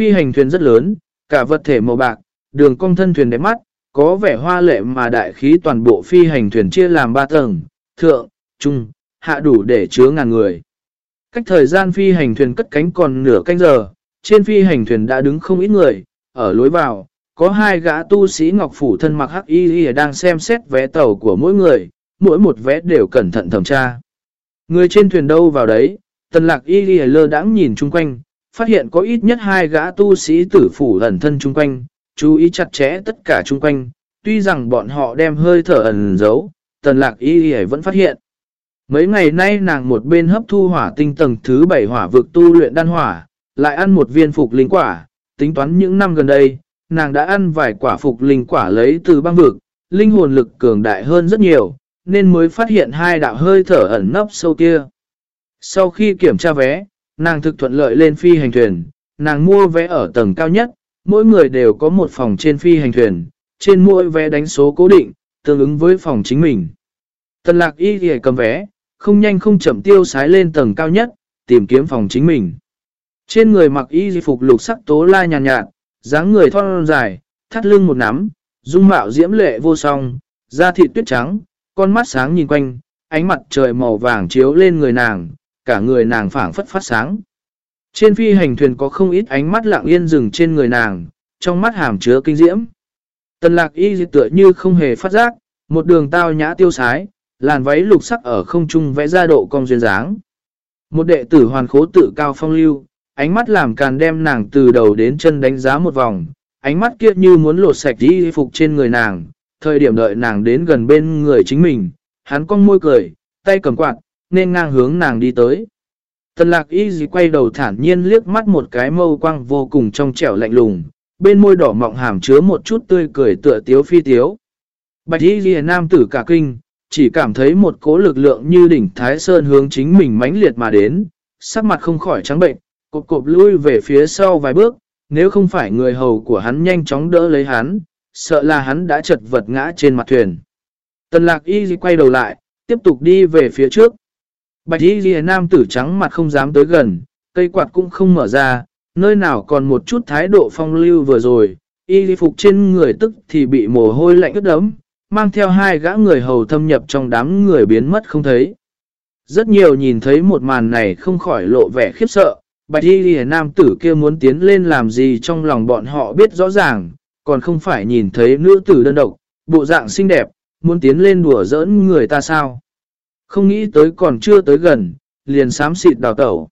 Phi hành thuyền rất lớn, cả vật thể màu bạc, đường cong thân thuyền đẹp mắt, có vẻ hoa lệ mà đại khí toàn bộ phi hành thuyền chia làm 3 tầng, thượng, trung, hạ đủ để chứa ngàn người. Cách thời gian phi hành thuyền cất cánh còn nửa canh giờ, trên phi hành thuyền đã đứng không ít người, ở lối vào, có hai gã tu sĩ ngọc phủ thân mặc hắc y đang xem xét vé tàu của mỗi người, mỗi một vé đều cẩn thận thẩm tra. Người trên thuyền đâu vào đấy, tần lạc y lơ đãng nhìn chung quanh, phát hiện có ít nhất hai gã tu sĩ tử phủ ẩn thân chung quanh, chú ý chặt chẽ tất cả chung quanh, tuy rằng bọn họ đem hơi thở ẩn giấu, tần lạc y y vẫn phát hiện. Mấy ngày nay nàng một bên hấp thu hỏa tinh tầng thứ 7 hỏa vực tu luyện đan hỏa, lại ăn một viên phục linh quả, tính toán những năm gần đây, nàng đã ăn vài quả phục linh quả lấy từ băng vực, linh hồn lực cường đại hơn rất nhiều, nên mới phát hiện hai đạo hơi thở ẩn nấp sâu kia. Sau khi kiểm tra vé, nàng thực thuận lợi lên phi hành thuyền, nàng mua vé ở tầng cao nhất, mỗi người đều có một phòng trên phi hành thuyền, trên mỗi vé đánh số cố định, tương ứng với phòng chính mình. Tần lạc y thì cầm vé, không nhanh không chậm tiêu sái lên tầng cao nhất, tìm kiếm phòng chính mình. Trên người mặc y phục lục sắc tố la nhàn nhạt, nhạt dáng người thon dài, thắt lưng một nắm, dung mạo diễm lệ vô song, da thịt tuyết trắng, con mắt sáng nhìn quanh, ánh mặt trời màu vàng chiếu lên người nàng, cả người nàng phảng phất phát sáng. Trên phi hành thuyền có không ít ánh mắt lặng yên dừng trên người nàng, trong mắt hàm chứa kinh diễm. Tần lạc y tựa như không hề phát giác, một đường tao nhã tiêu sái, làn váy lục sắc ở không trung vẽ ra độ cong duyên dáng. Một đệ tử hoàn khố tự cao phong lưu, ánh mắt làm càn đem nàng từ đầu đến chân đánh giá một vòng, ánh mắt kia như muốn lột sạch y phục trên người nàng, thời điểm đợi nàng đến gần bên người chính mình, hắn cong môi cười, tay cầm quạt, nên ngang hướng nàng đi tới. Tần lạc y dì quay đầu thản nhiên liếc mắt một cái mâu quang vô cùng trong trẻo lạnh lùng, bên môi đỏ mọng hàm chứa một chút tươi cười tựa tiếu phi tiếu. Bạch y dì nam tử cả kinh, chỉ cảm thấy một cố lực lượng như đỉnh Thái Sơn hướng chính mình mãnh liệt mà đến, sắc mặt không khỏi trắng bệnh, cộp cộp lui về phía sau vài bước, nếu không phải người hầu của hắn nhanh chóng đỡ lấy hắn, sợ là hắn đã chật vật ngã trên mặt thuyền. Tần lạc y quay đầu lại, tiếp tục đi về phía trước. Bạch y ghi nam tử trắng mặt không dám tới gần, cây quạt cũng không mở ra, nơi nào còn một chút thái độ phong lưu vừa rồi, y phục trên người tức thì bị mồ hôi lạnh ướt đấm, mang theo hai gã người hầu thâm nhập trong đám người biến mất không thấy. Rất nhiều nhìn thấy một màn này không khỏi lộ vẻ khiếp sợ, bạch y ghi nam tử kia muốn tiến lên làm gì trong lòng bọn họ biết rõ ràng, còn không phải nhìn thấy nữ tử đơn độc, bộ dạng xinh đẹp, muốn tiến lên đùa giỡn người ta sao. Không nghĩ tới còn chưa tới gần, liền sám xịt đào tẩu.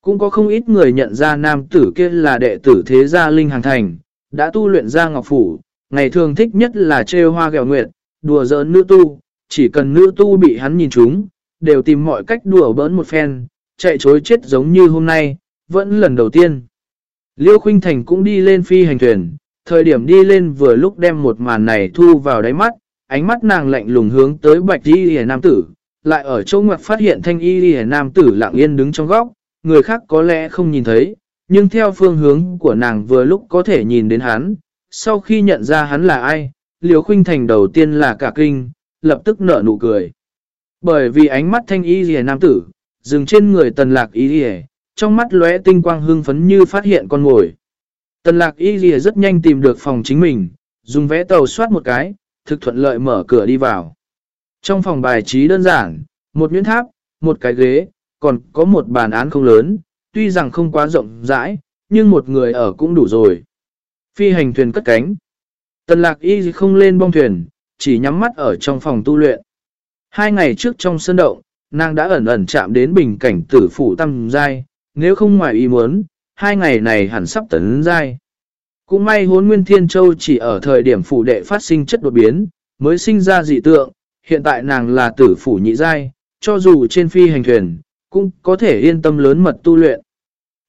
Cũng có không ít người nhận ra nam tử kia là đệ tử thế gia Linh Hàng Thành, đã tu luyện ra ngọc phủ, ngày thường thích nhất là trêu hoa gẹo nguyệt, đùa giỡn nữ tu, chỉ cần nữ tu bị hắn nhìn trúng, đều tìm mọi cách đùa bỡn một phen, chạy chối chết giống như hôm nay, vẫn lần đầu tiên. Liêu Khuynh Thành cũng đi lên phi hành thuyền, thời điểm đi lên vừa lúc đem một màn này thu vào đáy mắt, ánh mắt nàng lạnh lùng hướng tới bạch đi hề nam tử, lại ở chỗ ngoặc phát hiện thanh y đi nam tử lặng yên đứng trong góc, người khác có lẽ không nhìn thấy, nhưng theo phương hướng của nàng vừa lúc có thể nhìn đến hắn, sau khi nhận ra hắn là ai, liều khuynh thành đầu tiên là cả kinh, lập tức nở nụ cười. Bởi vì ánh mắt thanh y hề nam tử, dừng trên người tần lạc y hề, trong mắt lóe tinh quang hưng phấn như phát hiện con ngồi. Tần lạc y lìa rất nhanh tìm được phòng chính mình, dùng vé tàu soát một cái, thực thuận lợi mở cửa đi vào. Trong phòng bài trí đơn giản, một nhuyễn tháp, một cái ghế, còn có một bàn án không lớn, tuy rằng không quá rộng rãi, nhưng một người ở cũng đủ rồi. Phi hành thuyền cất cánh. Tần lạc y không lên bong thuyền, chỉ nhắm mắt ở trong phòng tu luyện. Hai ngày trước trong sân động, nàng đã ẩn ẩn chạm đến bình cảnh tử phủ tâm giai, nếu không ngoài ý muốn, hai ngày này hẳn sắp tấn giai. Cũng may hốn nguyên thiên châu chỉ ở thời điểm phủ đệ phát sinh chất đột biến, mới sinh ra dị tượng, hiện tại nàng là tử phủ nhị giai, cho dù trên phi hành thuyền, cũng có thể yên tâm lớn mật tu luyện.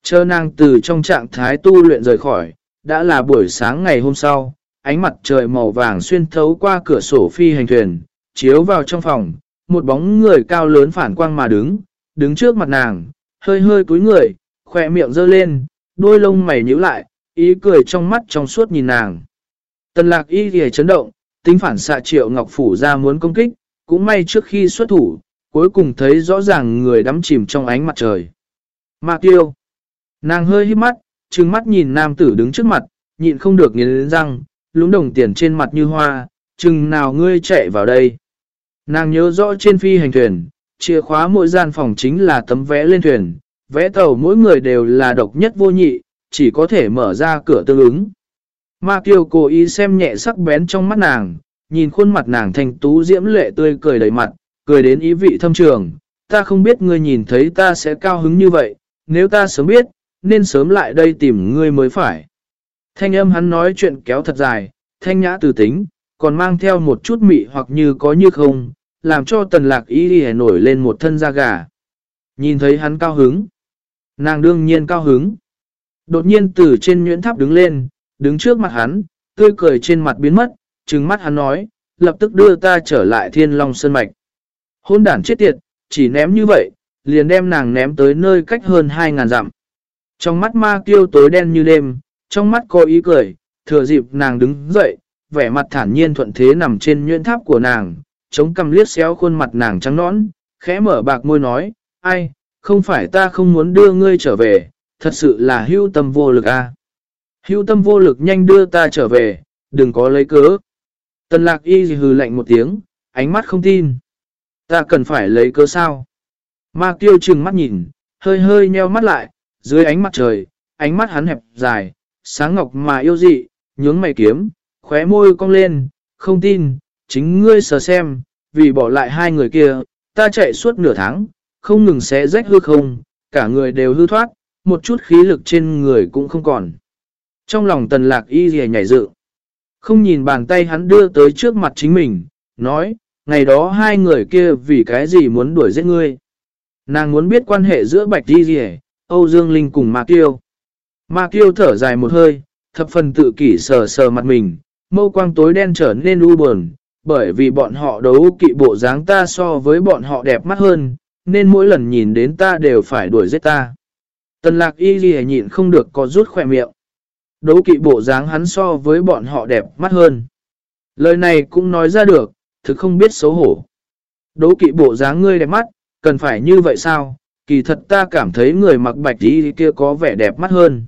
Chờ nàng từ trong trạng thái tu luyện rời khỏi, đã là buổi sáng ngày hôm sau, ánh mặt trời màu vàng xuyên thấu qua cửa sổ phi hành thuyền, chiếu vào trong phòng, một bóng người cao lớn phản quang mà đứng, đứng trước mặt nàng, hơi hơi cúi người, khỏe miệng dơ lên, đôi lông mày nhíu lại, ý cười trong mắt trong suốt nhìn nàng. Tần lạc y thì chấn động, tính phản xạ triệu ngọc phủ ra muốn công kích, cũng may trước khi xuất thủ, cuối cùng thấy rõ ràng người đắm chìm trong ánh mặt trời. Mạc tiêu. Nàng hơi hít mắt, trừng mắt nhìn nam tử đứng trước mặt, nhịn không được nghiến răng, lúng đồng tiền trên mặt như hoa, chừng nào ngươi chạy vào đây. Nàng nhớ rõ trên phi hành thuyền, chìa khóa mỗi gian phòng chính là tấm vẽ lên thuyền, vẽ tàu mỗi người đều là độc nhất vô nhị, chỉ có thể mở ra cửa tương ứng. Ma Kiều cố ý xem nhẹ sắc bén trong mắt nàng, nhìn khuôn mặt nàng thành tú diễm lệ tươi cười đầy mặt, cười đến ý vị thâm trường. Ta không biết ngươi nhìn thấy ta sẽ cao hứng như vậy, nếu ta sớm biết, nên sớm lại đây tìm ngươi mới phải. Thanh âm hắn nói chuyện kéo thật dài, thanh nhã từ tính, còn mang theo một chút mị hoặc như có như không, làm cho tần lạc ý đi nổi lên một thân da gà. Nhìn thấy hắn cao hứng. Nàng đương nhiên cao hứng. Đột nhiên từ trên nhuyễn tháp đứng lên, đứng trước mặt hắn, tươi cười trên mặt biến mất, trừng mắt hắn nói, lập tức đưa ta trở lại thiên long sơn mạch. Hôn đản chết tiệt, chỉ ném như vậy, liền đem nàng ném tới nơi cách hơn 2.000 dặm. Trong mắt ma kiêu tối đen như đêm, trong mắt có ý cười, thừa dịp nàng đứng dậy, vẻ mặt thản nhiên thuận thế nằm trên nhuyễn tháp của nàng, chống cầm liếc xéo khuôn mặt nàng trắng nõn, khẽ mở bạc môi nói, ai, không phải ta không muốn đưa ngươi trở về, thật sự là hưu tâm vô lực a. À? Hưu tâm vô lực nhanh đưa ta trở về, đừng có lấy cớ. Tần lạc y hừ lạnh một tiếng, ánh mắt không tin. Ta cần phải lấy cớ sao? Ma kiêu trừng mắt nhìn, hơi hơi nheo mắt lại, dưới ánh mắt trời, ánh mắt hắn hẹp dài, sáng ngọc mà yêu dị, nhướng mày kiếm, khóe môi cong lên, không tin, chính ngươi sờ xem, vì bỏ lại hai người kia, ta chạy suốt nửa tháng, không ngừng xé rách hư không, cả người đều hư thoát, một chút khí lực trên người cũng không còn. Trong lòng tần lạc y rìa nhảy dự, không nhìn bàn tay hắn đưa tới trước mặt chính mình, nói, ngày đó hai người kia vì cái gì muốn đuổi giết ngươi. Nàng muốn biết quan hệ giữa Bạch y Rìa, Âu Dương Linh cùng Ma Kiêu. Ma Kiêu thở dài một hơi, thập phần tự kỷ sờ sờ mặt mình, mâu quang tối đen trở nên u buồn, bởi vì bọn họ đấu kỵ bộ dáng ta so với bọn họ đẹp mắt hơn, nên mỗi lần nhìn đến ta đều phải đuổi giết ta. Tần lạc y ghi nhịn không được có rút khỏe miệng. Đấu kỵ bộ dáng hắn so với bọn họ đẹp mắt hơn. Lời này cũng nói ra được, thực không biết xấu hổ. Đấu kỵ bộ dáng ngươi đẹp mắt, cần phải như vậy sao? Kỳ thật ta cảm thấy người mặc bạch y kia có vẻ đẹp mắt hơn.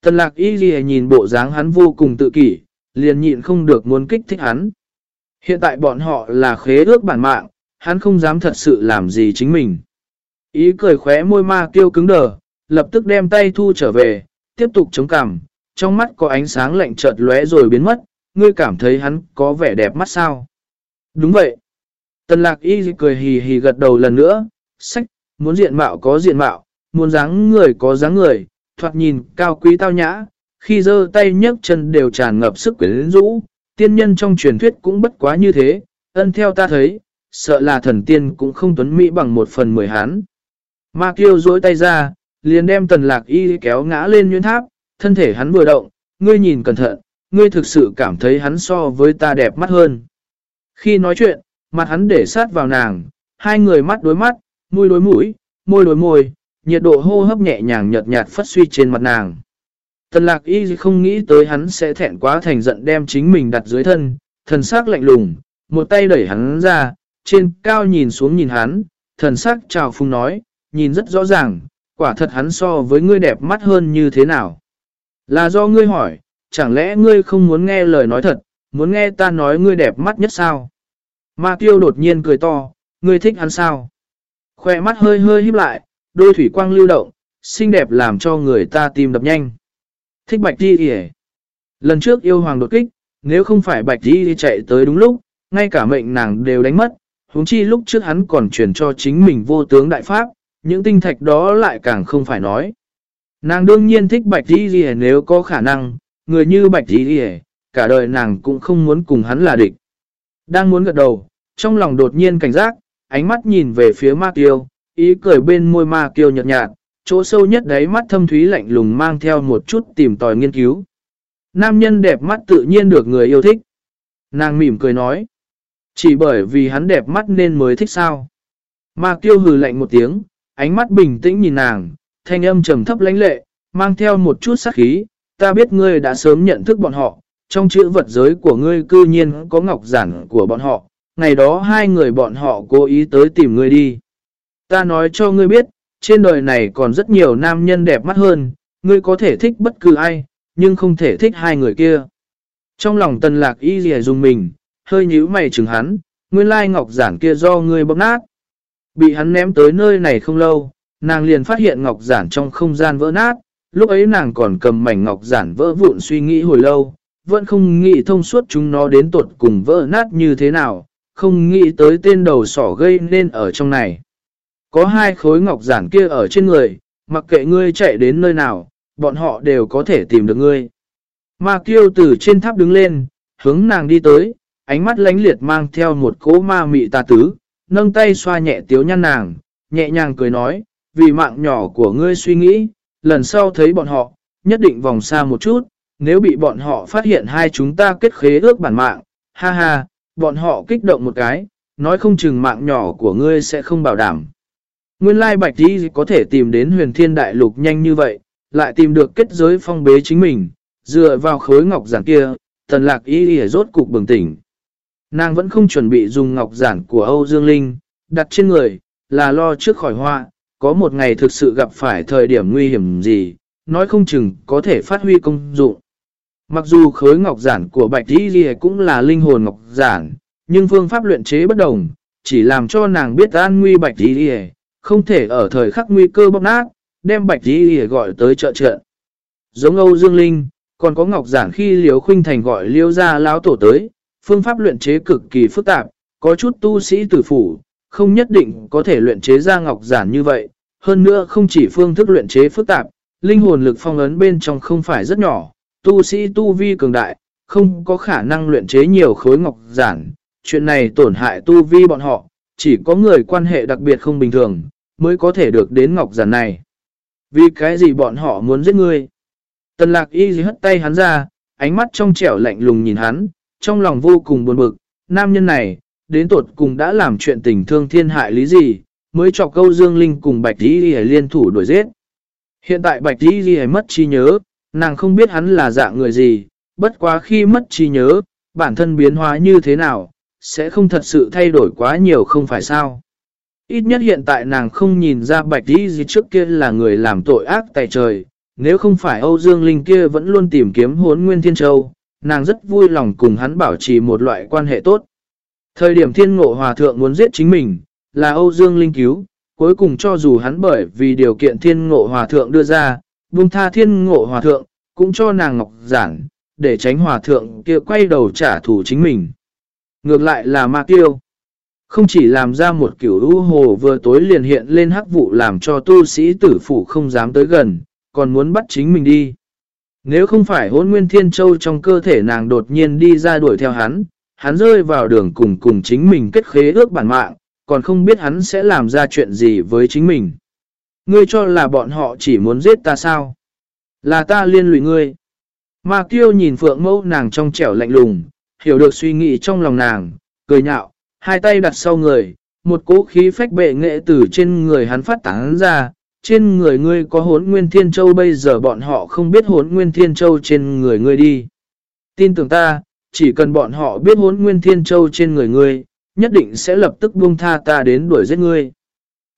Tần lạc y ghi nhìn bộ dáng hắn vô cùng tự kỷ, liền nhịn không được muốn kích thích hắn. Hiện tại bọn họ là khế ước bản mạng, hắn không dám thật sự làm gì chính mình. Ý cười khóe môi ma kêu cứng đờ, lập tức đem tay thu trở về, tiếp tục chống cằm, trong mắt có ánh sáng lạnh chợt lóe rồi biến mất, ngươi cảm thấy hắn có vẻ đẹp mắt sao? Đúng vậy. Tần lạc y cười hì hì gật đầu lần nữa, sách, muốn diện mạo có diện mạo, muốn dáng người có dáng người, thoạt nhìn cao quý tao nhã, khi giơ tay nhấc chân đều tràn ngập sức quyến rũ, tiên nhân trong truyền thuyết cũng bất quá như thế, ân theo ta thấy, sợ là thần tiên cũng không tuấn mỹ bằng một phần mười hán. Ma kiêu dối tay ra, liền đem tần lạc y kéo ngã lên nguyên tháp, thân thể hắn vừa động, ngươi nhìn cẩn thận, ngươi thực sự cảm thấy hắn so với ta đẹp mắt hơn. Khi nói chuyện, mặt hắn để sát vào nàng, hai người mắt đối mắt, mũi đối mũi, môi đối môi, nhiệt độ hô hấp nhẹ nhàng nhợt nhạt phất suy trên mặt nàng. Tần lạc y không nghĩ tới hắn sẽ thẹn quá thành giận đem chính mình đặt dưới thân, thần sắc lạnh lùng, một tay đẩy hắn ra, trên cao nhìn xuống nhìn hắn, thần sắc chào phung nói, nhìn rất rõ ràng, quả thật hắn so với ngươi đẹp mắt hơn như thế nào. Là do ngươi hỏi, chẳng lẽ ngươi không muốn nghe lời nói thật, muốn nghe ta nói ngươi đẹp mắt nhất sao? Ma tiêu đột nhiên cười to, ngươi thích hắn sao? Khoe mắt hơi hơi híp lại, đôi thủy quang lưu động, xinh đẹp làm cho người ta tìm đập nhanh. Thích bạch đi kìa. Lần trước yêu hoàng đột kích, nếu không phải bạch đi chạy tới đúng lúc, ngay cả mệnh nàng đều đánh mất, Húng chi lúc trước hắn còn truyền cho chính mình vô tướng đại pháp, những tinh thạch đó lại càng không phải nói. Nàng đương nhiên thích bạch đi kìa nếu có khả năng, người như bạch đi kìa, cả đời nàng cũng không muốn cùng hắn là địch. Đang muốn gật đầu, trong lòng đột nhiên cảnh giác, ánh mắt nhìn về phía ma kiêu, ý cười bên môi ma kiêu nhợt nhạt, chỗ sâu nhất đấy mắt thâm thúy lạnh lùng mang theo một chút tìm tòi nghiên cứu. Nam nhân đẹp mắt tự nhiên được người yêu thích. Nàng mỉm cười nói. Chỉ bởi vì hắn đẹp mắt nên mới thích sao. Ma kiêu hừ lạnh một tiếng, ánh mắt bình tĩnh nhìn nàng, thanh âm trầm thấp lãnh lệ, mang theo một chút sát khí. Ta biết ngươi đã sớm nhận thức bọn họ, trong chữ vật giới của ngươi cư nhiên có ngọc giản của bọn họ. Ngày đó hai người bọn họ cố ý tới tìm ngươi đi. Ta nói cho ngươi biết, trên đời này còn rất nhiều nam nhân đẹp mắt hơn, ngươi có thể thích bất cứ ai, nhưng không thể thích hai người kia. Trong lòng tần lạc y dìa dùng mình, hơi nhíu mày chừng hắn, nguyên lai ngọc giản kia do ngươi bóp nát. Bị hắn ném tới nơi này không lâu, nàng liền phát hiện ngọc giản trong không gian vỡ nát, lúc ấy nàng còn cầm mảnh ngọc giản vỡ vụn suy nghĩ hồi lâu, vẫn không nghĩ thông suốt chúng nó đến tuột cùng vỡ nát như thế nào, không nghĩ tới tên đầu sỏ gây nên ở trong này. Có hai khối ngọc giản kia ở trên người, mặc kệ ngươi chạy đến nơi nào, bọn họ đều có thể tìm được ngươi. Ma kiêu từ trên tháp đứng lên, hướng nàng đi tới, ánh mắt lánh liệt mang theo một cỗ ma mị tà tứ, nâng tay xoa nhẹ tiếu nhăn nàng, nhẹ nhàng cười nói, vì mạng nhỏ của ngươi suy nghĩ, lần sau thấy bọn họ, nhất định vòng xa một chút, nếu bị bọn họ phát hiện hai chúng ta kết khế ước bản mạng, ha ha, bọn họ kích động một cái, nói không chừng mạng nhỏ của ngươi sẽ không bảo đảm. Nguyên lai bạch đi có thể tìm đến huyền thiên đại lục nhanh như vậy, lại tìm được kết giới phong bế chính mình, dựa vào khối ngọc giản kia, tần lạc y y rốt cục bừng tỉnh. Nàng vẫn không chuẩn bị dùng ngọc giản của Âu Dương Linh, đặt trên người, là lo trước khỏi hoa, có một ngày thực sự gặp phải thời điểm nguy hiểm gì, nói không chừng có thể phát huy công dụng. Mặc dù khối ngọc giản của Bạch Thí Ghi cũng là linh hồn ngọc giản, nhưng phương pháp luyện chế bất đồng, chỉ làm cho nàng biết an nguy Bạch Thí Ghi, không thể ở thời khắc nguy cơ bóc nát, đem Bạch Thí Ghi gọi tới trợ trợ. Giống Âu Dương Linh, còn có ngọc giản khi Liễu Khuynh Thành gọi Liễu ra lão tổ tới, phương pháp luyện chế cực kỳ phức tạp, có chút tu sĩ tử phủ, không nhất định có thể luyện chế ra ngọc giản như vậy. Hơn nữa không chỉ phương thức luyện chế phức tạp, linh hồn lực phong ấn bên trong không phải rất nhỏ, tu sĩ tu vi cường đại, không có khả năng luyện chế nhiều khối ngọc giản. Chuyện này tổn hại tu vi bọn họ, chỉ có người quan hệ đặc biệt không bình thường, mới có thể được đến ngọc giản này. Vì cái gì bọn họ muốn giết ngươi? Tần lạc y hất tay hắn ra, ánh mắt trong trẻo lạnh lùng nhìn hắn, trong lòng vô cùng buồn bực, nam nhân này, đến tột cùng đã làm chuyện tình thương thiên hại lý gì, mới cho câu Dương Linh cùng Bạch Di Ghi liên thủ đuổi giết. Hiện tại Bạch Di Ghi mất trí nhớ, nàng không biết hắn là dạng người gì, bất quá khi mất trí nhớ, bản thân biến hóa như thế nào, sẽ không thật sự thay đổi quá nhiều không phải sao. Ít nhất hiện tại nàng không nhìn ra Bạch Di Ghi trước kia là người làm tội ác tại trời, nếu không phải Âu Dương Linh kia vẫn luôn tìm kiếm hốn Nguyên Thiên Châu, nàng rất vui lòng cùng hắn bảo trì một loại quan hệ tốt. Thời điểm thiên ngộ hòa thượng muốn giết chính mình, là Âu Dương Linh cứu, cuối cùng cho dù hắn bởi vì điều kiện thiên ngộ hòa thượng đưa ra, buông tha thiên ngộ hòa thượng, cũng cho nàng ngọc giản, để tránh hòa thượng kia quay đầu trả thù chính mình. Ngược lại là ma tiêu. Không chỉ làm ra một kiểu u hồ vừa tối liền hiện lên hắc vụ làm cho tu sĩ tử phủ không dám tới gần, còn muốn bắt chính mình đi. Nếu không phải hôn nguyên thiên châu trong cơ thể nàng đột nhiên đi ra đuổi theo hắn, hắn rơi vào đường cùng cùng chính mình kết khế ước bản mạng, còn không biết hắn sẽ làm ra chuyện gì với chính mình. Ngươi cho là bọn họ chỉ muốn giết ta sao? Là ta liên lụy ngươi. Ma kiêu nhìn phượng mẫu nàng trong trẻo lạnh lùng, hiểu được suy nghĩ trong lòng nàng, cười nhạo, hai tay đặt sau người, một cỗ khí phách bệ nghệ từ trên người hắn phát tán ra, trên người ngươi có hốn nguyên thiên châu bây giờ bọn họ không biết hốn nguyên thiên châu trên người ngươi đi. Tin tưởng ta, chỉ cần bọn họ biết hốn nguyên thiên châu trên người ngươi, nhất định sẽ lập tức buông tha ta đến đuổi giết ngươi.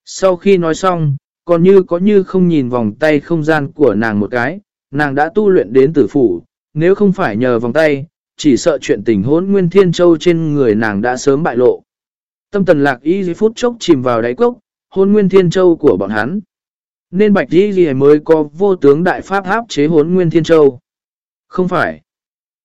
Sau khi nói xong, còn như có như không nhìn vòng tay không gian của nàng một cái, nàng đã tu luyện đến tử phủ, nếu không phải nhờ vòng tay, chỉ sợ chuyện tình hốn nguyên thiên châu trên người nàng đã sớm bại lộ. Tâm tần lạc y dưới phút chốc chìm vào đáy cốc, hôn nguyên thiên châu của bọn hắn. Nên bạch y gì mới có vô tướng đại pháp áp chế hốn nguyên thiên châu. Không phải.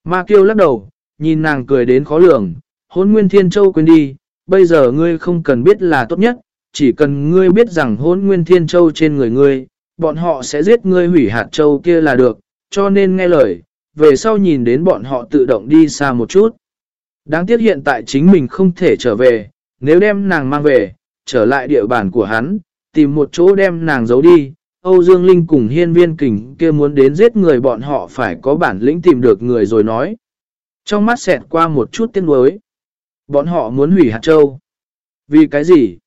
Ma kiêu lắc đầu, nhìn nàng cười đến khó lường, hôn nguyên thiên châu quên đi, bây giờ ngươi không cần biết là tốt nhất, chỉ cần ngươi biết rằng hôn nguyên thiên châu trên người ngươi, bọn họ sẽ giết ngươi hủy hạt châu kia là được, cho nên nghe lời, về sau nhìn đến bọn họ tự động đi xa một chút. Đáng tiếc hiện tại chính mình không thể trở về, nếu đem nàng mang về, trở lại địa bàn của hắn, tìm một chỗ đem nàng giấu đi. Âu Dương Linh cùng hiên viên kình kia muốn đến giết người bọn họ phải có bản lĩnh tìm được người rồi nói. Trong mắt xẹt qua một chút tiếng nuối. Bọn họ muốn hủy hạt châu. Vì cái gì?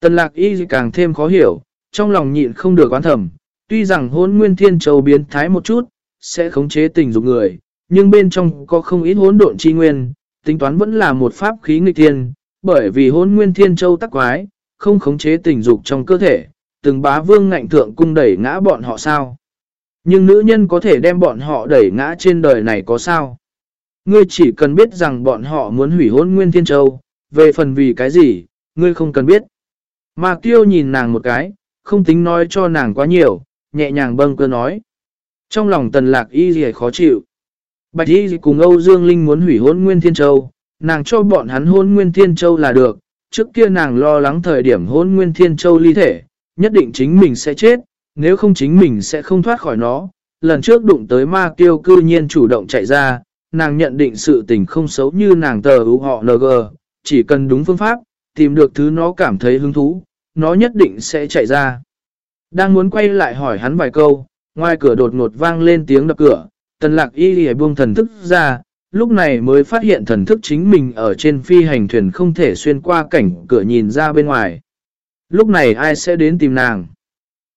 Tần lạc y càng thêm khó hiểu, trong lòng nhịn không được oán thầm. Tuy rằng hôn nguyên thiên châu biến thái một chút, sẽ khống chế tình dục người, nhưng bên trong có không ít hỗn độn chi nguyên, tính toán vẫn là một pháp khí nghịch thiên, bởi vì hôn nguyên thiên châu tắc quái, không khống chế tình dục trong cơ thể, từng bá vương ngạnh thượng cung đẩy ngã bọn họ sao. Nhưng nữ nhân có thể đem bọn họ đẩy ngã trên đời này có sao? Ngươi chỉ cần biết rằng bọn họ muốn hủy hôn Nguyên Thiên Châu, về phần vì cái gì, ngươi không cần biết. Mạc Tiêu nhìn nàng một cái, không tính nói cho nàng quá nhiều, nhẹ nhàng bâng cơ nói. Trong lòng tần lạc y gì khó chịu. Bạch y cùng Âu Dương Linh muốn hủy hôn Nguyên Thiên Châu, nàng cho bọn hắn hôn Nguyên Thiên Châu là được. Trước kia nàng lo lắng thời điểm hôn Nguyên Thiên Châu ly thể, nhất định chính mình sẽ chết, nếu không chính mình sẽ không thoát khỏi nó. Lần trước đụng tới ma kiêu cư nhiên chủ động chạy ra, nàng nhận định sự tình không xấu như nàng tờ ưu họ NG, chỉ cần đúng phương pháp, tìm được thứ nó cảm thấy hứng thú, nó nhất định sẽ chạy ra. Đang muốn quay lại hỏi hắn vài câu, ngoài cửa đột ngột vang lên tiếng đập cửa, tần lạc y lì buông thần thức ra, lúc này mới phát hiện thần thức chính mình ở trên phi hành thuyền không thể xuyên qua cảnh cửa nhìn ra bên ngoài. Lúc này ai sẽ đến tìm nàng?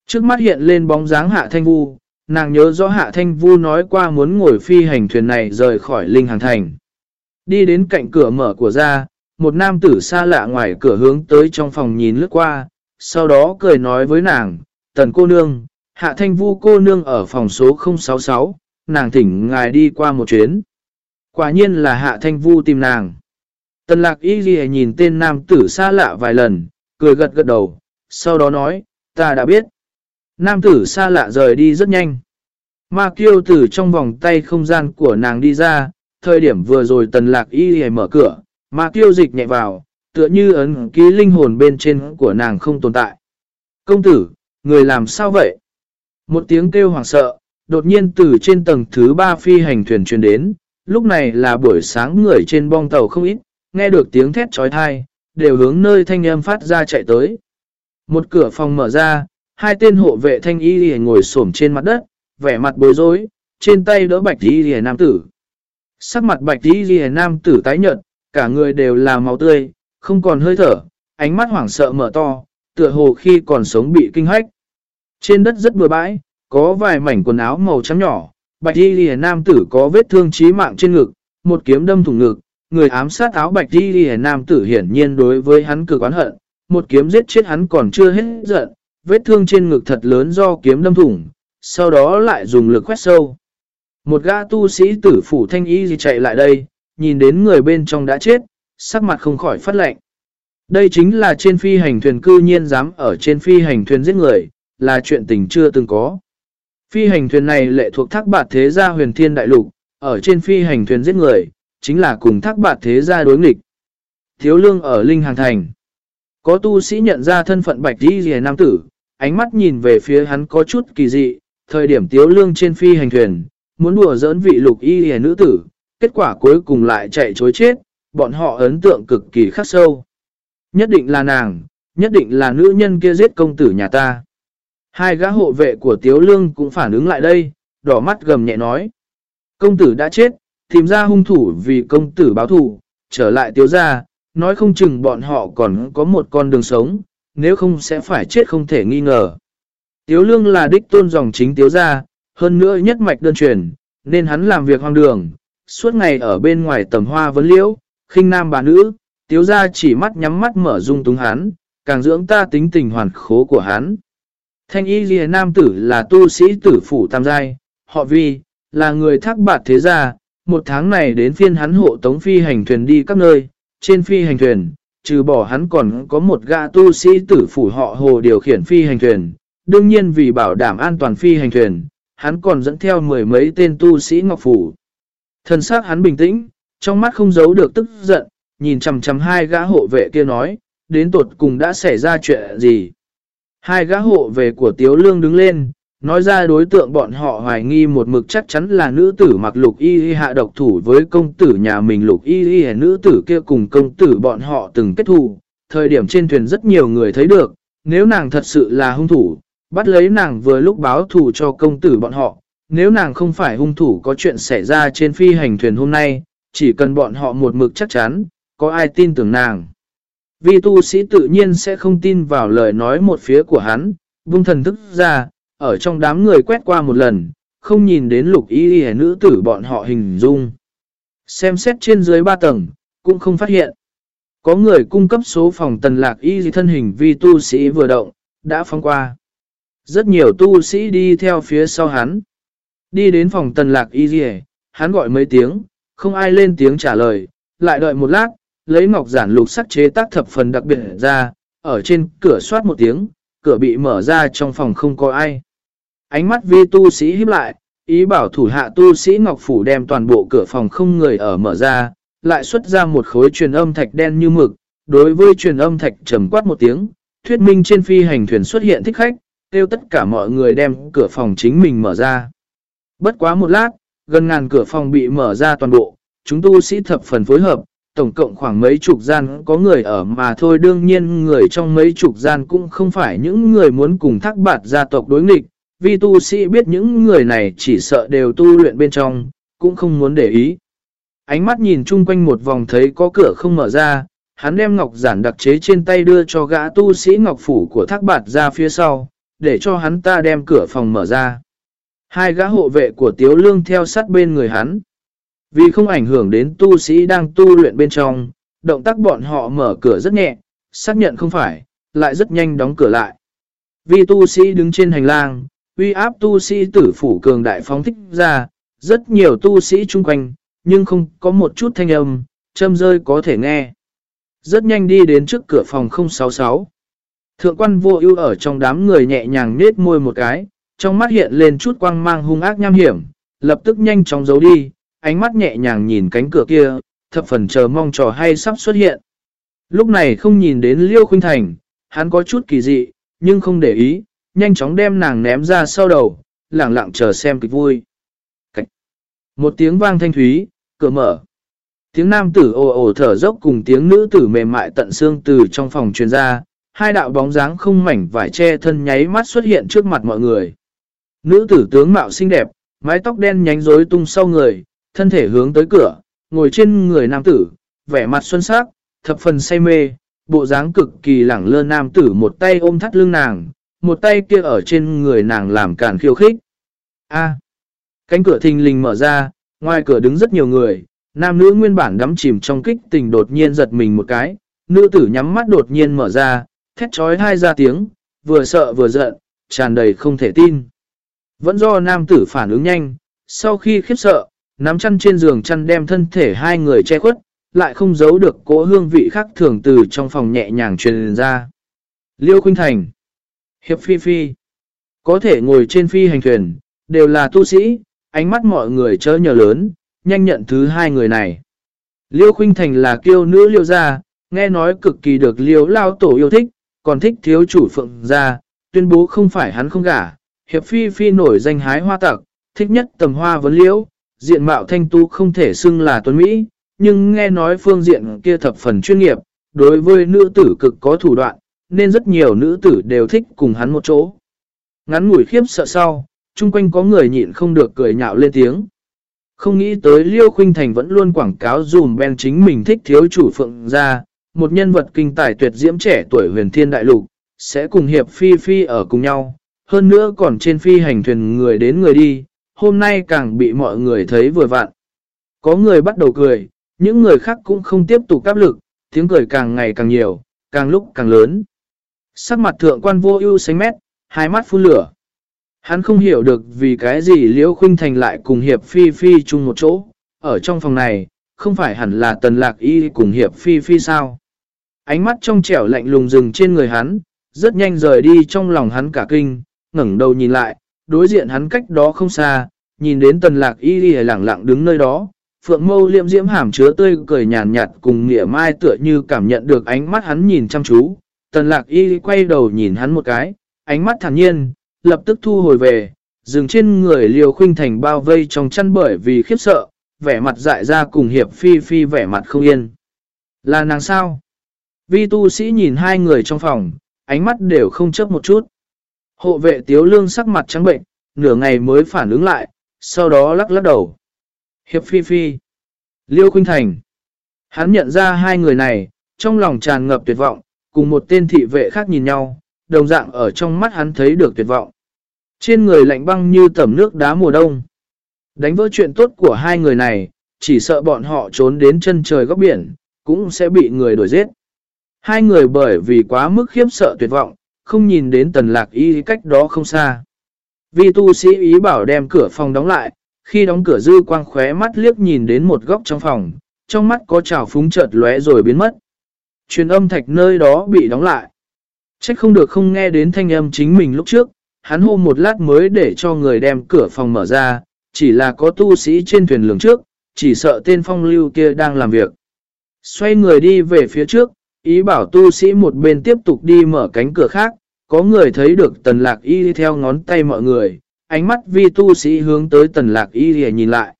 Trước mắt hiện lên bóng dáng hạ thanh vu, nàng nhớ rõ hạ thanh vu nói qua muốn ngồi phi hành thuyền này rời khỏi linh hàng thành. Đi đến cạnh cửa mở của ra, một nam tử xa lạ ngoài cửa hướng tới trong phòng nhìn lướt qua, sau đó cười nói với nàng, tần cô nương, hạ thanh vu cô nương ở phòng số 066, nàng thỉnh ngài đi qua một chuyến. Quả nhiên là hạ thanh vu tìm nàng. Tần lạc y ghi nhìn tên nam tử xa lạ vài lần, cười gật gật đầu, sau đó nói, ta đã biết. Nam tử xa lạ rời đi rất nhanh. Ma kiêu từ trong vòng tay không gian của nàng đi ra, thời điểm vừa rồi tần lạc y hề mở cửa, ma kiêu dịch nhẹ vào, tựa như ấn ký linh hồn bên trên của nàng không tồn tại. Công tử, người làm sao vậy? Một tiếng kêu hoảng sợ, đột nhiên từ trên tầng thứ ba phi hành thuyền truyền đến, lúc này là buổi sáng người trên bong tàu không ít, nghe được tiếng thét trói thai, đều hướng nơi thanh âm phát ra chạy tới. Một cửa phòng mở ra, hai tên hộ vệ thanh y lìa ngồi xổm trên mặt đất, vẻ mặt bối rối, trên tay đỡ bạch y lìa nam tử. Sắc mặt bạch y lìa nam tử tái nhợt, cả người đều là máu tươi, không còn hơi thở, ánh mắt hoảng sợ mở to, tựa hồ khi còn sống bị kinh hách. Trên đất rất bừa bãi, có vài mảnh quần áo màu trắng nhỏ, bạch y lìa nam tử có vết thương chí mạng trên ngực, một kiếm đâm thủng ngực, người ám sát áo bạch y lìa nam tử hiển nhiên đối với hắn cực oán hận, một kiếm giết chết hắn còn chưa hết giận, vết thương trên ngực thật lớn do kiếm đâm thủng, sau đó lại dùng lực quét sâu. Một gã tu sĩ tử phủ thanh y gì chạy lại đây, nhìn đến người bên trong đã chết, sắc mặt không khỏi phát lệnh. Đây chính là trên phi hành thuyền cư nhiên dám ở trên phi hành thuyền giết người, là chuyện tình chưa từng có. Phi hành thuyền này lệ thuộc thác bạt thế gia huyền thiên đại lục, ở trên phi hành thuyền giết người, chính là cùng thác bạt thế gia đối nghịch. Thiếu lương ở Linh Hàng Thành. Có tu sĩ nhận ra thân phận bạch đi rìa nam tử, ánh mắt nhìn về phía hắn có chút kỳ dị, thời điểm tiếu lương trên phi hành thuyền, muốn đùa giỡn vị lục y hề nữ tử, kết quả cuối cùng lại chạy chối chết, bọn họ ấn tượng cực kỳ khắc sâu. Nhất định là nàng, nhất định là nữ nhân kia giết công tử nhà ta. Hai gã hộ vệ của Tiếu Lương cũng phản ứng lại đây, đỏ mắt gầm nhẹ nói. Công tử đã chết, tìm ra hung thủ vì công tử báo thù, trở lại Tiếu ra, nói không chừng bọn họ còn có một con đường sống, nếu không sẽ phải chết không thể nghi ngờ. Tiếu Lương là đích tôn dòng chính Tiếu ra, hơn nữa nhất mạch đơn truyền, nên hắn làm việc hoang đường, suốt ngày ở bên ngoài tầm hoa vấn liễu, khinh nam bà nữ, Tiếu ra chỉ mắt nhắm mắt mở dung túng hắn, càng dưỡng ta tính tình hoàn khố của hắn. Thanh y ghi nam tử là tu sĩ tử phủ tam giai, họ vi, là người thác bạt thế gia, một tháng này đến phiên hắn hộ tống phi hành thuyền đi các nơi, trên phi hành thuyền, trừ bỏ hắn còn có một gã tu sĩ tử phủ họ hồ điều khiển phi hành thuyền, đương nhiên vì bảo đảm an toàn phi hành thuyền, hắn còn dẫn theo mười mấy tên tu sĩ ngọc phủ. Thần xác hắn bình tĩnh, trong mắt không giấu được tức giận, nhìn chầm chầm hai gã hộ vệ kia nói, đến tột cùng đã xảy ra chuyện gì. Hai gã hộ vệ của Tiếu Lương đứng lên, nói ra đối tượng bọn họ hoài nghi một mực chắc chắn là nữ tử mặc lục y y hạ độc thủ với công tử nhà mình lục y y nữ tử kia cùng công tử bọn họ từng kết thù. Thời điểm trên thuyền rất nhiều người thấy được, nếu nàng thật sự là hung thủ, bắt lấy nàng vừa lúc báo thù cho công tử bọn họ. Nếu nàng không phải hung thủ có chuyện xảy ra trên phi hành thuyền hôm nay, chỉ cần bọn họ một mực chắc chắn, có ai tin tưởng nàng. Vì tu sĩ tự nhiên sẽ không tin vào lời nói một phía của hắn, vung thần thức ra, ở trong đám người quét qua một lần, không nhìn đến lục y y nữ tử bọn họ hình dung. Xem xét trên dưới ba tầng, cũng không phát hiện. Có người cung cấp số phòng tần lạc y thân hình vì tu sĩ vừa động, đã phong qua. Rất nhiều tu sĩ đi theo phía sau hắn. Đi đến phòng tần lạc y dì hắn gọi mấy tiếng, không ai lên tiếng trả lời, lại đợi một lát, lấy ngọc giản lục sắc chế tác thập phần đặc biệt ra, ở trên cửa soát một tiếng, cửa bị mở ra trong phòng không có ai. Ánh mắt vi tu sĩ híp lại, ý bảo thủ hạ tu sĩ Ngọc Phủ đem toàn bộ cửa phòng không người ở mở ra, lại xuất ra một khối truyền âm thạch đen như mực. Đối với truyền âm thạch trầm quát một tiếng, thuyết minh trên phi hành thuyền xuất hiện thích khách, kêu tất cả mọi người đem cửa phòng chính mình mở ra. Bất quá một lát, gần ngàn cửa phòng bị mở ra toàn bộ, chúng tu sĩ thập phần phối hợp, tổng cộng khoảng mấy chục gian có người ở mà thôi đương nhiên người trong mấy chục gian cũng không phải những người muốn cùng thác bạt gia tộc đối nghịch, vì tu sĩ biết những người này chỉ sợ đều tu luyện bên trong, cũng không muốn để ý. Ánh mắt nhìn chung quanh một vòng thấy có cửa không mở ra, hắn đem ngọc giản đặc chế trên tay đưa cho gã tu sĩ ngọc phủ của thác bạt ra phía sau, để cho hắn ta đem cửa phòng mở ra. Hai gã hộ vệ của tiếu lương theo sát bên người hắn. Vì không ảnh hưởng đến tu sĩ đang tu luyện bên trong, động tác bọn họ mở cửa rất nhẹ, xác nhận không phải, lại rất nhanh đóng cửa lại. Vì tu sĩ đứng trên hành lang, uy áp tu sĩ tử phủ cường đại phóng thích ra, rất nhiều tu sĩ chung quanh, nhưng không có một chút thanh âm, châm rơi có thể nghe. Rất nhanh đi đến trước cửa phòng 066. Thượng quan vô ưu ở trong đám người nhẹ nhàng nết môi một cái, trong mắt hiện lên chút quang mang hung ác nham hiểm, lập tức nhanh chóng giấu đi, ánh mắt nhẹ nhàng nhìn cánh cửa kia, thập phần chờ mong trò hay sắp xuất hiện. Lúc này không nhìn đến Liêu Khuynh Thành, hắn có chút kỳ dị, nhưng không để ý, nhanh chóng đem nàng ném ra sau đầu, lẳng lặng chờ xem kịch vui. Cách. Một tiếng vang thanh thúy, cửa mở. Tiếng nam tử ồ ồ thở dốc cùng tiếng nữ tử mềm mại tận xương từ trong phòng truyền ra, hai đạo bóng dáng không mảnh vải che thân nháy mắt xuất hiện trước mặt mọi người. Nữ tử tướng mạo xinh đẹp, mái tóc đen nhánh rối tung sau người, thân thể hướng tới cửa, ngồi trên người nam tử, vẻ mặt xuân sắc, thập phần say mê, bộ dáng cực kỳ lẳng lơ nam tử một tay ôm thắt lưng nàng, một tay kia ở trên người nàng làm cản khiêu khích. A. cánh cửa thình lình mở ra, ngoài cửa đứng rất nhiều người, nam nữ nguyên bản đắm chìm trong kích tình đột nhiên giật mình một cái, nữ tử nhắm mắt đột nhiên mở ra, thét trói hai ra tiếng, vừa sợ vừa giận, tràn đầy không thể tin. Vẫn do nam tử phản ứng nhanh, sau khi khiếp sợ, nắm chăn trên giường chăn đem thân thể hai người che khuất, lại không giấu được cỗ hương vị khác thường từ trong phòng nhẹ nhàng truyền ra. Liêu Khuynh Thành Hiệp Phi Phi Có thể ngồi trên phi hành thuyền, đều là tu sĩ, ánh mắt mọi người chớ nhờ lớn, nhanh nhận thứ hai người này. Liêu Khuynh Thành là kiêu nữ liêu gia, nghe nói cực kỳ được liêu lao tổ yêu thích, còn thích thiếu chủ phượng gia, tuyên bố không phải hắn không gả. Hiệp Phi Phi nổi danh hái hoa tặc, thích nhất tầm hoa vấn liễu, diện mạo thanh tu không thể xưng là tuấn Mỹ, nhưng nghe nói phương diện kia thập phần chuyên nghiệp, đối với nữ tử cực có thủ đoạn, nên rất nhiều nữ tử đều thích cùng hắn một chỗ. Ngắn ngủi khiếp sợ sau, chung quanh có người nhịn không được cười nhạo lên tiếng. Không nghĩ tới Liêu Khuynh Thành vẫn luôn quảng cáo dùm Ben chính mình thích thiếu chủ phượng ra, một nhân vật kinh tài tuyệt diễm trẻ tuổi huyền thiên đại lục, sẽ cùng hiệp phi phi ở cùng nhau. Hơn nữa còn trên phi hành thuyền người đến người đi, hôm nay càng bị mọi người thấy vừa vặn. Có người bắt đầu cười, những người khác cũng không tiếp tục áp lực, tiếng cười càng ngày càng nhiều, càng lúc càng lớn. Sắc mặt thượng quan vô ưu sánh mét, hai mắt phun lửa. Hắn không hiểu được vì cái gì Liễu Khuynh Thành lại cùng Hiệp Phi Phi chung một chỗ. Ở trong phòng này, không phải hẳn là Tần Lạc Y cùng Hiệp Phi Phi sao? Ánh mắt trong trẻo lạnh lùng dừng trên người hắn, rất nhanh rời đi trong lòng hắn cả kinh, ngẩng đầu nhìn lại, đối diện hắn cách đó không xa, nhìn đến Tần Lạc Y lì lặng lặng đứng nơi đó. Phượng mâu liệm diễm hàm chứa tươi cười nhàn nhạt cùng nghĩa mai tựa như cảm nhận được ánh mắt hắn nhìn chăm chú, Tần lạc y quay đầu nhìn hắn một cái, ánh mắt thản nhiên, lập tức thu hồi về, dừng trên người liều khuynh thành bao vây trong chăn bởi vì khiếp sợ, vẻ mặt dại ra cùng hiệp phi phi vẻ mặt không yên. Là nàng sao? Vi tu sĩ nhìn hai người trong phòng, ánh mắt đều không chấp một chút. Hộ vệ tiếu lương sắc mặt trắng bệnh, nửa ngày mới phản ứng lại, sau đó lắc lắc đầu. Hiệp phi phi. Liêu Khuynh Thành. Hắn nhận ra hai người này, trong lòng tràn ngập tuyệt vọng, cùng một tên thị vệ khác nhìn nhau, đồng dạng ở trong mắt hắn thấy được tuyệt vọng. Trên người lạnh băng như tẩm nước đá mùa đông. Đánh vỡ chuyện tốt của hai người này, chỉ sợ bọn họ trốn đến chân trời góc biển, cũng sẽ bị người đuổi giết. Hai người bởi vì quá mức khiếp sợ tuyệt vọng, không nhìn đến tần lạc y cách đó không xa. Vi tu sĩ ý bảo đem cửa phòng đóng lại, khi đóng cửa dư quang khóe mắt liếc nhìn đến một góc trong phòng, trong mắt có trào phúng chợt lóe rồi biến mất. Truyền âm thạch nơi đó bị đóng lại. Trách không được không nghe đến thanh âm chính mình lúc trước, hắn hô một lát mới để cho người đem cửa phòng mở ra, chỉ là có tu sĩ trên thuyền lường trước, chỉ sợ tên phong lưu kia đang làm việc. Xoay người đi về phía trước, ý bảo tu sĩ một bên tiếp tục đi mở cánh cửa khác, có người thấy được tần lạc y đi theo ngón tay mọi người, ánh mắt vi tu sĩ hướng tới tần lạc y để nhìn lại.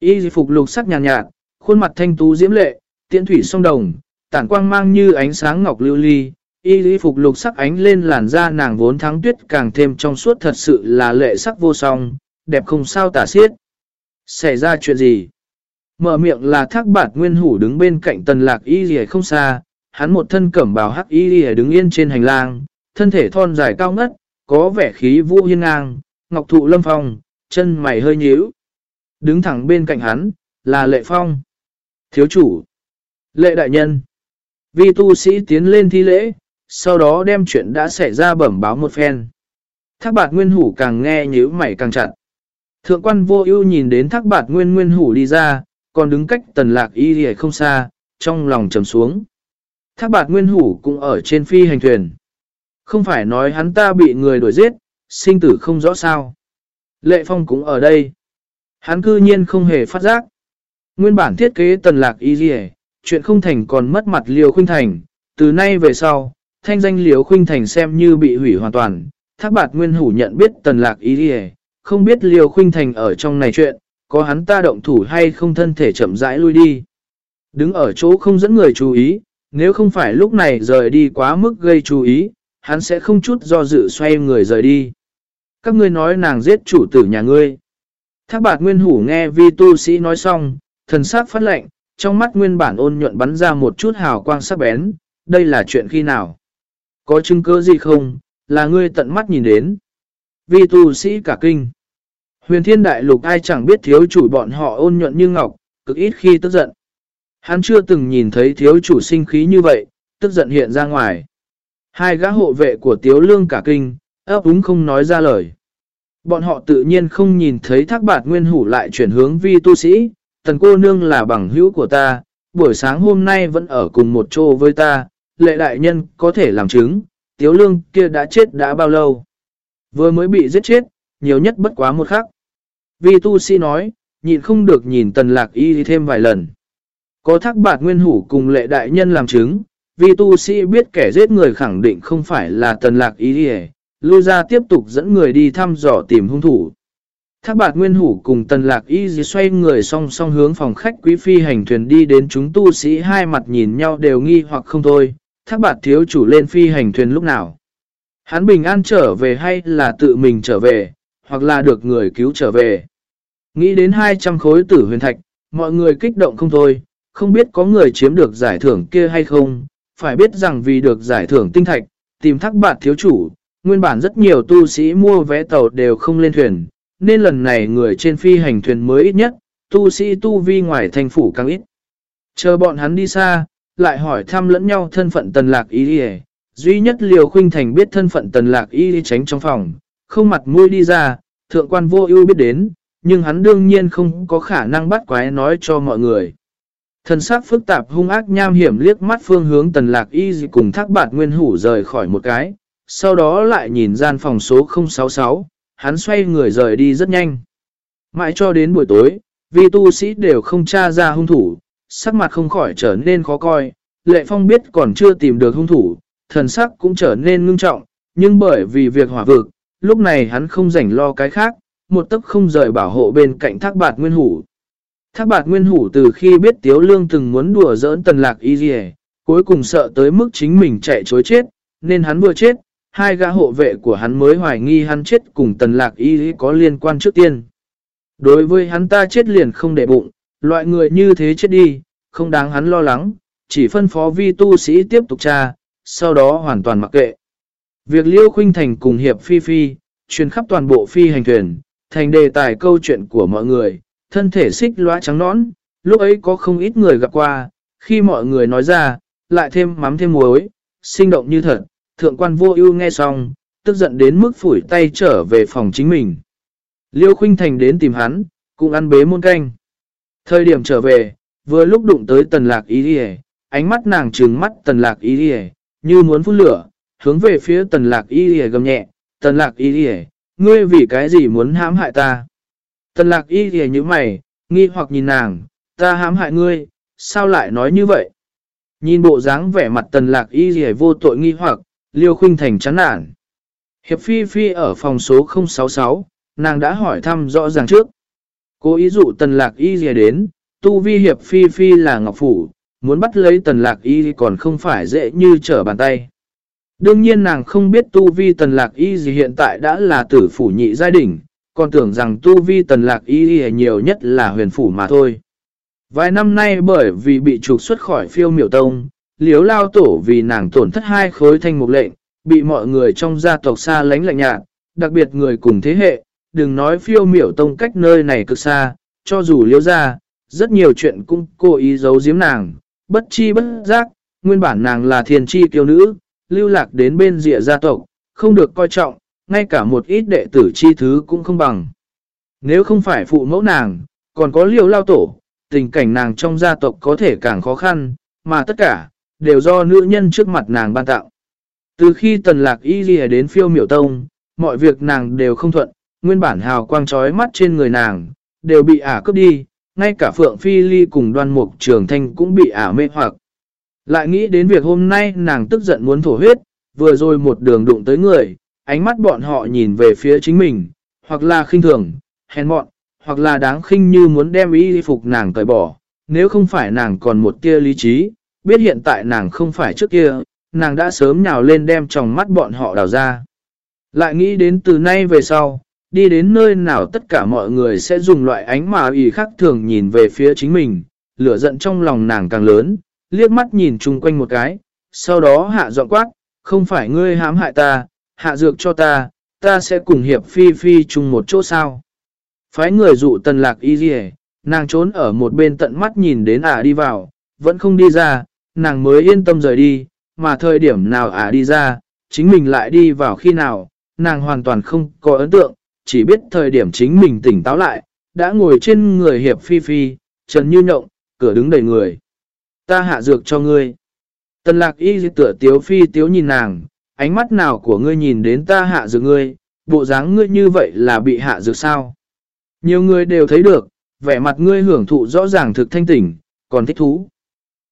Y phục lục sắc nhàn nhạt, nhạt, khuôn mặt thanh tú diễm lệ, tiễn thủy song đồng, tản quang mang như ánh sáng ngọc lưu ly, y lý phục lục sắc ánh lên làn da nàng vốn thắng tuyết càng thêm trong suốt thật sự là lệ sắc vô song, đẹp không sao tả xiết. Xảy ra chuyện gì? Mở miệng là thác bạt nguyên hủ đứng bên cạnh tần lạc y lý không xa, hắn một thân cẩm bào hắc y lý đứng yên trên hành lang, thân thể thon dài cao ngất, có vẻ khí vũ hiên ngang, ngọc thụ lâm phong, chân mày hơi nhíu. Đứng thẳng bên cạnh hắn, là lệ phong. Thiếu chủ. Lệ đại nhân. Vi tu sĩ tiến lên thi lễ, sau đó đem chuyện đã xảy ra bẩm báo một phen. Thác bạt nguyên hủ càng nghe nhíu mày càng chặt. Thượng quan vô ưu nhìn đến thác bạt nguyên nguyên hủ đi ra, còn đứng cách tần lạc y thì không xa, trong lòng trầm xuống. Thác bạt nguyên hủ cũng ở trên phi hành thuyền. Không phải nói hắn ta bị người đuổi giết, sinh tử không rõ sao. Lệ phong cũng ở đây. Hắn cư nhiên không hề phát giác. Nguyên bản thiết kế tần lạc y dì chuyện không thành còn mất mặt liều khuynh thành. Từ nay về sau, thanh danh liều khuynh thành xem như bị hủy hoàn toàn. Thác bạt nguyên hủ nhận biết tần lạc ý đi không biết liều khuynh thành ở trong này chuyện, có hắn ta động thủ hay không thân thể chậm rãi lui đi. Đứng ở chỗ không dẫn người chú ý, nếu không phải lúc này rời đi quá mức gây chú ý, hắn sẽ không chút do dự xoay người rời đi. Các ngươi nói nàng giết chủ tử nhà ngươi. Thác bạt nguyên hủ nghe vi tu sĩ nói xong, thần sắc phát lệnh, trong mắt nguyên bản ôn nhuận bắn ra một chút hào quang sắc bén, đây là chuyện khi nào? Có chứng cứ gì không? Là ngươi tận mắt nhìn đến. Vi tu sĩ cả kinh. Huyền thiên đại lục ai chẳng biết thiếu chủ bọn họ ôn nhuận như ngọc, cực ít khi tức giận. Hắn chưa từng nhìn thấy thiếu chủ sinh khí như vậy, tức giận hiện ra ngoài. Hai gã hộ vệ của tiếu lương cả kinh, ấp úng không nói ra lời. Bọn họ tự nhiên không nhìn thấy thác bạt nguyên hủ lại chuyển hướng vi tu sĩ, tần cô nương là bằng hữu của ta, buổi sáng hôm nay vẫn ở cùng một chỗ với ta, lệ đại nhân có thể làm chứng, tiếu lương kia đã chết đã bao lâu. Vừa mới bị giết chết, nhiều nhất bất quá một khắc. Vi tu sĩ nói, nhịn không được nhìn tần lạc y thêm vài lần. Có thác bạt nguyên hủ cùng lệ đại nhân làm chứng, vi tu sĩ biết kẻ giết người khẳng định không phải là tần lạc y đi lui ra tiếp tục dẫn người đi thăm dò tìm hung thủ. Thác bạt nguyên hủ cùng tần lạc y dì xoay người song song hướng phòng khách quý phi hành thuyền đi đến chúng tu sĩ hai mặt nhìn nhau đều nghi hoặc không thôi. Thác bạt thiếu chủ lên phi hành thuyền lúc nào? Hắn bình an trở về hay là tự mình trở về, hoặc là được người cứu trở về? Nghĩ đến 200 khối tử huyền thạch, mọi người kích động không thôi, không biết có người chiếm được giải thưởng kia hay không, phải biết rằng vì được giải thưởng tinh thạch, tìm thác bạt thiếu chủ, nguyên bản rất nhiều tu sĩ mua vé tàu đều không lên thuyền, nên lần này người trên phi hành thuyền mới ít nhất, tu sĩ tu vi ngoài thành phủ càng ít. Chờ bọn hắn đi xa, lại hỏi thăm lẫn nhau thân phận tần lạc y đi Duy nhất liều khuynh thành biết thân phận tần lạc y đi tránh trong phòng, không mặt mũi đi ra, thượng quan vô ưu biết đến, nhưng hắn đương nhiên không có khả năng bắt quái nói cho mọi người. Thần sắc phức tạp hung ác nham hiểm liếc mắt phương hướng tần lạc y cùng thác bạt nguyên hủ rời khỏi một cái, sau đó lại nhìn gian phòng số 066, hắn xoay người rời đi rất nhanh. Mãi cho đến buổi tối, vì tu sĩ đều không tra ra hung thủ, sắc mặt không khỏi trở nên khó coi, lệ phong biết còn chưa tìm được hung thủ, thần sắc cũng trở nên ngưng trọng, nhưng bởi vì việc hỏa vực, lúc này hắn không rảnh lo cái khác, một tấc không rời bảo hộ bên cạnh thác bạt nguyên hủ. Thác bạt nguyên hủ từ khi biết Tiếu Lương từng muốn đùa giỡn tần lạc y dì cuối cùng sợ tới mức chính mình chạy chối chết, nên hắn vừa chết, hai gã hộ vệ của hắn mới hoài nghi hắn chết cùng tần lạc y có liên quan trước tiên. Đối với hắn ta chết liền không để bụng, loại người như thế chết đi, không đáng hắn lo lắng, chỉ phân phó vi tu sĩ tiếp tục tra, sau đó hoàn toàn mặc kệ. Việc Liêu Khuynh Thành cùng Hiệp Phi Phi, truyền khắp toàn bộ phi hành thuyền, thành đề tài câu chuyện của mọi người, thân thể xích loa trắng nõn, lúc ấy có không ít người gặp qua, khi mọi người nói ra, lại thêm mắm thêm muối, sinh động như thật, thượng quan vô ưu nghe xong, tức giận đến mức phủi tay trở về phòng chính mình. Liêu Khuynh Thành đến tìm hắn, cũng ăn bế môn canh. Thời điểm trở về, vừa lúc đụng tới tần lạc ý đi ánh mắt nàng trừng mắt tần lạc ý đi như muốn phun lửa, hướng về phía tần lạc ý đi gầm nhẹ, tần lạc ý đi ngươi vì cái gì muốn hãm hại ta? Tần lạc ý đi như mày, nghi hoặc nhìn nàng, ta hãm hại ngươi, sao lại nói như vậy? Nhìn bộ dáng vẻ mặt tần lạc y gì vô tội nghi hoặc, liêu khuynh thành chán nản. Hiệp Phi Phi ở phòng số 066, nàng đã hỏi thăm rõ ràng trước. Cô ý dụ tần lạc y gì đến, tu vi Hiệp Phi Phi là Ngọc Phủ, muốn bắt lấy tần lạc y còn không phải dễ như trở bàn tay. Đương nhiên nàng không biết tu vi tần lạc y gì hiện tại đã là tử phủ nhị giai đỉnh, còn tưởng rằng tu vi tần lạc y nhiều nhất là huyền phủ mà thôi. Vài năm nay bởi vì bị trục xuất khỏi phiêu miểu tông, liếu lao tổ vì nàng tổn thất hai khối thanh mục lệnh, bị mọi người trong gia tộc xa lánh lạnh nhạt, đặc biệt người cùng thế hệ, đừng nói phiêu miểu tông cách nơi này cực xa, cho dù liếu ra, rất nhiều chuyện cũng cố ý giấu giếm nàng, bất chi bất giác, nguyên bản nàng là thiền chi kiêu nữ, lưu lạc đến bên rìa gia tộc, không được coi trọng, ngay cả một ít đệ tử chi thứ cũng không bằng. Nếu không phải phụ mẫu nàng, còn có liều lao tổ, tình cảnh nàng trong gia tộc có thể càng khó khăn, mà tất cả, đều do nữ nhân trước mặt nàng ban tạo. Từ khi tần lạc y ghi đến phiêu miểu tông, mọi việc nàng đều không thuận, nguyên bản hào quang trói mắt trên người nàng, đều bị ả cướp đi, ngay cả Phượng Phi Ly cùng đoan mục trường thanh cũng bị ả mê hoặc. Lại nghĩ đến việc hôm nay nàng tức giận muốn thổ huyết, vừa rồi một đường đụng tới người, ánh mắt bọn họ nhìn về phía chính mình, hoặc là khinh thường, hèn mọn, hoặc là đáng khinh như muốn đem y phục nàng cởi bỏ. Nếu không phải nàng còn một tia lý trí, biết hiện tại nàng không phải trước kia, nàng đã sớm nhào lên đem tròng mắt bọn họ đào ra. Lại nghĩ đến từ nay về sau, đi đến nơi nào tất cả mọi người sẽ dùng loại ánh mà ý khác thường nhìn về phía chính mình, lửa giận trong lòng nàng càng lớn, liếc mắt nhìn chung quanh một cái, sau đó hạ dọn quát, không phải ngươi hãm hại ta, hạ dược cho ta, ta sẽ cùng hiệp phi phi chung một chỗ sao. Phái người dụ tần lạc y dì nàng trốn ở một bên tận mắt nhìn đến ả đi vào, vẫn không đi ra, nàng mới yên tâm rời đi, mà thời điểm nào ả đi ra, chính mình lại đi vào khi nào, nàng hoàn toàn không có ấn tượng, chỉ biết thời điểm chính mình tỉnh táo lại, đã ngồi trên người hiệp phi phi, trần như nhộng, cửa đứng đầy người. Ta hạ dược cho ngươi. Tần lạc y tựa tiếu phi tiếu nhìn nàng, ánh mắt nào của ngươi nhìn đến ta hạ dược ngươi, bộ dáng ngươi như vậy là bị hạ dược sao? Nhiều người đều thấy được, vẻ mặt ngươi hưởng thụ rõ ràng thực thanh tỉnh, còn thích thú.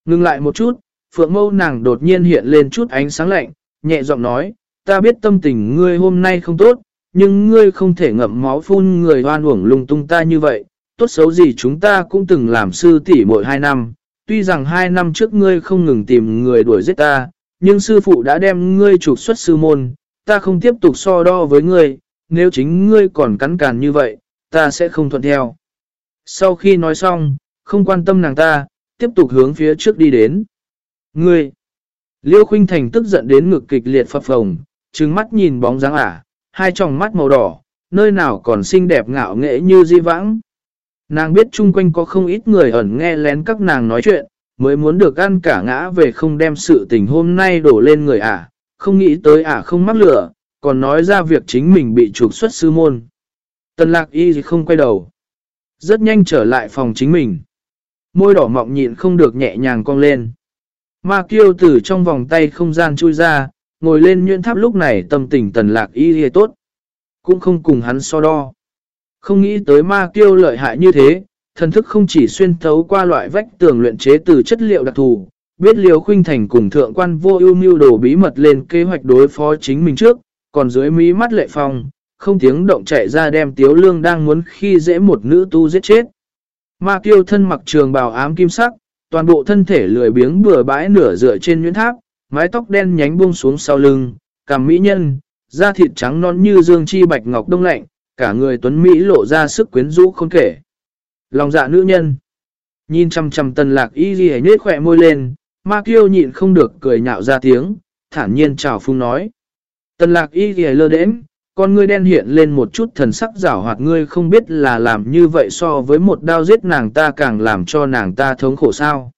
Ngừng lại một chút, phượng mâu nàng đột nhiên hiện lên chút ánh sáng lạnh, nhẹ giọng nói, ta biết tâm tình ngươi hôm nay không tốt, nhưng ngươi không thể ngậm máu phun người hoan uổng lung tung ta như vậy, tốt xấu gì chúng ta cũng từng làm sư tỷ mỗi hai năm, tuy rằng hai năm trước ngươi không ngừng tìm người đuổi giết ta, nhưng sư phụ đã đem ngươi trục xuất sư môn, ta không tiếp tục so đo với ngươi, nếu chính ngươi còn cắn càn như vậy, ta sẽ không thuận theo. Sau khi nói xong, không quan tâm nàng ta, tiếp tục hướng phía trước đi đến. Ngươi! Liêu Khuynh Thành tức giận đến ngực kịch liệt phập phồng, trừng mắt nhìn bóng dáng ả, hai tròng mắt màu đỏ, nơi nào còn xinh đẹp ngạo nghệ như di vãng. Nàng biết chung quanh có không ít người ẩn nghe lén các nàng nói chuyện, mới muốn được ăn cả ngã về không đem sự tình hôm nay đổ lên người ả, không nghĩ tới ả không mắc lửa, còn nói ra việc chính mình bị trục xuất sư môn. Tần lạc y không quay đầu. Rất nhanh trở lại phòng chính mình. Môi đỏ mọng nhịn không được nhẹ nhàng cong lên. Ma kiêu từ trong vòng tay không gian chui ra, ngồi lên nhuyễn tháp lúc này tâm tình tần lạc y hề tốt. Cũng không cùng hắn so đo. Không nghĩ tới ma kiêu lợi hại như thế, thần thức không chỉ xuyên thấu qua loại vách tường luyện chế từ chất liệu đặc thù, biết liều khuynh thành cùng thượng quan vô ưu mưu đồ bí mật lên kế hoạch đối phó chính mình trước, còn dưới mí mắt lệ phong, không tiếng động chạy ra đem tiếu lương đang muốn khi dễ một nữ tu giết chết. Ma kiêu thân mặc trường bào ám kim sắc, toàn bộ thân thể lười biếng bừa bãi nửa dựa trên nhuyễn tháp, mái tóc đen nhánh buông xuống sau lưng, cằm mỹ nhân, da thịt trắng non như dương chi bạch ngọc đông lạnh, cả người tuấn Mỹ lộ ra sức quyến rũ không kể. Lòng dạ nữ nhân. Nhìn chăm chăm tần lạc y ghi nết khỏe môi lên, ma kiêu nhịn không được cười nhạo ra tiếng, thản nhiên chào phung nói. Tần lạc y ghi lơ đếm, con ngươi đen hiện lên một chút thần sắc rảo hoạt ngươi không biết là làm như vậy so với một đao giết nàng ta càng làm cho nàng ta thống khổ sao.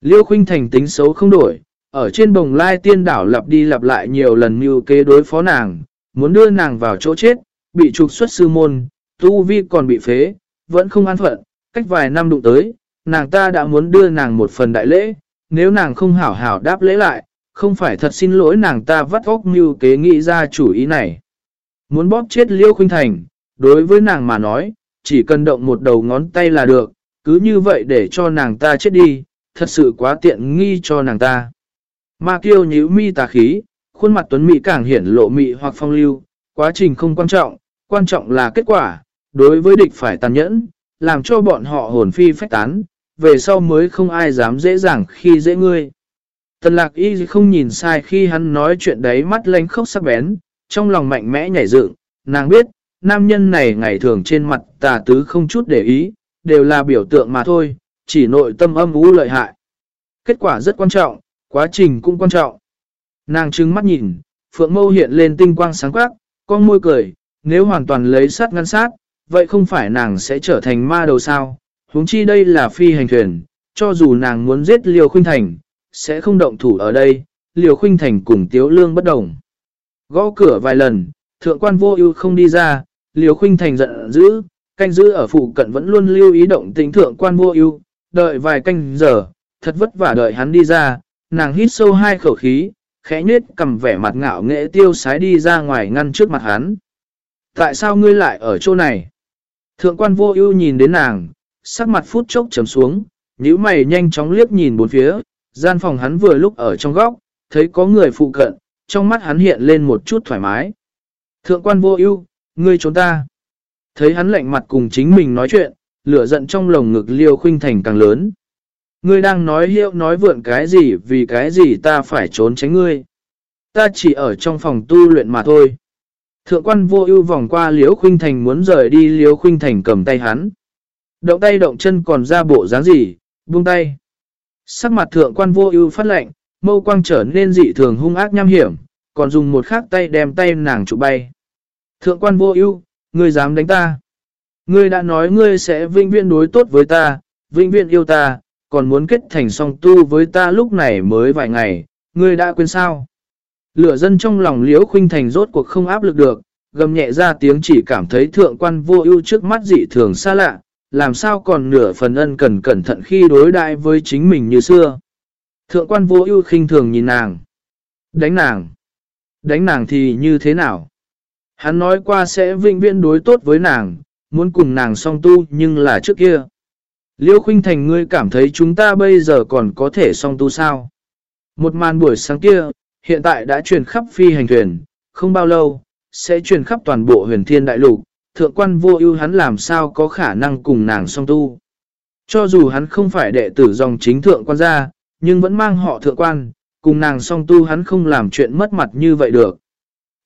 Liêu khuynh thành tính xấu không đổi, ở trên bồng lai tiên đảo lặp đi lặp lại nhiều lần mưu kế đối phó nàng, muốn đưa nàng vào chỗ chết, bị trục xuất sư môn, tu vi còn bị phế, vẫn không an phận, cách vài năm đụng tới, nàng ta đã muốn đưa nàng một phần đại lễ, nếu nàng không hảo hảo đáp lễ lại, không phải thật xin lỗi nàng ta vắt óc mưu kế nghĩ ra chủ ý này. Muốn bóp chết Liêu Khuynh Thành, đối với nàng mà nói, chỉ cần động một đầu ngón tay là được, cứ như vậy để cho nàng ta chết đi, thật sự quá tiện nghi cho nàng ta. Ma kiêu nhíu mi tà khí, khuôn mặt tuấn mỹ càng hiển lộ mị hoặc phong lưu, quá trình không quan trọng, quan trọng là kết quả, đối với địch phải tàn nhẫn, làm cho bọn họ hồn phi phách tán, về sau mới không ai dám dễ dàng khi dễ ngươi. Tần lạc y không nhìn sai khi hắn nói chuyện đấy mắt lanh khốc sắc bén, trong lòng mạnh mẽ nhảy dựng, nàng biết, nam nhân này ngày thường trên mặt tà tứ không chút để ý, đều là biểu tượng mà thôi, chỉ nội tâm âm u lợi hại. Kết quả rất quan trọng, quá trình cũng quan trọng. Nàng trứng mắt nhìn, phượng mâu hiện lên tinh quang sáng quắc, con môi cười, nếu hoàn toàn lấy sát ngăn sát, vậy không phải nàng sẽ trở thành ma đầu sao, huống chi đây là phi hành thuyền, cho dù nàng muốn giết Liều Khuynh Thành, sẽ không động thủ ở đây, Liều Khuynh Thành cùng Tiếu Lương bất đồng. Gõ cửa vài lần, thượng quan vô ưu không đi ra, Liều Khuynh Thành giận dữ, canh giữ ở phụ cận vẫn luôn lưu ý động tính thượng quan vô ưu, đợi vài canh giờ, thật vất vả đợi hắn đi ra, nàng hít sâu hai khẩu khí, khẽ nết cầm vẻ mặt ngạo nghệ tiêu sái đi ra ngoài ngăn trước mặt hắn. Tại sao ngươi lại ở chỗ này? Thượng quan vô ưu nhìn đến nàng, sắc mặt phút chốc chấm xuống, nhíu mày nhanh chóng liếc nhìn bốn phía, gian phòng hắn vừa lúc ở trong góc, thấy có người phụ cận, trong mắt hắn hiện lên một chút thoải mái. Thượng quan vô ưu, ngươi trốn ta. Thấy hắn lạnh mặt cùng chính mình nói chuyện, lửa giận trong lồng ngực liêu khuynh thành càng lớn. Ngươi đang nói hiệu nói vượn cái gì vì cái gì ta phải trốn tránh ngươi. Ta chỉ ở trong phòng tu luyện mà thôi. Thượng quan vô ưu vòng qua liễu khuynh thành muốn rời đi liễu khuynh thành cầm tay hắn. Động tay động chân còn ra bộ dáng gì, buông tay. Sắc mặt thượng quan vô ưu phát lệnh, mâu quang trở nên dị thường hung ác nham hiểm, còn dùng một khắc tay đem tay nàng trụ bay. Thượng quan vô ưu, ngươi dám đánh ta. Ngươi đã nói ngươi sẽ vinh viên đối tốt với ta, vinh viên yêu ta, còn muốn kết thành song tu với ta lúc này mới vài ngày, ngươi đã quên sao? Lửa dân trong lòng liễu khuynh thành rốt cuộc không áp lực được, gầm nhẹ ra tiếng chỉ cảm thấy thượng quan vô ưu trước mắt dị thường xa lạ, làm sao còn nửa phần ân cần cẩn thận khi đối đại với chính mình như xưa. Thượng quan vô ưu khinh thường nhìn nàng. Đánh nàng. Đánh nàng thì như thế nào? Hắn nói qua sẽ vĩnh viễn đối tốt với nàng, muốn cùng nàng song tu nhưng là trước kia. Liêu khinh thành ngươi cảm thấy chúng ta bây giờ còn có thể song tu sao? Một màn buổi sáng kia, hiện tại đã truyền khắp phi hành thuyền, không bao lâu, sẽ truyền khắp toàn bộ huyền thiên đại lục, thượng quan vô ưu hắn làm sao có khả năng cùng nàng song tu. Cho dù hắn không phải đệ tử dòng chính thượng quan gia, nhưng vẫn mang họ thượng quan, cùng nàng song tu hắn không làm chuyện mất mặt như vậy được.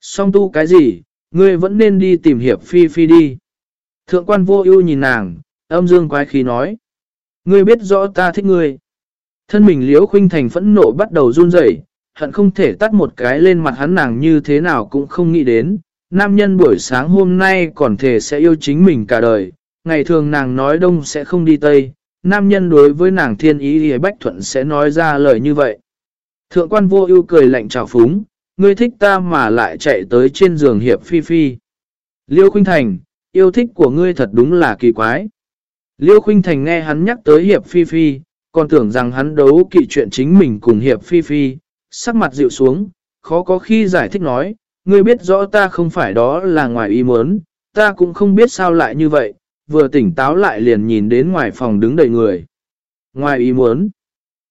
Song tu cái gì, ngươi vẫn nên đi tìm hiệp phi phi đi. Thượng quan vô ưu nhìn nàng, âm dương quái khí nói. Ngươi biết rõ ta thích ngươi. Thân mình liễu khuynh thành phẫn nộ bắt đầu run rẩy, hận không thể tắt một cái lên mặt hắn nàng như thế nào cũng không nghĩ đến. Nam nhân buổi sáng hôm nay còn thể sẽ yêu chính mình cả đời, ngày thường nàng nói đông sẽ không đi tây, nam nhân đối với nàng thiên ý thì bách thuận sẽ nói ra lời như vậy. Thượng quan vô ưu cười lạnh trào phúng, ngươi thích ta mà lại chạy tới trên giường hiệp phi phi. Liêu Khuynh Thành, yêu thích của ngươi thật đúng là kỳ quái. Liêu Khuynh Thành nghe hắn nhắc tới hiệp phi phi, còn tưởng rằng hắn đấu kỵ chuyện chính mình cùng hiệp phi phi, sắc mặt dịu xuống, khó có khi giải thích nói, ngươi biết rõ ta không phải đó là ngoài ý muốn, ta cũng không biết sao lại như vậy, vừa tỉnh táo lại liền nhìn đến ngoài phòng đứng đầy người. Ngoài ý muốn,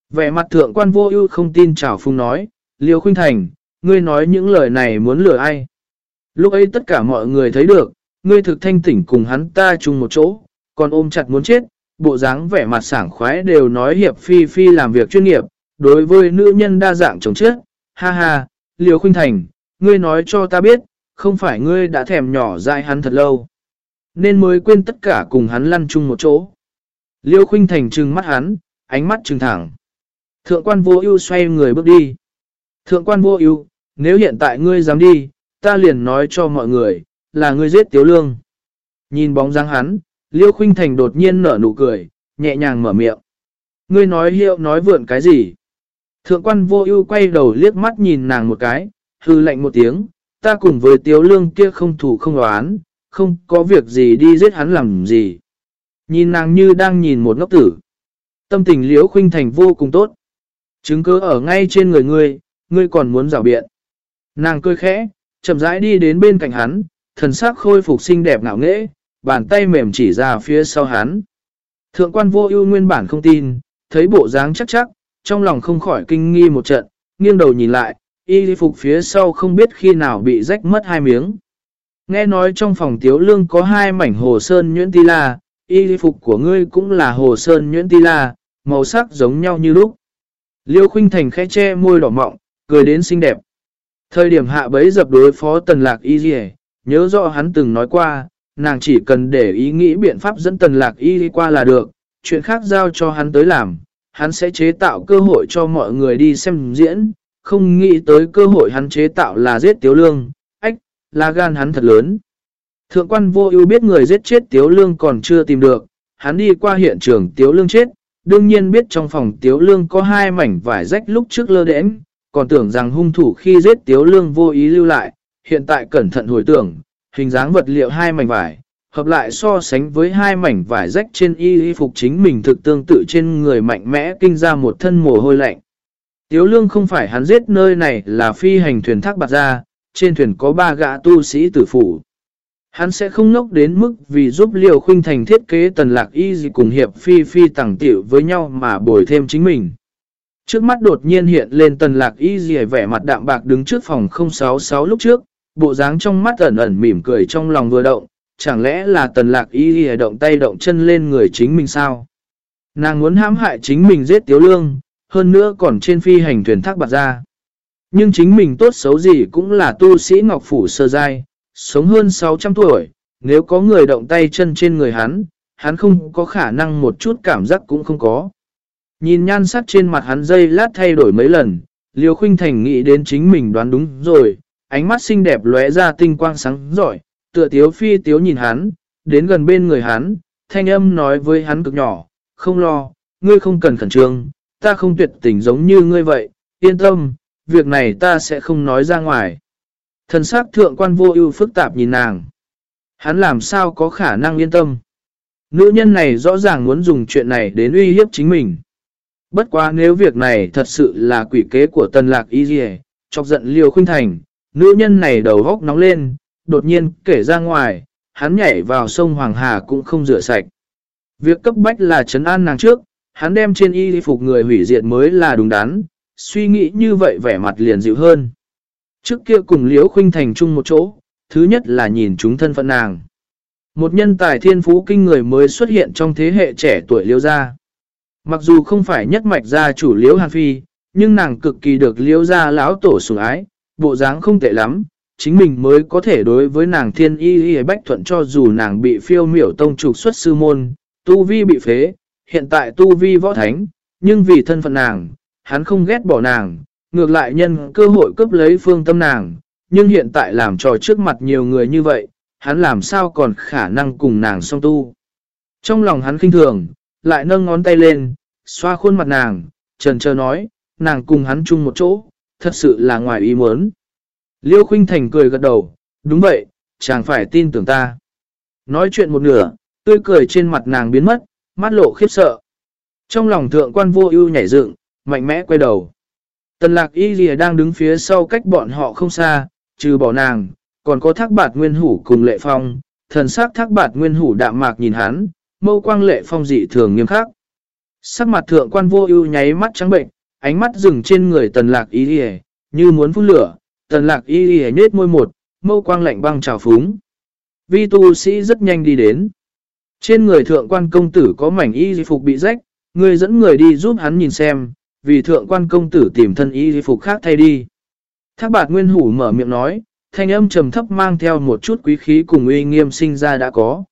vẻ mặt thượng quan vô ưu không tin chào phung nói, Liêu Khuynh Thành, ngươi nói những lời này muốn lừa ai. Lúc ấy tất cả mọi người thấy được, ngươi thực thanh tỉnh cùng hắn ta chung một chỗ, còn ôm chặt muốn chết, bộ dáng vẻ mặt sảng khoái đều nói hiệp phi phi làm việc chuyên nghiệp, đối với nữ nhân đa dạng chồng chết, ha ha, Liêu Khuynh Thành, ngươi nói cho ta biết, không phải ngươi đã thèm nhỏ dại hắn thật lâu, nên mới quên tất cả cùng hắn lăn chung một chỗ. Liêu Khuynh Thành trừng mắt hắn, ánh mắt trừng thẳng. Thượng quan vô ưu xoay người bước đi. Thượng quan vô ưu, nếu hiện tại ngươi dám đi, ta liền nói cho mọi người, là ngươi giết Tiếu Lương. Nhìn bóng dáng hắn, Liêu Khuynh Thành đột nhiên nở nụ cười, nhẹ nhàng mở miệng. Ngươi nói hiệu nói vượn cái gì? Thượng quan vô ưu quay đầu liếc mắt nhìn nàng một cái, hư lạnh một tiếng, ta cùng với tiếu lương kia không thủ không đoán, không có việc gì đi giết hắn làm gì. Nhìn nàng như đang nhìn một ngốc tử. Tâm tình liễu khuynh thành vô cùng tốt. Chứng cứ ở ngay trên người ngươi, ngươi còn muốn rào biện. Nàng cười khẽ, chậm rãi đi đến bên cạnh hắn, thần sắc khôi phục xinh đẹp ngạo nghễ, bàn tay mềm chỉ ra phía sau hắn. Thượng quan vô ưu nguyên bản không tin, thấy bộ dáng chắc chắc, trong lòng không khỏi kinh nghi một trận, nghiêng đầu nhìn lại, y phục phía sau không biết khi nào bị rách mất hai miếng. Nghe nói trong phòng tiếu lương có hai mảnh hồ sơn nhuyễn ti la, y phục của ngươi cũng là hồ sơn nhuyễn ti la, màu sắc giống nhau như lúc. Liêu khinh thành khẽ che môi đỏ mọng, cười đến xinh đẹp. Thời điểm hạ bấy dập đối phó tần lạc y dì nhớ rõ hắn từng nói qua, nàng chỉ cần để ý nghĩ biện pháp dẫn tần lạc y qua là được, chuyện khác giao cho hắn tới làm, hắn sẽ chế tạo cơ hội cho mọi người đi xem diễn, không nghĩ tới cơ hội hắn chế tạo là giết tiếu lương, là gan hắn thật lớn. Thượng quan vô ưu biết người giết chết tiếu lương còn chưa tìm được, hắn đi qua hiện trường tiếu lương chết, đương nhiên biết trong phòng tiếu lương có hai mảnh vải rách lúc trước lơ đễnh, còn tưởng rằng hung thủ khi giết tiếu lương vô ý lưu lại, hiện tại cẩn thận hồi tưởng, hình dáng vật liệu hai mảnh vải, hợp lại so sánh với hai mảnh vải rách trên y y phục chính mình thực tương tự trên người mạnh mẽ kinh ra một thân mồ hôi lạnh. Tiếu lương không phải hắn giết nơi này là phi hành thuyền thác bạc ra, trên thuyền có ba gã tu sĩ tử phủ. Hắn sẽ không nốc đến mức vì giúp liều khuynh thành thiết kế tần lạc y gì cùng hiệp phi phi tẳng tiểu với nhau mà bồi thêm chính mình. Trước mắt đột nhiên hiện lên tần lạc y gì vẻ mặt đạm bạc đứng trước phòng 066 lúc trước, bộ dáng trong mắt ẩn ẩn mỉm cười trong lòng vừa động, chẳng lẽ là tần lạc y gì động tay động chân lên người chính mình sao? Nàng muốn hãm hại chính mình giết tiếu lương, hơn nữa còn trên phi hành thuyền thác bạc ra. Nhưng chính mình tốt xấu gì cũng là tu sĩ Ngọc Phủ sơ giai, sống hơn 600 tuổi, nếu có người động tay chân trên người hắn, hắn không có khả năng một chút cảm giác cũng không có. Nhìn nhan sắc trên mặt hắn dây lát thay đổi mấy lần, Liêu Khuynh Thành nghĩ đến chính mình đoán đúng rồi, ánh mắt xinh đẹp lóe ra tinh quang sáng giỏi, tựa tiếu phi tiếu nhìn hắn, đến gần bên người hắn, thanh âm nói với hắn cực nhỏ, không lo, ngươi không cần khẩn trương, ta không tuyệt tình giống như ngươi vậy, yên tâm, việc này ta sẽ không nói ra ngoài. Thần sắc thượng quan vô ưu phức tạp nhìn nàng. Hắn làm sao có khả năng yên tâm. Nữ nhân này rõ ràng muốn dùng chuyện này đến uy hiếp chính mình. Bất quá nếu việc này thật sự là quỷ kế của tần lạc y dì chọc giận liều khuynh thành, nữ nhân này đầu góc nóng lên, đột nhiên kể ra ngoài, hắn nhảy vào sông Hoàng Hà cũng không rửa sạch. Việc cấp bách là trấn an nàng trước, hắn đem trên y phục người hủy diệt mới là đúng đắn, suy nghĩ như vậy vẻ mặt liền dịu hơn. Trước kia cùng Liễu Khuynh Thành chung một chỗ, thứ nhất là nhìn chúng thân phận nàng. Một nhân tài thiên phú kinh người mới xuất hiện trong thế hệ trẻ tuổi Liễu gia. Mặc dù không phải nhất mạch gia chủ Liễu Hàn Phi, nhưng nàng cực kỳ được Liễu gia lão tổ sủng ái, bộ dáng không tệ lắm, chính mình mới có thể đối với nàng thiên y y bách thuận cho dù nàng bị phiêu miểu tông trục xuất sư môn, tu vi bị phế, hiện tại tu vi võ thánh, nhưng vì thân phận nàng, hắn không ghét bỏ nàng, ngược lại nhân cơ hội cướp lấy phương tâm nàng, nhưng hiện tại làm trò trước mặt nhiều người như vậy, hắn làm sao còn khả năng cùng nàng song tu. Trong lòng hắn khinh thường, lại nâng ngón tay lên, xoa khuôn mặt nàng, trần chờ nói, nàng cùng hắn chung một chỗ, thật sự là ngoài ý muốn. Liêu Khuynh Thành cười gật đầu, đúng vậy, chàng phải tin tưởng ta. Nói chuyện một nửa, tươi cười trên mặt nàng biến mất, mắt lộ khiếp sợ. Trong lòng thượng quan vô ưu nhảy dựng, mạnh mẽ quay đầu. Tần lạc y lìa đang đứng phía sau cách bọn họ không xa, trừ bỏ nàng, còn có thác bạt nguyên hủ cùng lệ phong, thần sắc thác bạt nguyên hủ đạm mạc nhìn hắn, mâu quang lệ phong dị thường nghiêm khắc. Sắc mặt thượng quan vô ưu nháy mắt trắng bệnh, ánh mắt dừng trên người tần lạc y lìa, như muốn phun lửa, tần lạc y lìa nết môi một, mâu quang lạnh băng trào phúng. Vi tu sĩ rất nhanh đi đến. Trên người thượng quan công tử có mảnh y phục bị rách, người dẫn người đi giúp hắn nhìn xem, vì thượng quan công tử tìm thân y phục khác thay đi. Thác bạt nguyên hủ mở miệng nói, thanh âm trầm thấp mang theo một chút quý khí cùng uy nghiêm sinh ra đã có.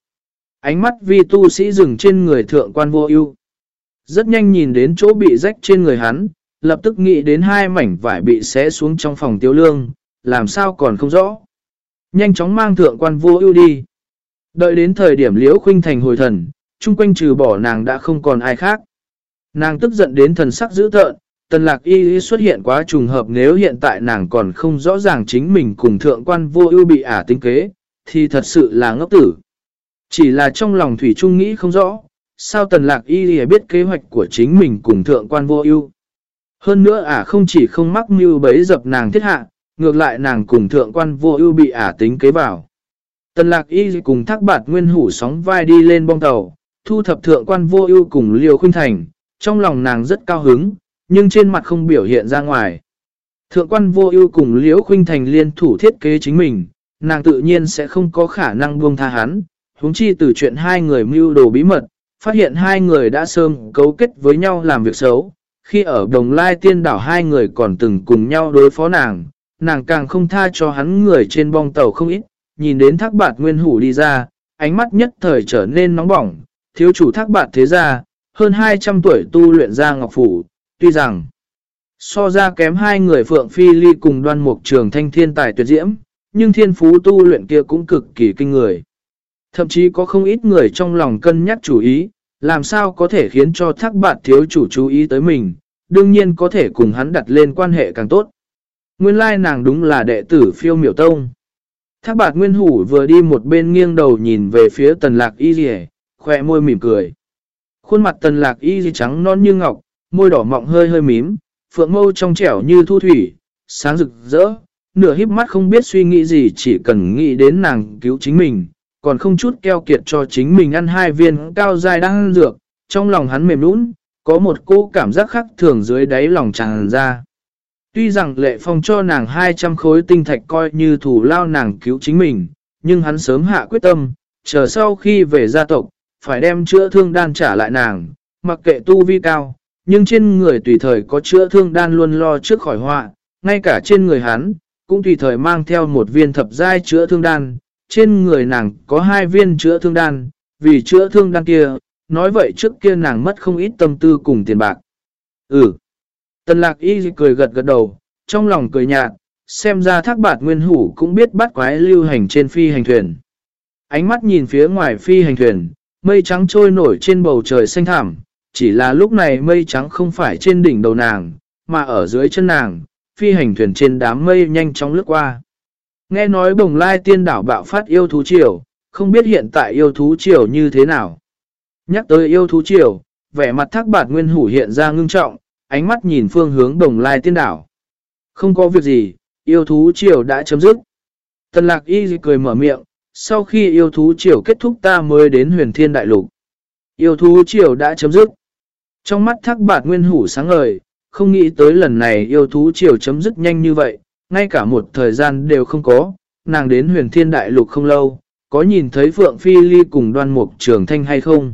Ánh mắt vi tu sĩ dừng trên người thượng quan vô ưu Rất nhanh nhìn đến chỗ bị rách trên người hắn, lập tức nghĩ đến hai mảnh vải bị xé xuống trong phòng tiêu lương, làm sao còn không rõ. Nhanh chóng mang thượng quan vô ưu đi. Đợi đến thời điểm liễu khuynh thành hồi thần, chung quanh trừ bỏ nàng đã không còn ai khác. Nàng tức giận đến thần sắc dữ tợn, Tần lạc y xuất hiện quá trùng hợp nếu hiện tại nàng còn không rõ ràng chính mình cùng thượng quan vô ưu bị ả tính kế, thì thật sự là ngốc tử. Chỉ là trong lòng Thủy Trung nghĩ không rõ, sao tần lạc y biết kế hoạch của chính mình cùng thượng quan vô ưu Hơn nữa ả không chỉ không mắc mưu bấy dập nàng thiết hạ, ngược lại nàng cùng thượng quan vô ưu bị ả tính kế vào. Tần lạc y cùng thác bạt nguyên hủ sóng vai đi lên bong tàu, thu thập thượng quan vô ưu cùng liều khuyên thành, trong lòng nàng rất cao hứng, nhưng trên mặt không biểu hiện ra ngoài. Thượng quan vô ưu cùng liễu khuynh thành liên thủ thiết kế chính mình, nàng tự nhiên sẽ không có khả năng buông tha hắn, huống chi từ chuyện hai người mưu đồ bí mật, phát hiện hai người đã sớm cấu kết với nhau làm việc xấu. Khi ở đồng lai tiên đảo hai người còn từng cùng nhau đối phó nàng, nàng càng không tha cho hắn người trên bong tàu không ít, nhìn đến thác bạt nguyên hủ đi ra, ánh mắt nhất thời trở nên nóng bỏng, thiếu chủ thác bạt thế ra, hơn 200 tuổi tu luyện ra ngọc phủ, tuy rằng so ra kém hai người Phượng Phi Ly cùng đoan mục trường thanh thiên tài tuyệt diễm, nhưng thiên phú tu luyện kia cũng cực kỳ kinh người. Thậm chí có không ít người trong lòng cân nhắc chủ ý, làm sao có thể khiến cho thác bạn thiếu chủ chú ý tới mình, đương nhiên có thể cùng hắn đặt lên quan hệ càng tốt. Nguyên lai nàng đúng là đệ tử phiêu miểu tông. Thác bạt nguyên hủ vừa đi một bên nghiêng đầu nhìn về phía tần lạc y rỉ, khỏe môi mỉm cười. Khuôn mặt tần lạc y dì trắng non như ngọc, môi đỏ mọng hơi hơi mím, phượng mâu trong trẻo như thu thủy, sáng rực rỡ, nửa híp mắt không biết suy nghĩ gì chỉ cần nghĩ đến nàng cứu chính mình, còn không chút keo kiệt cho chính mình ăn hai viên cao dài đang dược, trong lòng hắn mềm nũng, có một cô cảm giác khác thường dưới đáy lòng tràn ra. Tuy rằng lệ phong cho nàng 200 khối tinh thạch coi như thủ lao nàng cứu chính mình, nhưng hắn sớm hạ quyết tâm, chờ sau khi về gia tộc, phải đem chữa thương đan trả lại nàng, mặc kệ tu vi cao, nhưng trên người tùy thời có chữa thương đan luôn lo trước khỏi họa, ngay cả trên người hắn, cũng tùy thời mang theo một viên thập giai chữa thương đan, trên người nàng có hai viên chữa thương đan, vì chữa thương đan kia, nói vậy trước kia nàng mất không ít tâm tư cùng tiền bạc. Ừ. Tần lạc y cười gật gật đầu, trong lòng cười nhạt, xem ra thác bạt nguyên hủ cũng biết bắt quái lưu hành trên phi hành thuyền. Ánh mắt nhìn phía ngoài phi hành thuyền, mây trắng trôi nổi trên bầu trời xanh thảm, chỉ là lúc này mây trắng không phải trên đỉnh đầu nàng, mà ở dưới chân nàng, phi hành thuyền trên đám mây nhanh chóng lướt qua. Nghe nói bồng lai tiên đảo bạo phát yêu thú triều, không biết hiện tại yêu thú triều như thế nào. Nhắc tới yêu thú triều, vẻ mặt thác bạt nguyên hủ hiện ra ngưng trọng, ánh mắt nhìn phương hướng bồng lai tiên đảo. Không có việc gì, yêu thú triều đã chấm dứt. Tần lạc y cười mở miệng, sau khi yêu thú triều kết thúc ta mới đến huyền thiên đại lục. Yêu thú triều đã chấm dứt. Trong mắt thác bạt nguyên hủ sáng ngời, không nghĩ tới lần này yêu thú triều chấm dứt nhanh như vậy, ngay cả một thời gian đều không có, nàng đến huyền thiên đại lục không lâu, có nhìn thấy Phượng Phi Ly cùng đoan mục trường thanh hay không?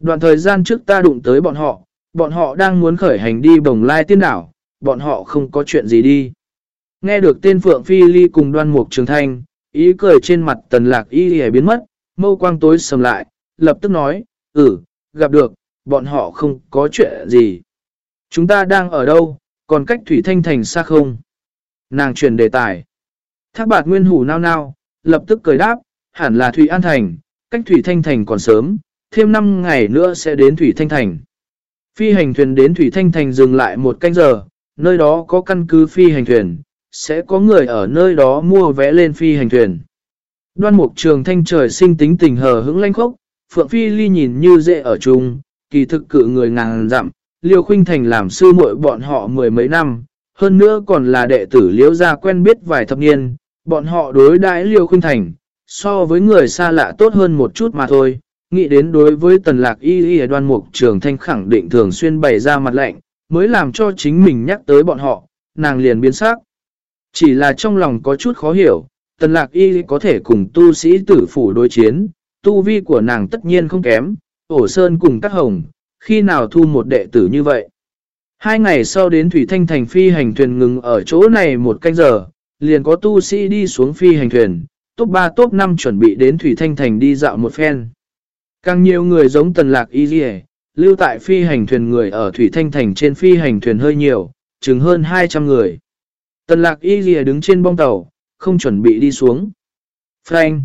Đoạn thời gian trước ta đụng tới bọn họ, bọn họ đang muốn khởi hành đi bồng lai tiên đảo, bọn họ không có chuyện gì đi. Nghe được tên Phượng Phi Ly cùng đoan mục trường thanh, ý cười trên mặt tần lạc y hề biến mất, mâu quang tối sầm lại, lập tức nói, ừ, gặp được, bọn họ không có chuyện gì. Chúng ta đang ở đâu, còn cách Thủy Thanh Thành xa không? Nàng chuyển đề tài. Thác bạt nguyên hủ nao nao, lập tức cười đáp, hẳn là Thủy An Thành, cách Thủy Thanh Thành còn sớm, thêm 5 ngày nữa sẽ đến Thủy Thanh Thành. Phi hành thuyền đến Thủy Thanh Thành dừng lại một canh giờ, nơi đó có căn cứ phi hành thuyền, sẽ có người ở nơi đó mua vé lên phi hành thuyền. Đoan mục trường thanh trời sinh tính tình hờ hững lanh khốc, Phượng Phi Ly nhìn như dễ ở chung, kỳ thực cự người ngàn dặm, Liêu Khuynh Thành làm sư muội bọn họ mười mấy năm, hơn nữa còn là đệ tử Liêu gia quen biết vài thập niên, bọn họ đối đãi Liêu Khuynh Thành, so với người xa lạ tốt hơn một chút mà thôi. Nghĩ đến đối với tần lạc y y đoan mục trường thanh khẳng định thường xuyên bày ra mặt lạnh, mới làm cho chính mình nhắc tới bọn họ, nàng liền biến sắc. Chỉ là trong lòng có chút khó hiểu, tần lạc y có thể cùng tu sĩ tử phủ đối chiến, tu vi của nàng tất nhiên không kém, ổ sơn cùng các hồng, khi nào thu một đệ tử như vậy. Hai ngày sau đến Thủy Thanh Thành phi hành thuyền ngừng ở chỗ này một canh giờ, liền có tu sĩ đi xuống phi hành thuyền, top 3 top 5 chuẩn bị đến Thủy Thanh Thành đi dạo một phen. Càng nhiều người giống tần lạc y dì lưu tại phi hành thuyền người ở Thủy Thanh Thành trên phi hành thuyền hơi nhiều, chừng hơn 200 người. Tần lạc y ghi đứng trên bong tàu, không chuẩn bị đi xuống. Frank!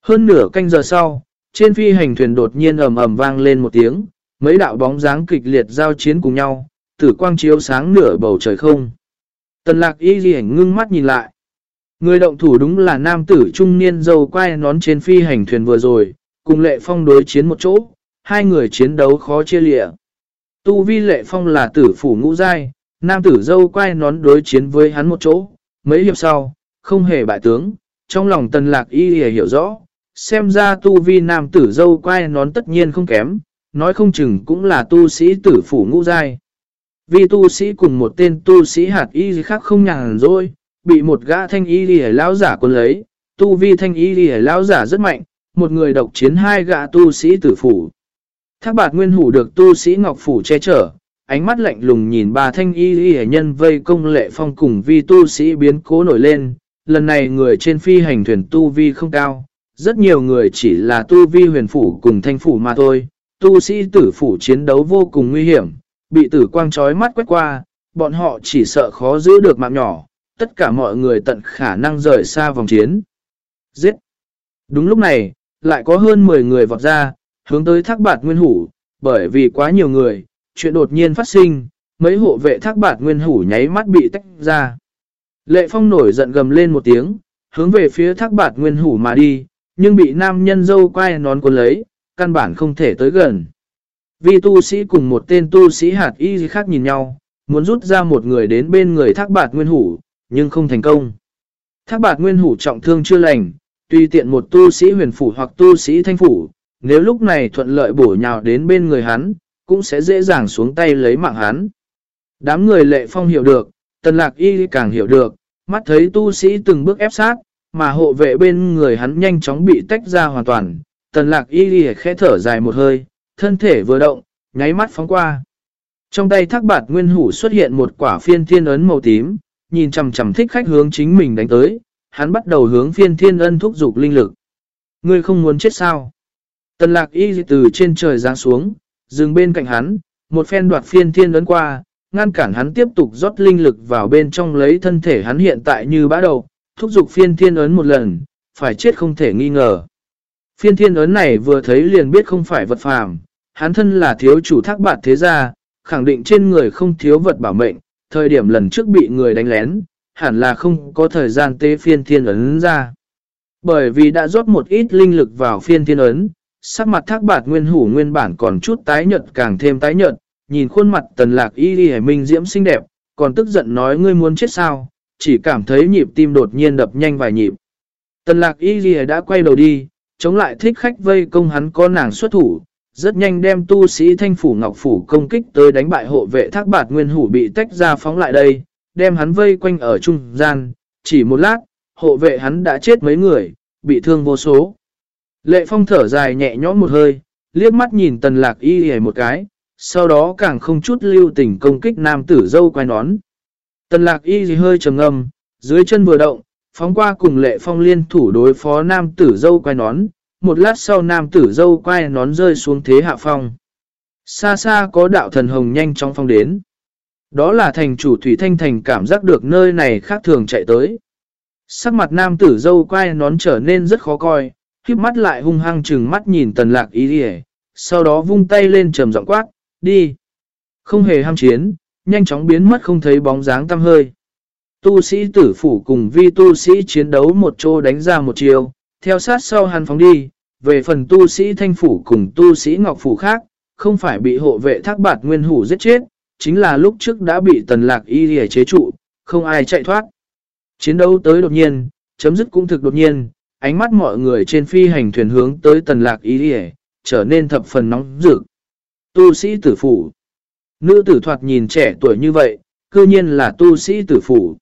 Hơn nửa canh giờ sau, trên phi hành thuyền đột nhiên ầm ầm vang lên một tiếng, mấy đạo bóng dáng kịch liệt giao chiến cùng nhau, tử quang chiếu sáng nửa bầu trời không. Tần lạc y ghi ngưng mắt nhìn lại. Người động thủ đúng là nam tử trung niên dâu quay nón trên phi hành thuyền vừa rồi, cùng lệ phong đối chiến một chỗ, hai người chiến đấu khó chia lịa. Tu vi lệ phong là tử phủ ngũ giai, nam tử dâu quay nón đối chiến với hắn một chỗ, mấy hiệp sau, không hề bại tướng, trong lòng tần lạc y hề hiểu rõ, xem ra tu vi nam tử dâu quay nón tất nhiên không kém, nói không chừng cũng là tu sĩ tử phủ ngũ giai. Vì tu sĩ cùng một tên tu sĩ hạt y khác không nhàn rồi, bị một gã thanh y hề lão giả quân lấy, tu vi thanh y hề lão giả rất mạnh, một người độc chiến hai gã tu sĩ tử phủ. Thác bạt nguyên hủ được tu sĩ ngọc phủ che chở, ánh mắt lạnh lùng nhìn bà thanh y y nhân vây công lệ phong cùng vi tu sĩ biến cố nổi lên, lần này người trên phi hành thuyền tu vi không cao, rất nhiều người chỉ là tu vi huyền phủ cùng thanh phủ mà thôi, tu sĩ tử phủ chiến đấu vô cùng nguy hiểm, bị tử quang trói mắt quét qua, bọn họ chỉ sợ khó giữ được mạng nhỏ, tất cả mọi người tận khả năng rời xa vòng chiến. Giết! Đúng lúc này, lại có hơn 10 người vọt ra, hướng tới thác bạt nguyên hủ, bởi vì quá nhiều người, chuyện đột nhiên phát sinh, mấy hộ vệ thác bạt nguyên hủ nháy mắt bị tách ra. Lệ phong nổi giận gầm lên một tiếng, hướng về phía thác bạt nguyên hủ mà đi, nhưng bị nam nhân dâu quay nón cuốn lấy, căn bản không thể tới gần. Vì tu sĩ cùng một tên tu sĩ hạt y khác nhìn nhau, muốn rút ra một người đến bên người thác bạt nguyên hủ, nhưng không thành công. Thác bạt nguyên hủ trọng thương chưa lành, tuy tiện một tu sĩ huyền phủ hoặc tu sĩ thanh phủ, nếu lúc này thuận lợi bổ nhào đến bên người hắn, cũng sẽ dễ dàng xuống tay lấy mạng hắn. Đám người lệ phong hiểu được, tần lạc y càng hiểu được, mắt thấy tu sĩ từng bước ép sát, mà hộ vệ bên người hắn nhanh chóng bị tách ra hoàn toàn. Tần lạc y khẽ thở dài một hơi, thân thể vừa động, nháy mắt phóng qua. Trong tay thác bạt nguyên hủ xuất hiện một quả phiên thiên ấn màu tím, nhìn chầm chầm thích khách hướng chính mình đánh tới, hắn bắt đầu hướng phiên thiên ân thúc dục linh lực. Ngươi không muốn chết sao? Tần lạc y từ trên trời ra xuống, dừng bên cạnh hắn, một phen đoạt phiên thiên ấn qua, ngăn cản hắn tiếp tục rót linh lực vào bên trong lấy thân thể hắn hiện tại như bã đầu, thúc giục phiên thiên ấn một lần, phải chết không thể nghi ngờ. Phiên thiên ấn này vừa thấy liền biết không phải vật phàm, hắn thân là thiếu chủ thác bạt thế gia, khẳng định trên người không thiếu vật bảo mệnh, thời điểm lần trước bị người đánh lén, hẳn là không có thời gian tế phiên thiên ấn ra. Bởi vì đã rót một ít linh lực vào phiên thiên ấn, sắc mặt thác bạt nguyên hủ nguyên bản còn chút tái nhợt càng thêm tái nhợt, nhìn khuôn mặt tần lạc y đi minh diễm xinh đẹp, còn tức giận nói ngươi muốn chết sao, chỉ cảm thấy nhịp tim đột nhiên đập nhanh vài nhịp. Tần lạc y đi đã quay đầu đi, chống lại thích khách vây công hắn có nàng xuất thủ, rất nhanh đem tu sĩ thanh phủ ngọc phủ công kích tới đánh bại hộ vệ thác bạt nguyên hủ bị tách ra phóng lại đây, đem hắn vây quanh ở trung gian, chỉ một lát, hộ vệ hắn đã chết mấy người, bị thương vô số. Lệ phong thở dài nhẹ nhõm một hơi, liếc mắt nhìn tần lạc y hề một cái, sau đó càng không chút lưu tình công kích nam tử dâu quay nón. Tần lạc y gì hơi trầm ngâm, dưới chân vừa động, phóng qua cùng lệ phong liên thủ đối phó nam tử dâu quay nón, một lát sau nam tử dâu quay nón rơi xuống thế hạ phong. Xa xa có đạo thần hồng nhanh chóng phong đến. Đó là thành chủ Thủy Thanh Thành cảm giác được nơi này khác thường chạy tới. Sắc mặt nam tử dâu quay nón trở nên rất khó coi, khiếp mắt lại hung hăng chừng mắt nhìn tần lạc ý đi sau đó vung tay lên trầm giọng quát, đi. Không hề ham chiến, nhanh chóng biến mất không thấy bóng dáng tăm hơi. Tu sĩ tử phủ cùng vi tu sĩ chiến đấu một chỗ đánh ra một chiều, theo sát sau hắn phóng đi, về phần tu sĩ thanh phủ cùng tu sĩ ngọc phủ khác, không phải bị hộ vệ thác bạt nguyên hủ giết chết, chính là lúc trước đã bị tần lạc y hề chế trụ, không ai chạy thoát. Chiến đấu tới đột nhiên, chấm dứt cũng thực đột nhiên, ánh mắt mọi người trên phi hành thuyền hướng tới tần lạc ý địa, trở nên thập phần nóng rực. Tu sĩ tử phủ Nữ tử thoạt nhìn trẻ tuổi như vậy, cư nhiên là tu sĩ tử phủ.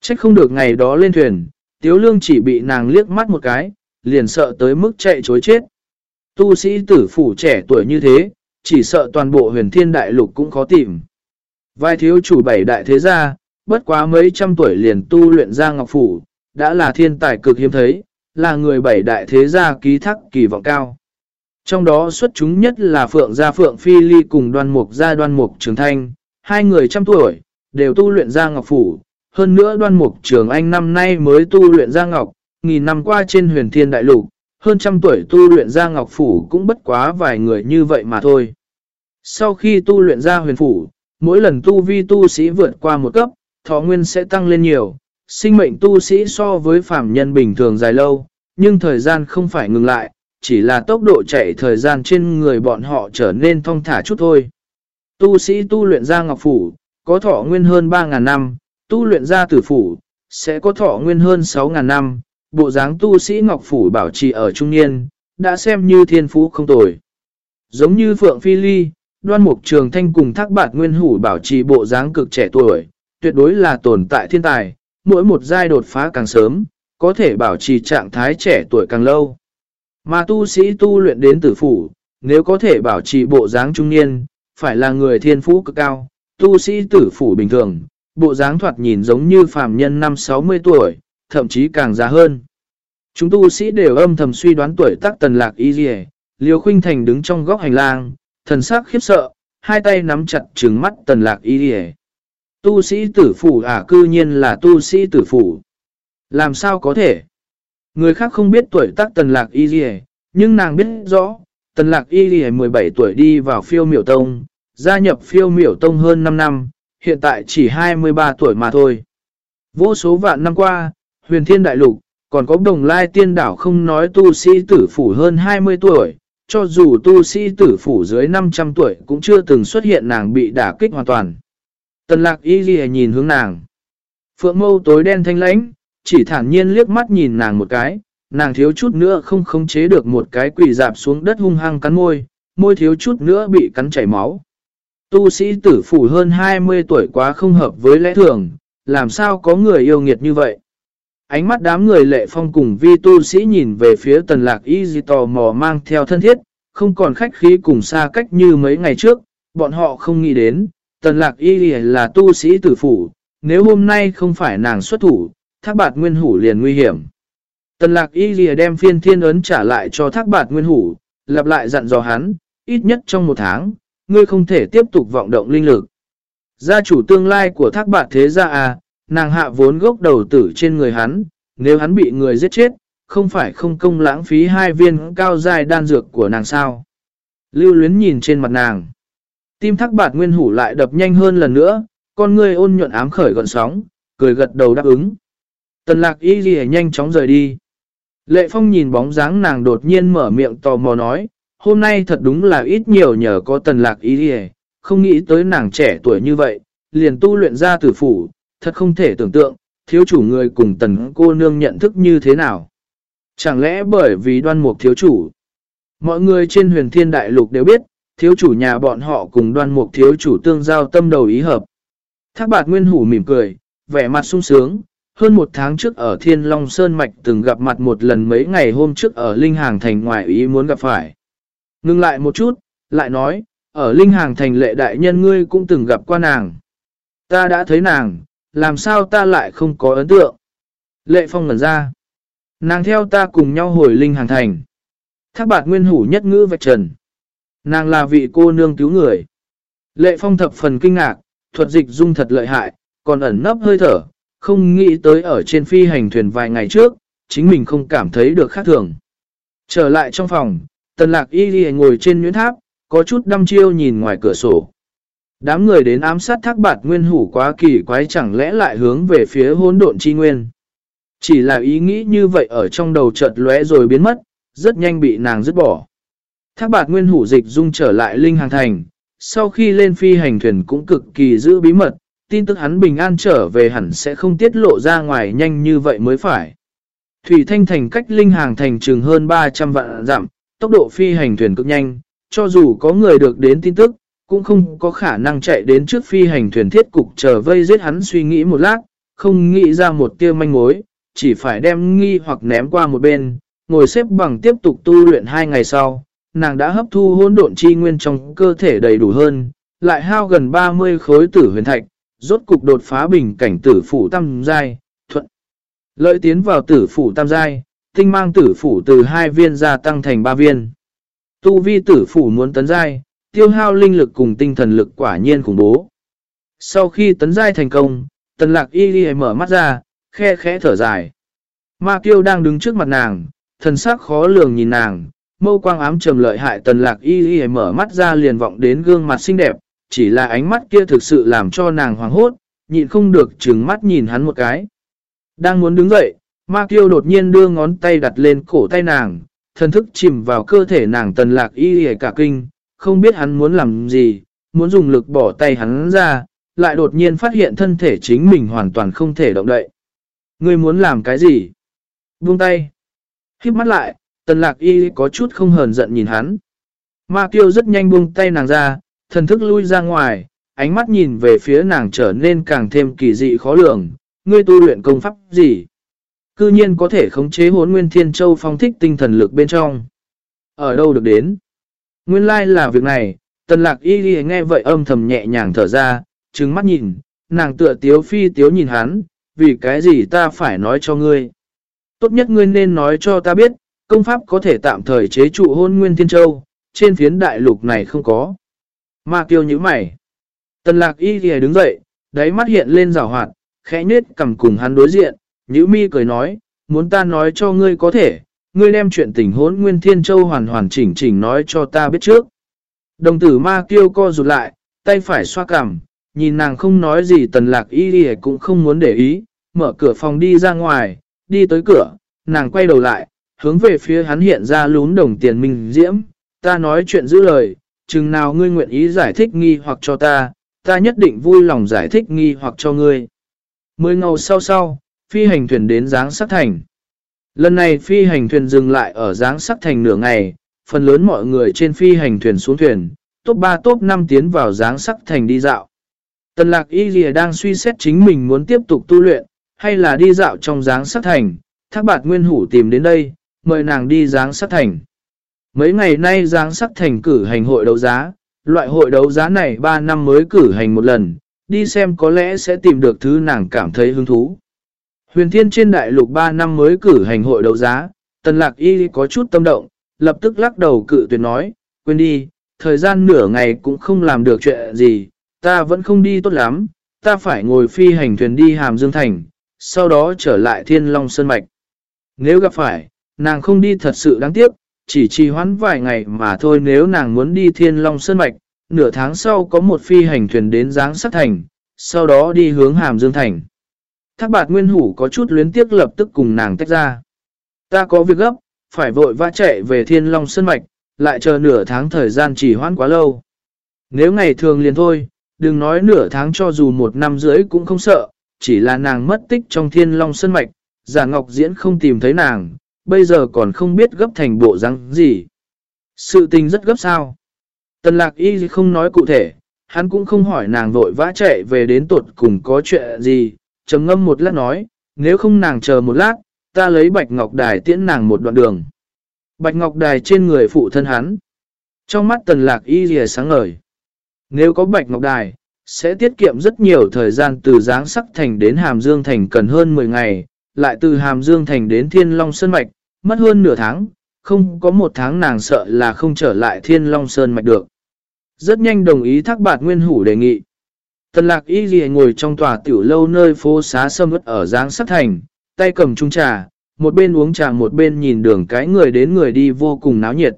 Trách không được ngày đó lên thuyền, Tiếu Lương chỉ bị nàng liếc mắt một cái, liền sợ tới mức chạy chối chết. Tu sĩ tử phủ trẻ tuổi như thế, chỉ sợ toàn bộ huyền thiên đại lục cũng khó tìm. Vai thiếu chủ bảy đại thế gia, bất quá mấy trăm tuổi liền tu luyện ra ngọc phủ, đã là thiên tài cực hiếm thấy, là người bảy đại thế gia ký thắc kỳ vọng cao. Trong đó xuất chúng nhất là Phượng Gia Phượng Phi Ly cùng đoan mục gia đoan mục trường thanh, hai người trăm tuổi, đều tu luyện ra ngọc phủ. Hơn nữa đoan mục trường anh năm nay mới tu luyện ra ngọc, nghìn năm qua trên huyền thiên đại lục, hơn trăm tuổi tu luyện ra ngọc phủ cũng bất quá vài người như vậy mà thôi. Sau khi tu luyện ra huyền phủ, mỗi lần tu vi tu sĩ vượt qua một cấp, thọ nguyên sẽ tăng lên nhiều. Sinh mệnh tu sĩ so với phạm nhân bình thường dài lâu, nhưng thời gian không phải ngừng lại, chỉ là tốc độ chạy thời gian trên người bọn họ trở nên thong thả chút thôi. Tu sĩ tu luyện ra ngọc phủ, có thọ nguyên hơn 3.000 năm, tu luyện ra tử phủ, sẽ có thọ nguyên hơn 6.000 năm, bộ dáng tu sĩ ngọc phủ bảo trì ở trung niên, đã xem như thiên phú không tồi. Giống như Phượng Phi Ly, đoan mục trường thanh cùng thác bạt nguyên hủ bảo trì bộ dáng cực trẻ tuổi, tuyệt đối là tồn tại thiên tài, mỗi một giai đột phá càng sớm, có thể bảo trì trạng thái trẻ tuổi càng lâu. Mà tu sĩ tu luyện đến tử phủ, nếu có thể bảo trì bộ dáng trung niên, phải là người thiên phú cực cao, tu sĩ tử phủ bình thường, bộ dáng thoạt nhìn giống như phàm nhân năm 60 tuổi, thậm chí càng già hơn. Chúng tu sĩ đều âm thầm suy đoán tuổi tác tần lạc y dì Liêu Khuynh Thành đứng trong góc hành lang, thần sắc khiếp sợ, hai tay nắm chặt trừng mắt tần lạc y dì Tu sĩ tử phủ à cư nhiên là tu sĩ tử phủ. Làm sao có thể? Người khác không biết tuổi tác tần lạc y dì nhưng nàng biết rõ, tần lạc y dì 17 tuổi đi vào phiêu miểu tông, gia nhập phiêu miểu tông hơn 5 năm, hiện tại chỉ 23 tuổi mà thôi. Vô số vạn năm qua, huyền thiên đại lục, còn có đồng lai tiên đảo không nói tu sĩ tử phủ hơn 20 tuổi, cho dù tu sĩ tử phủ dưới 500 tuổi cũng chưa từng xuất hiện nàng bị đả kích hoàn toàn. Tần lạc y ghi nhìn hướng nàng. Phượng mâu tối đen thanh lãnh, chỉ thản nhiên liếc mắt nhìn nàng một cái, nàng thiếu chút nữa không khống chế được một cái quỷ dạp xuống đất hung hăng cắn môi, môi thiếu chút nữa bị cắn chảy máu. Tu sĩ tử phủ hơn 20 tuổi quá không hợp với lẽ thường, làm sao có người yêu nghiệt như vậy? Ánh mắt đám người lệ phong cùng vi tu sĩ nhìn về phía tần lạc y gì tò mò mang theo thân thiết, không còn khách khí cùng xa cách như mấy ngày trước, bọn họ không nghĩ đến, tần lạc y là tu sĩ tử phủ, nếu hôm nay không phải nàng xuất thủ, thác bạt nguyên hủ liền nguy hiểm. Tần lạc y lìa đem phiên thiên ấn trả lại cho thác bạt nguyên hủ, lặp lại dặn dò hắn, ít nhất trong một tháng, ngươi không thể tiếp tục vọng động linh lực. Gia chủ tương lai của thác bạt thế gia à, nàng hạ vốn gốc đầu tử trên người hắn, nếu hắn bị người giết chết, không phải không công lãng phí hai viên cao dài đan dược của nàng sao. Lưu luyến nhìn trên mặt nàng. Tim thác bạt nguyên hủ lại đập nhanh hơn lần nữa, con ngươi ôn nhuận ám khởi gọn sóng, cười gật đầu đáp ứng. Tần lạc y ghi nhanh chóng rời đi. Lệ Phong nhìn bóng dáng nàng đột nhiên mở miệng tò mò nói, hôm nay thật đúng là ít nhiều nhờ có tần lạc y đi không nghĩ tới nàng trẻ tuổi như vậy, liền tu luyện ra tử phủ, thật không thể tưởng tượng, thiếu chủ người cùng tần cô nương nhận thức như thế nào. Chẳng lẽ bởi vì đoan mục thiếu chủ? Mọi người trên huyền thiên đại lục đều biết, thiếu chủ nhà bọn họ cùng đoan mục thiếu chủ tương giao tâm đầu ý hợp. Thác bạt nguyên hủ mỉm cười, vẻ mặt sung sướng, hơn một tháng trước ở Thiên Long Sơn Mạch từng gặp mặt một lần mấy ngày hôm trước ở Linh Hàng Thành ngoài ý muốn gặp phải. Ngưng lại một chút, lại nói, ở Linh Hàng Thành lệ đại nhân ngươi cũng từng gặp qua nàng. Ta đã thấy nàng, làm sao ta lại không có ấn tượng? Lệ Phong ngẩn ra. Nàng theo ta cùng nhau hồi Linh Hàng Thành. Thác bạt nguyên hủ nhất ngữ vạch trần. Nàng là vị cô nương cứu người. Lệ Phong thập phần kinh ngạc, thuật dịch dung thật lợi hại, còn ẩn nấp hơi thở, không nghĩ tới ở trên phi hành thuyền vài ngày trước, chính mình không cảm thấy được khác thường. Trở lại trong phòng, tần lạc y đi ngồi trên nhuyễn tháp, có chút đăm chiêu nhìn ngoài cửa sổ. Đám người đến ám sát thác bạt nguyên hủ quá kỳ quái chẳng lẽ lại hướng về phía hỗn độn chi nguyên. Chỉ là ý nghĩ như vậy ở trong đầu chợt lóe rồi biến mất, rất nhanh bị nàng dứt bỏ. Thác bạt nguyên hủ dịch dung trở lại linh hàng thành, sau khi lên phi hành thuyền cũng cực kỳ giữ bí mật, tin tức hắn bình an trở về hẳn sẽ không tiết lộ ra ngoài nhanh như vậy mới phải. Thủy Thanh Thành cách linh hàng thành chừng hơn 300 vạn dặm, tốc độ phi hành thuyền cực nhanh, cho dù có người được đến tin tức, cũng không có khả năng chạy đến trước phi hành thuyền thiết cục chờ vây giết hắn suy nghĩ một lát, không nghĩ ra một tia manh mối, chỉ phải đem nghi hoặc ném qua một bên, ngồi xếp bằng tiếp tục tu luyện hai ngày sau, nàng đã hấp thu hôn độn chi nguyên trong cơ thể đầy đủ hơn, lại hao gần 30 khối tử huyền thạch, rốt cục đột phá bình cảnh tử phủ tam giai, thuận. Lợi tiến vào tử phủ tam giai, tinh mang tử phủ từ hai viên gia tăng thành ba viên. Tu vi tử phủ muốn tấn giai, tiêu hao linh lực cùng tinh thần lực quả nhiên khủng bố. Sau khi tấn giai thành công, tần lạc y đi mở mắt ra, khe khẽ thở dài. Ma kiêu đang đứng trước mặt nàng, thần sắc khó lường nhìn nàng, mâu quang ám trầm lợi hại tần lạc y y mở mắt ra liền vọng đến gương mặt xinh đẹp, chỉ là ánh mắt kia thực sự làm cho nàng hoảng hốt, nhịn không được trừng mắt nhìn hắn một cái. Đang muốn đứng dậy, Ma Kiêu đột nhiên đưa ngón tay đặt lên cổ tay nàng, thần thức chìm vào cơ thể nàng tần lạc y y cả kinh, không biết hắn muốn làm gì, muốn dùng lực bỏ tay hắn ra, lại đột nhiên phát hiện thân thể chính mình hoàn toàn không thể động đậy. Ngươi muốn làm cái gì? Buông tay. Khiếp mắt lại, tần lạc y có chút không hờn giận nhìn hắn. Ma Kiêu rất nhanh buông tay nàng ra, thần thức lui ra ngoài, ánh mắt nhìn về phía nàng trở nên càng thêm kỳ dị khó lường. Ngươi tu luyện công pháp gì? Cư nhiên có thể khống chế hốn nguyên thiên châu phong thích tinh thần lực bên trong. Ở đâu được đến? Nguyên lai like là việc này, tần lạc y ghi nghe vậy âm thầm nhẹ nhàng thở ra, trừng mắt nhìn, nàng tựa tiếu phi tiếu nhìn hắn, vì cái gì ta phải nói cho ngươi. Tốt nhất ngươi nên nói cho ta biết, công pháp có thể tạm thời chế trụ hôn nguyên thiên châu, trên phiến đại lục này không có. Ma kiêu như mày. Tần lạc y thì đứng dậy, đáy mắt hiện lên rào hoạt, khẽ nết cầm cùng hắn đối diện, Nhữ mi cười nói, muốn ta nói cho ngươi có thể, ngươi đem chuyện tình hốn Nguyên Thiên Châu hoàn hoàn chỉnh chỉnh nói cho ta biết trước. Đồng tử ma kiêu co rụt lại, tay phải xoa cằm, nhìn nàng không nói gì tần lạc y đi cũng không muốn để ý, mở cửa phòng đi ra ngoài, đi tới cửa, nàng quay đầu lại, hướng về phía hắn hiện ra lún đồng tiền minh diễm, ta nói chuyện giữ lời, chừng nào ngươi nguyện ý giải thích nghi hoặc cho ta, ta nhất định vui lòng giải thích nghi hoặc cho ngươi. Mười ngầu sau sau, phi hành thuyền đến giáng sắc thành. Lần này phi hành thuyền dừng lại ở giáng sắc thành nửa ngày, phần lớn mọi người trên phi hành thuyền xuống thuyền, top 3 top 5 tiến vào giáng sắc thành đi dạo. Tần lạc y lìa đang suy xét chính mình muốn tiếp tục tu luyện, hay là đi dạo trong giáng sắc thành, thác bạt nguyên hủ tìm đến đây, mời nàng đi giáng sắc thành. Mấy ngày nay giáng sắc thành cử hành hội đấu giá, loại hội đấu giá này 3 năm mới cử hành một lần, đi xem có lẽ sẽ tìm được thứ nàng cảm thấy hứng thú. Huyền Thiên trên đại lục 3 năm mới cử hành hội đấu giá, Tần Lạc Y có chút tâm động, lập tức lắc đầu cự tuyệt nói, quên đi, thời gian nửa ngày cũng không làm được chuyện gì, ta vẫn không đi tốt lắm, ta phải ngồi phi hành thuyền đi Hàm Dương Thành, sau đó trở lại Thiên Long Sơn Mạch. Nếu gặp phải, nàng không đi thật sự đáng tiếc, chỉ trì hoãn vài ngày mà thôi nếu nàng muốn đi Thiên Long Sơn Mạch, nửa tháng sau có một phi hành thuyền đến Giáng Sắc Thành, sau đó đi hướng Hàm Dương Thành. Thác bạt nguyên hủ có chút luyến tiếc lập tức cùng nàng tách ra. Ta có việc gấp, phải vội vã chạy về thiên long sơn mạch, lại chờ nửa tháng thời gian chỉ hoãn quá lâu. Nếu ngày thường liền thôi, đừng nói nửa tháng cho dù một năm rưỡi cũng không sợ, chỉ là nàng mất tích trong thiên long sơn mạch, giả ngọc diễn không tìm thấy nàng, bây giờ còn không biết gấp thành bộ răng gì. Sự tình rất gấp sao. Tần lạc y không nói cụ thể, hắn cũng không hỏi nàng vội vã chạy về đến tuột cùng có chuyện gì, trầm ngâm một lát nói, nếu không nàng chờ một lát, ta lấy bạch ngọc đài tiễn nàng một đoạn đường. Bạch ngọc đài trên người phụ thân hắn. Trong mắt tần lạc y rìa sáng ngời. Nếu có bạch ngọc đài, sẽ tiết kiệm rất nhiều thời gian từ giáng sắc thành đến Hàm Dương Thành cần hơn 10 ngày, lại từ Hàm Dương Thành đến Thiên Long Sơn Mạch, mất hơn nửa tháng, không có một tháng nàng sợ là không trở lại Thiên Long Sơn Mạch được. Rất nhanh đồng ý thác bạt nguyên hủ đề nghị. Tần lạc y ghi ngồi trong tòa tiểu lâu nơi phố xá sâm ướt ở Giáng Sắc Thành, tay cầm chung trà, một bên uống trà một bên nhìn đường cái người đến người đi vô cùng náo nhiệt.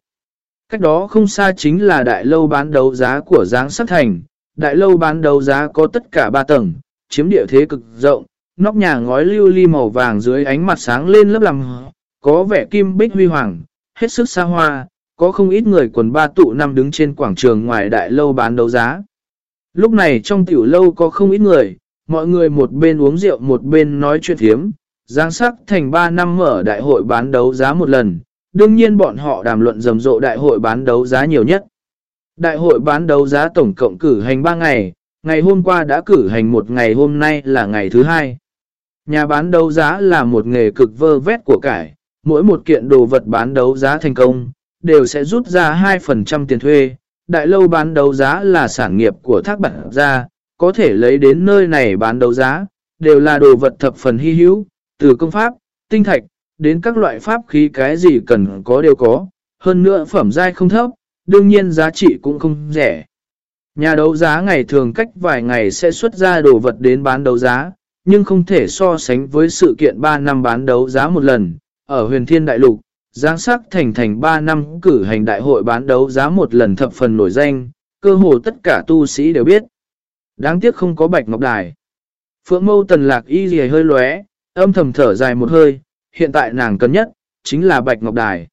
Cách đó không xa chính là đại lâu bán đấu giá của Giáng Sắc Thành. Đại lâu bán đấu giá có tất cả 3 tầng, chiếm địa thế cực rộng, nóc nhà ngói lưu ly màu vàng dưới ánh mặt sáng lên lớp làm có vẻ kim bích huy hoàng, hết sức xa hoa, có không ít người quần ba tụ năm đứng trên quảng trường ngoài đại lâu bán đấu giá. Lúc này trong tiểu lâu có không ít người, mọi người một bên uống rượu một bên nói chuyện thiếm. Giang sắc thành 3 năm mở đại hội bán đấu giá một lần, đương nhiên bọn họ đàm luận rầm rộ đại hội bán đấu giá nhiều nhất. Đại hội bán đấu giá tổng cộng cử hành 3 ngày, ngày hôm qua đã cử hành một ngày hôm nay là ngày thứ hai. Nhà bán đấu giá là một nghề cực vơ vét của cải, mỗi một kiện đồ vật bán đấu giá thành công, đều sẽ rút ra 2% tiền thuê, đại lâu bán đấu giá là sản nghiệp của thác bản gia, có thể lấy đến nơi này bán đấu giá, đều là đồ vật thập phần hy hữu, từ công pháp, tinh thạch, đến các loại pháp khí cái gì cần có đều có, hơn nữa phẩm giai không thấp, đương nhiên giá trị cũng không rẻ. Nhà đấu giá ngày thường cách vài ngày sẽ xuất ra đồ vật đến bán đấu giá, nhưng không thể so sánh với sự kiện 3 năm bán đấu giá một lần, ở huyền thiên đại lục, Giáng sắc thành thành 3 năm cử hành đại hội bán đấu giá một lần thập phần nổi danh, cơ hồ tất cả tu sĩ đều biết. Đáng tiếc không có bạch ngọc đài. Phượng mâu tần lạc y gì hơi lóe, âm thầm thở dài một hơi, hiện tại nàng cần nhất, chính là bạch ngọc đài.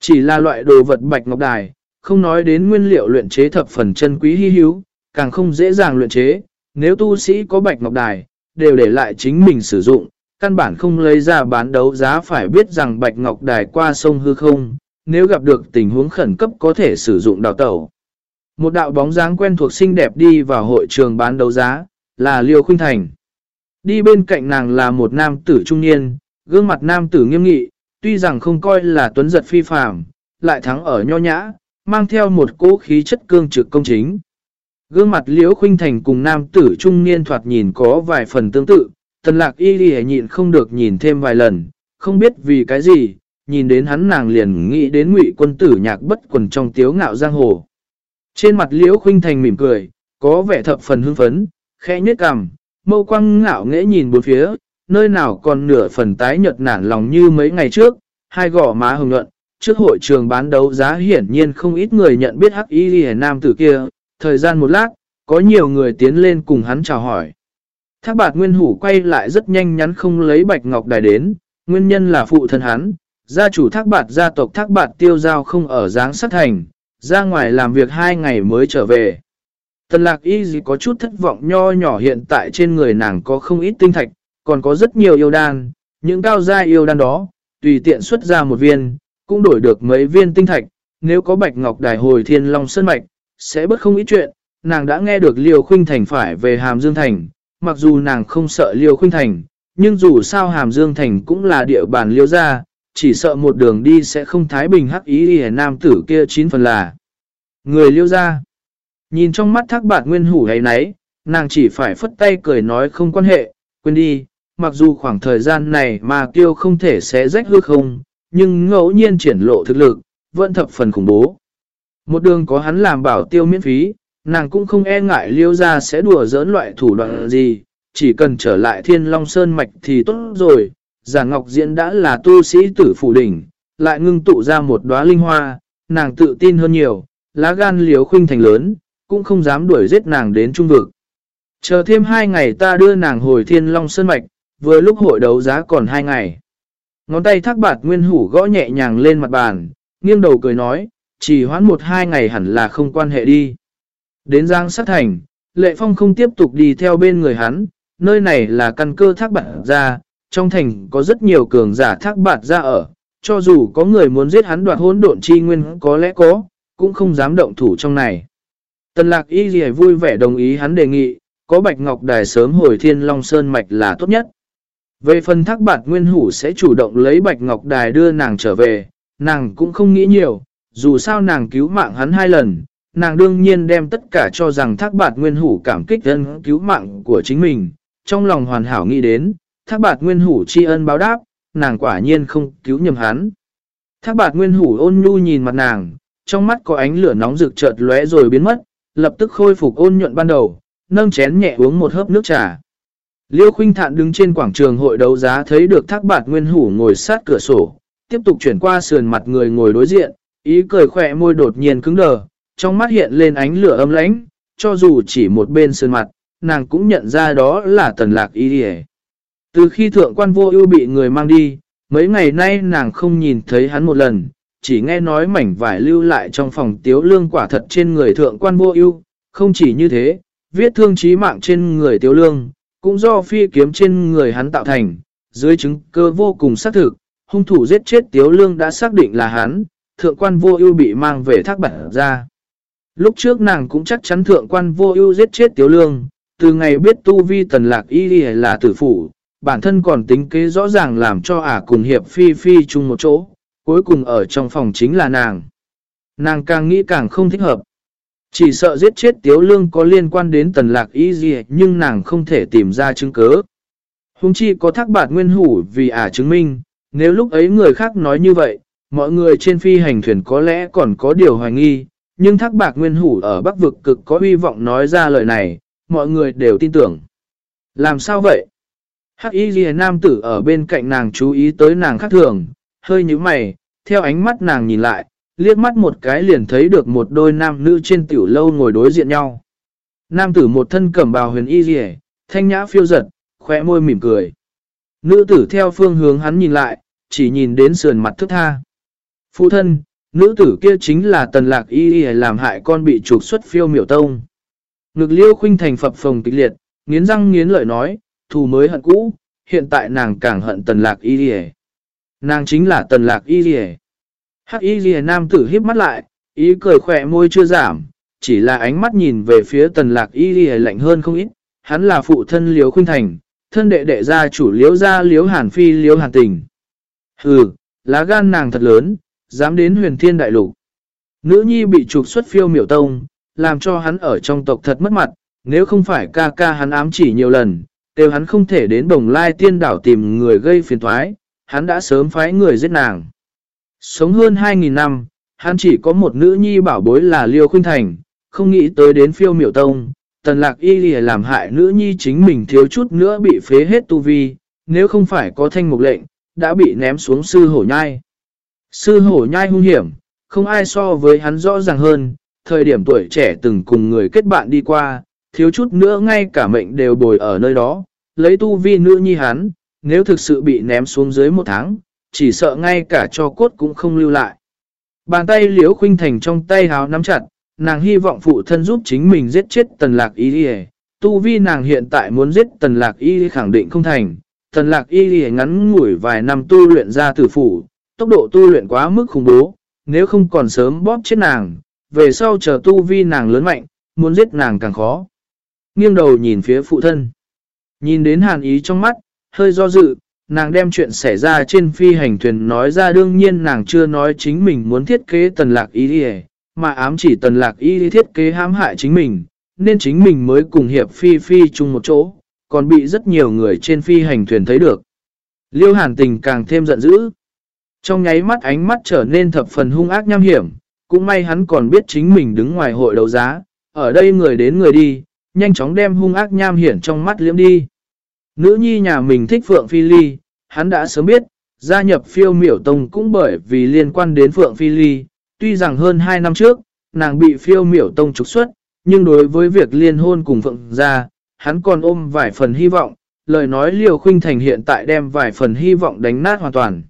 Chỉ là loại đồ vật bạch ngọc đài, không nói đến nguyên liệu luyện chế thập phần chân quý hy hữu, càng không dễ dàng luyện chế, nếu tu sĩ có bạch ngọc đài, đều để lại chính mình sử dụng, căn bản không lấy ra bán đấu giá phải biết rằng bạch ngọc đài qua sông hư không, nếu gặp được tình huống khẩn cấp có thể sử dụng đào tẩu. Một đạo bóng dáng quen thuộc xinh đẹp đi vào hội trường bán đấu giá, là Liêu Khuynh Thành. Đi bên cạnh nàng là một nam tử trung niên, gương mặt nam tử nghiêm nghị, tuy rằng không coi là tuấn giật phi phàm, lại thắng ở nho nhã, mang theo một cỗ khí chất cương trực công chính. Gương mặt Liễu Khuynh Thành cùng nam tử trung niên thoạt nhìn có vài phần tương tự, tần lạc y đi nhịn không được nhìn thêm vài lần, không biết vì cái gì, nhìn đến hắn nàng liền nghĩ đến ngụy quân tử nhạc bất quần trong tiếu ngạo giang hồ. Trên mặt Liễu Khuynh Thành mỉm cười, có vẻ thập phần hưng phấn, khẽ nhếch cằm, mâu quăng ngạo nghẽ nhìn bốn phía, nơi nào còn nửa phần tái nhợt nản lòng như mấy ngày trước, hai gò má hồng nhuận, trước hội trường bán đấu giá hiển nhiên không ít người nhận biết hắc y ghi nam tử kia, thời gian một lát, có nhiều người tiến lên cùng hắn chào hỏi. Thác bạt nguyên hủ quay lại rất nhanh nhắn không lấy bạch ngọc đài đến, nguyên nhân là phụ thân hắn, gia chủ thác bạt gia tộc thác bạt tiêu giao không ở dáng sát thành, ra ngoài làm việc hai ngày mới trở về. Tần lạc y gì có chút thất vọng nho nhỏ hiện tại trên người nàng có không ít tinh thạch, còn có rất nhiều yêu đan, những cao gia yêu đan đó, tùy tiện xuất ra một viên, cũng đổi được mấy viên tinh thạch, nếu có bạch ngọc đài hồi thiên long sơn mạch, sẽ bất không ít chuyện, nàng đã nghe được Liêu Khuynh Thành phải về Hàm Dương Thành, mặc dù nàng không sợ Liêu Khuynh Thành, nhưng dù sao Hàm Dương Thành cũng là địa bàn Liêu gia, chỉ sợ một đường đi sẽ không thái bình hắc ý hề nam tử kia chín phần là người Liêu gia. Nhìn trong mắt thác bạt nguyên hủ ấy nấy, nàng chỉ phải phất tay cười nói không quan hệ, quên đi, mặc dù khoảng thời gian này mà kiêu không thể sẽ rách hư không, nhưng ngẫu nhiên triển lộ thực lực, vẫn thập phần khủng bố. Một đường có hắn làm bảo tiêu miễn phí, nàng cũng không e ngại liêu ra sẽ đùa giỡn loại thủ đoạn gì, chỉ cần trở lại thiên long sơn mạch thì tốt rồi. Giả Ngọc Diễn đã là tu sĩ tử phủ đỉnh, lại ngưng tụ ra một đóa linh hoa, nàng tự tin hơn nhiều, lá gan liếu khuynh thành lớn, cũng không dám đuổi giết nàng đến trung vực. Chờ thêm hai ngày ta đưa nàng hồi thiên long sơn mạch, vừa lúc hội đấu giá còn hai ngày. Ngón tay thác bạt nguyên hủ gõ nhẹ nhàng lên mặt bàn, nghiêng đầu cười nói, chỉ hoãn một hai ngày hẳn là không quan hệ đi. Đến Giang sát thành, Lệ Phong không tiếp tục đi theo bên người hắn, nơi này là căn cơ thác bạt ra, trong thành có rất nhiều cường giả thác bạt ra ở, cho dù có người muốn giết hắn đoạt hỗn độn chi nguyên có lẽ có, cũng không dám động thủ trong này. Tần lạc y gì vui vẻ đồng ý hắn đề nghị, có Bạch Ngọc Đài sớm hồi Thiên Long Sơn Mạch là tốt nhất. Về phần thác bạt nguyên hủ sẽ chủ động lấy Bạch Ngọc Đài đưa nàng trở về, nàng cũng không nghĩ nhiều, dù sao nàng cứu mạng hắn hai lần, nàng đương nhiên đem tất cả cho rằng thác bạt nguyên hủ cảm kích ân cứu mạng của chính mình, trong lòng hoàn hảo nghĩ đến, thác bạt nguyên hủ tri ân báo đáp, nàng quả nhiên không cứu nhầm hắn. Thác bạt nguyên hủ ôn nhu nhìn mặt nàng, trong mắt có ánh lửa nóng rực chợt lóe rồi biến mất, lập tức khôi phục ôn nhuận ban đầu, nâng chén nhẹ uống một hớp nước trà. Liêu Khuynh Thạn đứng trên quảng trường hội đấu giá thấy được thác bạt nguyên hủ ngồi sát cửa sổ, tiếp tục chuyển qua sườn mặt người ngồi đối diện, ý cười khỏe môi đột nhiên cứng đờ, trong mắt hiện lên ánh lửa âm lãnh, cho dù chỉ một bên sườn mặt, nàng cũng nhận ra đó là tần lạc y đi Từ khi thượng quan vô ưu bị người mang đi, mấy ngày nay nàng không nhìn thấy hắn một lần, chỉ nghe nói mảnh vải lưu lại trong phòng tiếu lương quả thật trên người thượng quan vô ưu không chỉ như thế, viết thương chí mạng trên người tiếu lương, cũng do phi kiếm trên người hắn tạo thành, dưới chứng cơ vô cùng xác thực, hung thủ giết chết tiếu lương đã xác định là hắn, thượng quan vô ưu bị mang về thác bản ra. Lúc trước nàng cũng chắc chắn thượng quan vô ưu giết chết tiếu lương, từ ngày biết tu vi tần lạc y là tử phủ, bản thân còn tính kế rõ ràng làm cho ả cùng hiệp phi phi chung một chỗ, cuối cùng ở trong phòng chính là nàng. Nàng càng nghĩ càng không thích hợp. Chỉ sợ giết chết tiếu lương có liên quan đến tần lạc y gì nhưng nàng không thể tìm ra chứng cớ. Hùng chi có thác bạt nguyên hủ vì ả chứng minh, nếu lúc ấy người khác nói như vậy, mọi người trên phi hành thuyền có lẽ còn có điều hoài nghi, nhưng thác bạc nguyên hủ ở bắc vực cực có hy vọng nói ra lời này, mọi người đều tin tưởng. Làm sao vậy? Hắc y ghi nam tử ở bên cạnh nàng chú ý tới nàng khác thường, hơi như mày, theo ánh mắt nàng nhìn lại, liếc mắt một cái liền thấy được một đôi nam nữ trên tiểu lâu ngồi đối diện nhau. Nam tử một thân cẩm bào huyền y ghi thanh nhã phiêu giật, khóe môi mỉm cười. Nữ tử theo phương hướng hắn nhìn lại, chỉ nhìn đến sườn mặt thức tha. Phụ thân, nữ tử kia chính là tần lạc y y làm hại con bị trục xuất phiêu miểu tông. Ngực liêu khuynh thành phập phồng kịch liệt, nghiến răng nghiến lợi nói, thù mới hận cũ, hiện tại nàng càng hận tần lạc y y Nàng chính là tần lạc y y Hắc y y nam tử híp mắt lại, ý cười khỏe môi chưa giảm, chỉ là ánh mắt nhìn về phía tần lạc y y lạnh hơn không ít. Hắn là phụ thân liêu khuynh thành, thân đệ đệ gia chủ liếu gia liếu hàn phi liếu hàn tình. Hừ, lá gan nàng thật lớn, dám đến huyền thiên đại lục. Nữ nhi bị trục xuất phiêu miểu tông, làm cho hắn ở trong tộc thật mất mặt, nếu không phải ca ca hắn ám chỉ nhiều lần, đều hắn không thể đến đồng lai tiên đảo tìm người gây phiền thoái, hắn đã sớm phái người giết nàng. Sống hơn 2.000 năm, hắn chỉ có một nữ nhi bảo bối là Liêu Khuynh Thành, không nghĩ tới đến phiêu miểu tông, tần lạc y lìa làm hại nữ nhi chính mình thiếu chút nữa bị phế hết tu vi, nếu không phải có thanh mục lệnh, đã bị ném xuống sư hổ nhai. Sư hổ nhai hung hiểm, không ai so với hắn rõ ràng hơn, thời điểm tuổi trẻ từng cùng người kết bạn đi qua, thiếu chút nữa ngay cả mệnh đều bồi ở nơi đó, lấy tu vi nữ nhi hắn, nếu thực sự bị ném xuống dưới một tháng, chỉ sợ ngay cả cho cốt cũng không lưu lại. Bàn tay liễu khuynh thành trong tay háo nắm chặt, nàng hy vọng phụ thân giúp chính mình giết chết tần lạc y đi Tu vi nàng hiện tại muốn giết tần lạc y khẳng định không thành. Tần lạc y đi ngắn ngủi vài năm tu luyện ra tử phủ, tốc độ tu luyện quá mức khủng bố, nếu không còn sớm bóp chết nàng, về sau chờ tu vi nàng lớn mạnh, muốn giết nàng càng khó. Nghiêng đầu nhìn phía phụ thân. Nhìn đến hàn ý trong mắt, hơi do dự, nàng đem chuyện xảy ra trên phi hành thuyền nói ra đương nhiên nàng chưa nói chính mình muốn thiết kế tần lạc ý đi mà ám chỉ tần lạc ý thiết kế hãm hại chính mình, nên chính mình mới cùng hiệp phi phi chung một chỗ, còn bị rất nhiều người trên phi hành thuyền thấy được. Liêu hàn tình càng thêm giận dữ. Trong nháy mắt ánh mắt trở nên thập phần hung ác nham hiểm, cũng may hắn còn biết chính mình đứng ngoài hội đấu giá, ở đây người đến người đi, nhanh chóng đem hung ác nham hiểm trong mắt liễm đi. Nữ nhi nhà mình thích Phượng Phi Ly, hắn đã sớm biết, gia nhập phiêu miểu tông cũng bởi vì liên quan đến Phượng Phi Ly, Tuy rằng hơn 2 năm trước, nàng bị phiêu miểu tông trục xuất, nhưng đối với việc liên hôn cùng Phượng gia, hắn còn ôm vài phần hy vọng, lời nói liều khuynh thành hiện tại đem vài phần hy vọng đánh nát hoàn toàn.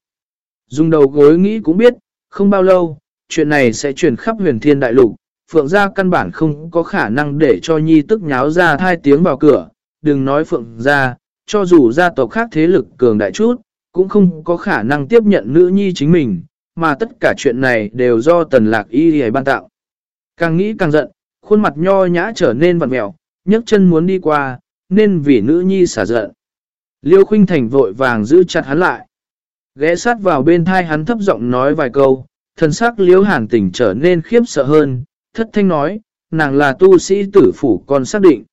Dùng đầu gối nghĩ cũng biết, không bao lâu, chuyện này sẽ truyền khắp huyền thiên đại lục, Phượng gia căn bản không có khả năng để cho nhi tức nháo ra hai tiếng vào cửa, đừng nói Phượng gia, cho dù gia tộc khác thế lực cường đại chút, cũng không có khả năng tiếp nhận nữ nhi chính mình, mà tất cả chuyện này đều do tần lạc y hề ban tạo. Càng nghĩ càng giận, khuôn mặt nho nhã trở nên vặn mẹo, nhấc chân muốn đi qua, nên vì nữ nhi xả giận. Liêu khuynh thành vội vàng giữ chặt hắn lại. Ghé sát vào bên thai hắn thấp giọng nói vài câu, thần sắc liếu hàn tỉnh trở nên khiếp sợ hơn, thất thanh nói, nàng là tu sĩ tử phủ còn xác định.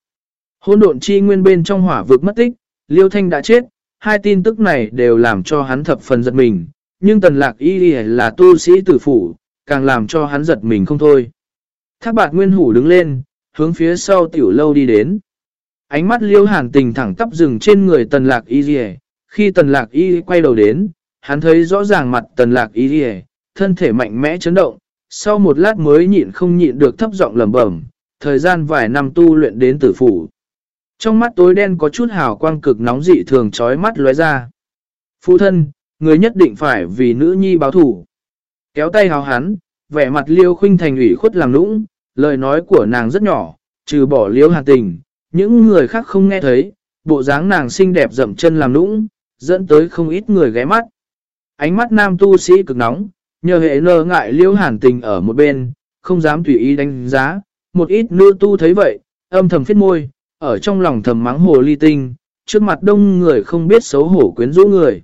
Hôn độn chi nguyên bên trong hỏa vực mất tích, liêu thanh đã chết, hai tin tức này đều làm cho hắn thập phần giật mình, nhưng tần lạc y là tu sĩ tử phủ, càng làm cho hắn giật mình không thôi. Thác bạc nguyên hủ đứng lên, hướng phía sau tiểu lâu đi đến. Ánh mắt liêu hàn tình thẳng tắp rừng trên người tần lạc y khi tần lạc y quay đầu đến, hắn thấy rõ ràng mặt tần lạc ý y thân thể mạnh mẽ chấn động, sau một lát mới nhịn không nhịn được thấp giọng lầm bẩm thời gian vài năm tu luyện đến tử phủ. Trong mắt tối đen có chút hào quang cực nóng dị thường trói mắt lóe ra. Phụ thân, người nhất định phải vì nữ nhi báo thủ. Kéo tay hào hắn, vẻ mặt liêu khuynh thành ủy khuất làm nũng, lời nói của nàng rất nhỏ, trừ bỏ liêu hàn tình, những người khác không nghe thấy, bộ dáng nàng xinh đẹp dậm chân làm nũng, dẫn tới không ít người ghé mắt. Ánh mắt nam tu sĩ cực nóng, nhờ hệ nơ ngại liêu hàn tình ở một bên, không dám tùy ý đánh giá, một ít nữ tu thấy vậy, âm thầm phiết môi, ở trong lòng thầm mắng hồ ly tinh, trước mặt đông người không biết xấu hổ quyến rũ người.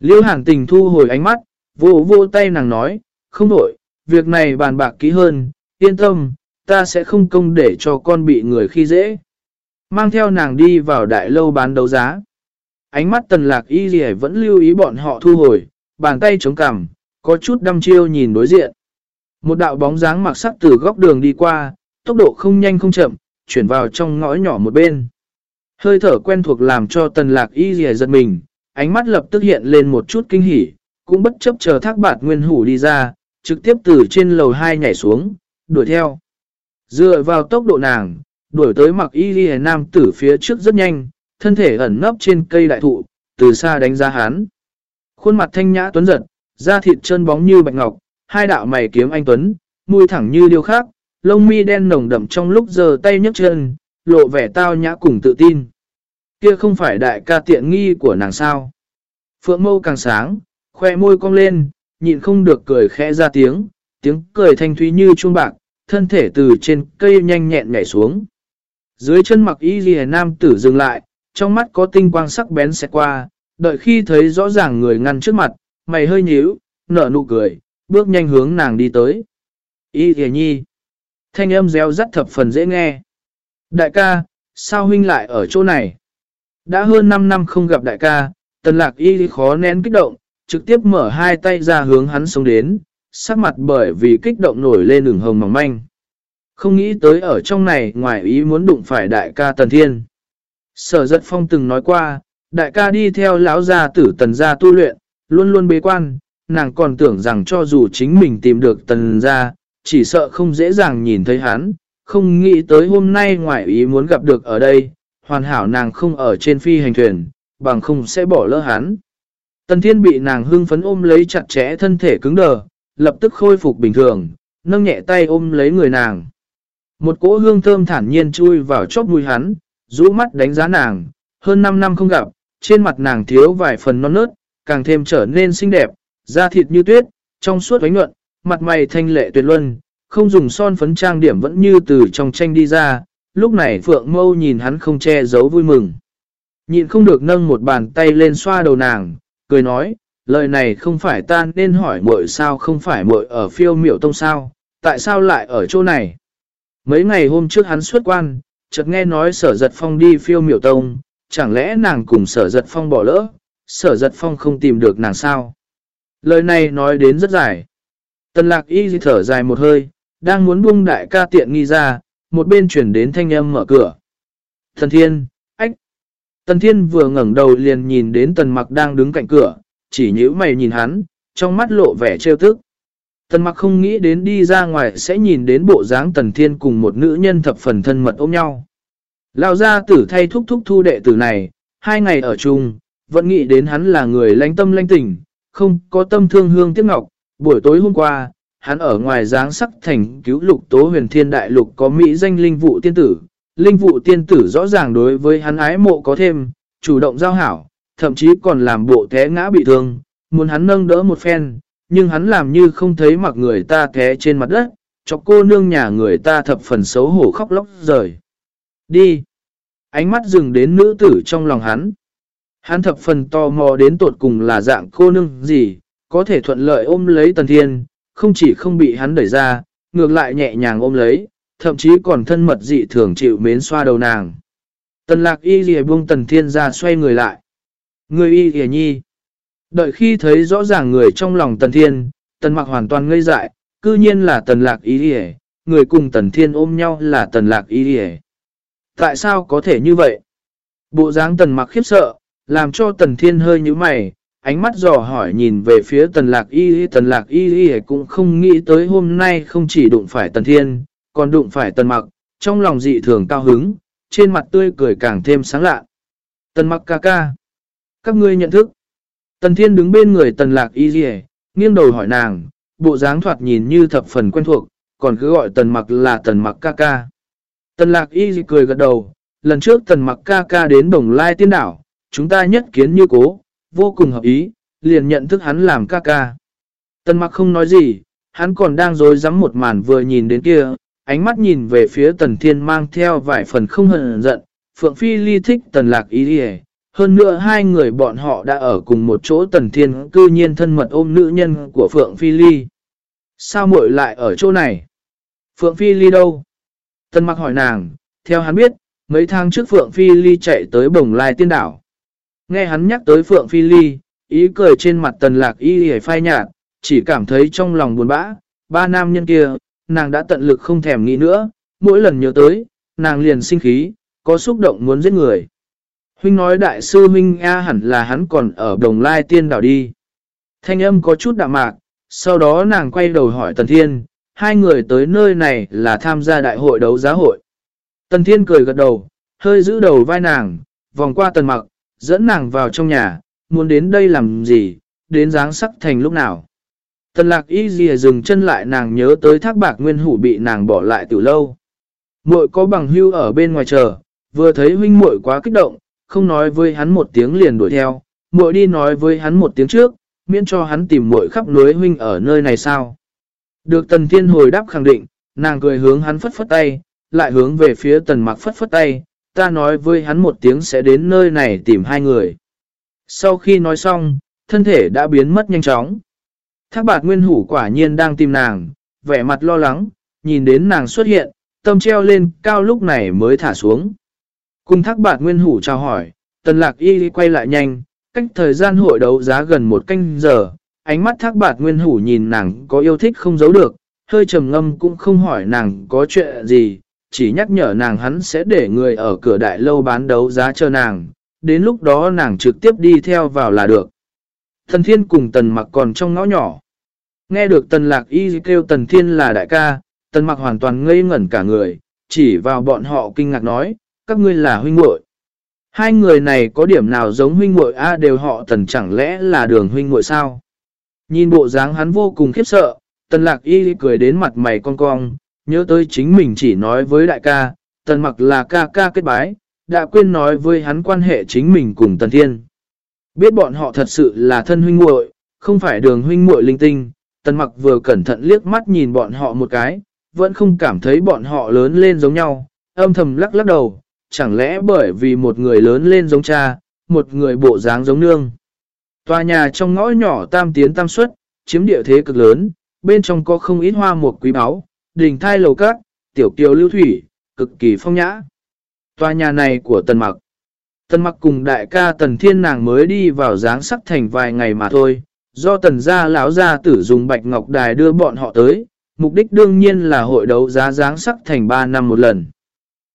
Liêu hàn tình thu hồi ánh mắt, vô vô tay nàng nói, không đổi, việc này bàn bạc kỹ hơn, yên tâm, ta sẽ không công để cho con bị người khi dễ. Mang theo nàng đi vào đại lâu bán đấu giá. Ánh mắt tần lạc y gì vẫn lưu ý bọn họ thu hồi, bàn tay chống cằm, có chút đăm chiêu nhìn đối diện. Một đạo bóng dáng mặc sắc từ góc đường đi qua, tốc độ không nhanh không chậm, chuyển vào trong ngõ nhỏ một bên. Hơi thở quen thuộc làm cho tần lạc y dì giật mình, ánh mắt lập tức hiện lên một chút kinh hỉ, cũng bất chấp chờ thác bạt nguyên hủ đi ra, trực tiếp từ trên lầu 2 nhảy xuống, đuổi theo. Dựa vào tốc độ nàng, đuổi tới mặc y dì nam tử phía trước rất nhanh, thân thể ẩn nấp trên cây đại thụ, từ xa đánh ra hắn. Khuôn mặt thanh nhã tuấn giật, da thịt trơn bóng như bạch ngọc, hai đạo mày kiếm anh tuấn, mũi thẳng như điêu khác, lông mi đen nồng đậm trong lúc giờ tay nhấc chân, lộ vẻ tao nhã cùng tự tin. Kia không phải đại ca tiện nghi của nàng sao. Phượng mâu càng sáng, khoe môi cong lên, nhịn không được cười khẽ ra tiếng, tiếng cười thanh thúy như chuông bạc, thân thể từ trên cây nhanh nhẹn nhảy xuống. Dưới chân mặc y ghi nam tử dừng lại, trong mắt có tinh quang sắc bén xẹt qua, đợi khi thấy rõ ràng người ngăn trước mặt, mày hơi nhíu, nở nụ cười, bước nhanh hướng nàng đi tới. Y ghi nhi. Thanh âm reo rắt thập phần dễ nghe. Đại ca, sao huynh lại ở chỗ này? Đã hơn 5 năm không gặp đại ca, tần lạc y khó nén kích động, trực tiếp mở hai tay ra hướng hắn sống đến, sắc mặt bởi vì kích động nổi lên đường hồng mỏng manh. Không nghĩ tới ở trong này ngoài ý muốn đụng phải đại ca Tần Thiên. Sở giật phong từng nói qua, đại ca đi theo lão gia tử tần gia tu luyện, luôn luôn bế quan, nàng còn tưởng rằng cho dù chính mình tìm được tần gia, chỉ sợ không dễ dàng nhìn thấy hắn, không nghĩ tới hôm nay ngoại ý muốn gặp được ở đây, hoàn hảo nàng không ở trên phi hành thuyền, bằng không sẽ bỏ lỡ hắn. Tần thiên bị nàng hưng phấn ôm lấy chặt chẽ thân thể cứng đờ, lập tức khôi phục bình thường, nâng nhẹ tay ôm lấy người nàng. Một cỗ hương thơm thản nhiên chui vào chóp mũi hắn, rũ mắt đánh giá nàng, hơn 5 năm không gặp, trên mặt nàng thiếu vài phần non nớt, càng thêm trở nên xinh đẹp, da thịt như tuyết, trong suốt ánh nhuận, mặt mày thanh lệ tuyệt luân, không dùng son phấn trang điểm vẫn như từ trong tranh đi ra, lúc này Phượng Mâu nhìn hắn không che giấu vui mừng. Nhịn không được nâng một bàn tay lên xoa đầu nàng, cười nói, lời này không phải ta nên hỏi muội sao không phải muội ở phiêu miểu tông sao, tại sao lại ở chỗ này? Mấy ngày hôm trước hắn xuất quan, chợt nghe nói sở giật phong đi phiêu miểu tông, chẳng lẽ nàng cùng sở giật phong bỏ lỡ, sở giật phong không tìm được nàng sao? Lời này nói đến rất dài. Tần lạc y thở dài một hơi, đang muốn buông đại ca tiện nghi ra, một bên chuyển đến thanh âm mở cửa. Thần thiên, ách. Tần thiên vừa ngẩn đầu liền nhìn đến tần mặc đang đứng cạnh cửa, chỉ nhữ mày nhìn hắn, trong mắt lộ vẻ trêu tức. Tần mặc không nghĩ đến đi ra ngoài sẽ nhìn đến bộ dáng tần thiên cùng một nữ nhân thập phần thân mật ôm nhau. Lao ra tử thay thúc thúc thu đệ tử này, hai ngày ở chung, vẫn nghĩ đến hắn là người lánh tâm lánh tình, không có tâm thương hương tiếc ngọc. Buổi tối hôm qua, hắn ở ngoài dáng sắc thành cứu lục tố huyền thiên đại lục có mỹ danh linh vụ tiên tử. Linh vụ tiên tử rõ ràng đối với hắn ái mộ có thêm, chủ động giao hảo, thậm chí còn làm bộ té ngã bị thương, muốn hắn nâng đỡ một phen, nhưng hắn làm như không thấy mặc người ta té trên mặt đất, cho cô nương nhà người ta thập phần xấu hổ khóc lóc rời. Đi! Ánh mắt dừng đến nữ tử trong lòng hắn. Hắn thập phần tò mò đến tột cùng là dạng cô nương gì, có thể thuận lợi ôm lấy tần thiên, không chỉ không bị hắn đẩy ra, ngược lại nhẹ nhàng ôm lấy, thậm chí còn thân mật dị thường chịu mến xoa đầu nàng. Tần lạc y lìa buông tần thiên ra xoay người lại. Người y lìa nhi. Đợi khi thấy rõ ràng người trong lòng tần thiên, tần mặc hoàn toàn ngây dại, cư nhiên là tần lạc y lìa, người cùng tần thiên ôm nhau là tần lạc y lìa. Tại sao có thể như vậy? Bộ dáng tần mặc khiếp sợ, làm cho tần thiên hơi như mày, ánh mắt dò hỏi nhìn về phía tần lạc y tần lạc y y cũng không nghĩ tới hôm nay không chỉ đụng phải tần thiên, còn đụng phải tần mặc, trong lòng dị thường cao hứng, trên mặt tươi cười càng thêm sáng lạ. Tần mặc ca ca. Các ngươi nhận thức. Tần thiên đứng bên người tần lạc y y, nghiêng đầu hỏi nàng, bộ dáng thoạt nhìn như thập phần quen thuộc, còn cứ gọi tần mặc là tần mặc ca ca. Tần lạc y cười gật đầu, lần trước tần mặc ca ca đến đồng lai tiên đảo, chúng ta nhất kiến như cố, vô cùng hợp ý, liền nhận thức hắn làm ca ca. Tần mặc không nói gì, hắn còn đang dối rắm một màn vừa nhìn đến kia, ánh mắt nhìn về phía tần thiên mang theo vài phần không hận giận, Phượng Phi ly thích tần lạc ý đi hơn nữa hai người bọn họ đã ở cùng một chỗ tần thiên cư nhiên thân mật ôm nữ nhân của Phượng Phi ly. Sao muội lại ở chỗ này? Phượng Phi ly đâu? Tần mặc hỏi nàng, theo hắn biết, mấy tháng trước Phượng Phi ly chạy tới bồng lai tiên đảo. Nghe hắn nhắc tới Phượng Phi Ly, ý cười trên mặt tần lạc y hề phai nhạt, chỉ cảm thấy trong lòng buồn bã, ba nam nhân kia, nàng đã tận lực không thèm nghĩ nữa, mỗi lần nhớ tới, nàng liền sinh khí, có xúc động muốn giết người. Huynh nói đại sư Huynh A hẳn là hắn còn ở đồng lai tiên đảo đi. Thanh âm có chút đạm mạc, sau đó nàng quay đầu hỏi Tần Thiên, hai người tới nơi này là tham gia đại hội đấu giá hội. Tần Thiên cười gật đầu, hơi giữ đầu vai nàng, vòng qua tần mặc, dẫn nàng vào trong nhà, muốn đến đây làm gì, đến dáng sắc thành lúc nào. Tần lạc y dìa dừng chân lại nàng nhớ tới thác bạc nguyên hủ bị nàng bỏ lại từ lâu. Muội có bằng hưu ở bên ngoài chờ, vừa thấy huynh muội quá kích động, không nói với hắn một tiếng liền đuổi theo, muội đi nói với hắn một tiếng trước, miễn cho hắn tìm muội khắp núi huynh ở nơi này sao. Được tần thiên hồi đáp khẳng định, nàng cười hướng hắn phất phất tay, lại hướng về phía tần mặc phất phất tay, ta nói với hắn một tiếng sẽ đến nơi này tìm hai người. Sau khi nói xong, thân thể đã biến mất nhanh chóng. Thác bạc nguyên hủ quả nhiên đang tìm nàng, vẻ mặt lo lắng, nhìn đến nàng xuất hiện, tâm treo lên cao lúc này mới thả xuống. Cùng thác bạc nguyên hủ chào hỏi, tần lạc y quay lại nhanh, cách thời gian hội đấu giá gần một canh giờ, ánh mắt thác bạc nguyên hủ nhìn nàng có yêu thích không giấu được, hơi trầm ngâm cũng không hỏi nàng có chuyện gì, chỉ nhắc nhở nàng hắn sẽ để người ở cửa đại lâu bán đấu giá cho nàng, đến lúc đó nàng trực tiếp đi theo vào là được. Thần thiên cùng tần mặc còn trong ngõ nhỏ. Nghe được tần lạc y kêu tần thiên là đại ca, tần mặc hoàn toàn ngây ngẩn cả người, chỉ vào bọn họ kinh ngạc nói, các ngươi là huynh muội Hai người này có điểm nào giống huynh muội A đều họ tần chẳng lẽ là đường huynh muội sao? Nhìn bộ dáng hắn vô cùng khiếp sợ, tần lạc y cười đến mặt mày cong cong, nhớ tới chính mình chỉ nói với đại ca, tần mặc là ca ca kết bái, đã quên nói với hắn quan hệ chính mình cùng tần thiên. Biết bọn họ thật sự là thân huynh muội, không phải đường huynh muội linh tinh, tần mặc vừa cẩn thận liếc mắt nhìn bọn họ một cái, vẫn không cảm thấy bọn họ lớn lên giống nhau, âm thầm lắc lắc đầu, chẳng lẽ bởi vì một người lớn lên giống cha, một người bộ dáng giống nương. Tòa nhà trong ngõ nhỏ tam tiến tam xuất, chiếm địa thế cực lớn, bên trong có không ít hoa một quý báu, đình thai lầu cát, tiểu kiều lưu thủy, cực kỳ phong nhã. Tòa nhà này của Tần Mặc. Tần Mặc cùng đại ca Tần Thiên nàng mới đi vào dáng sắc thành vài ngày mà thôi, do Tần gia lão gia tử dùng bạch ngọc đài đưa bọn họ tới, mục đích đương nhiên là hội đấu giá dáng sắc thành 3 năm một lần.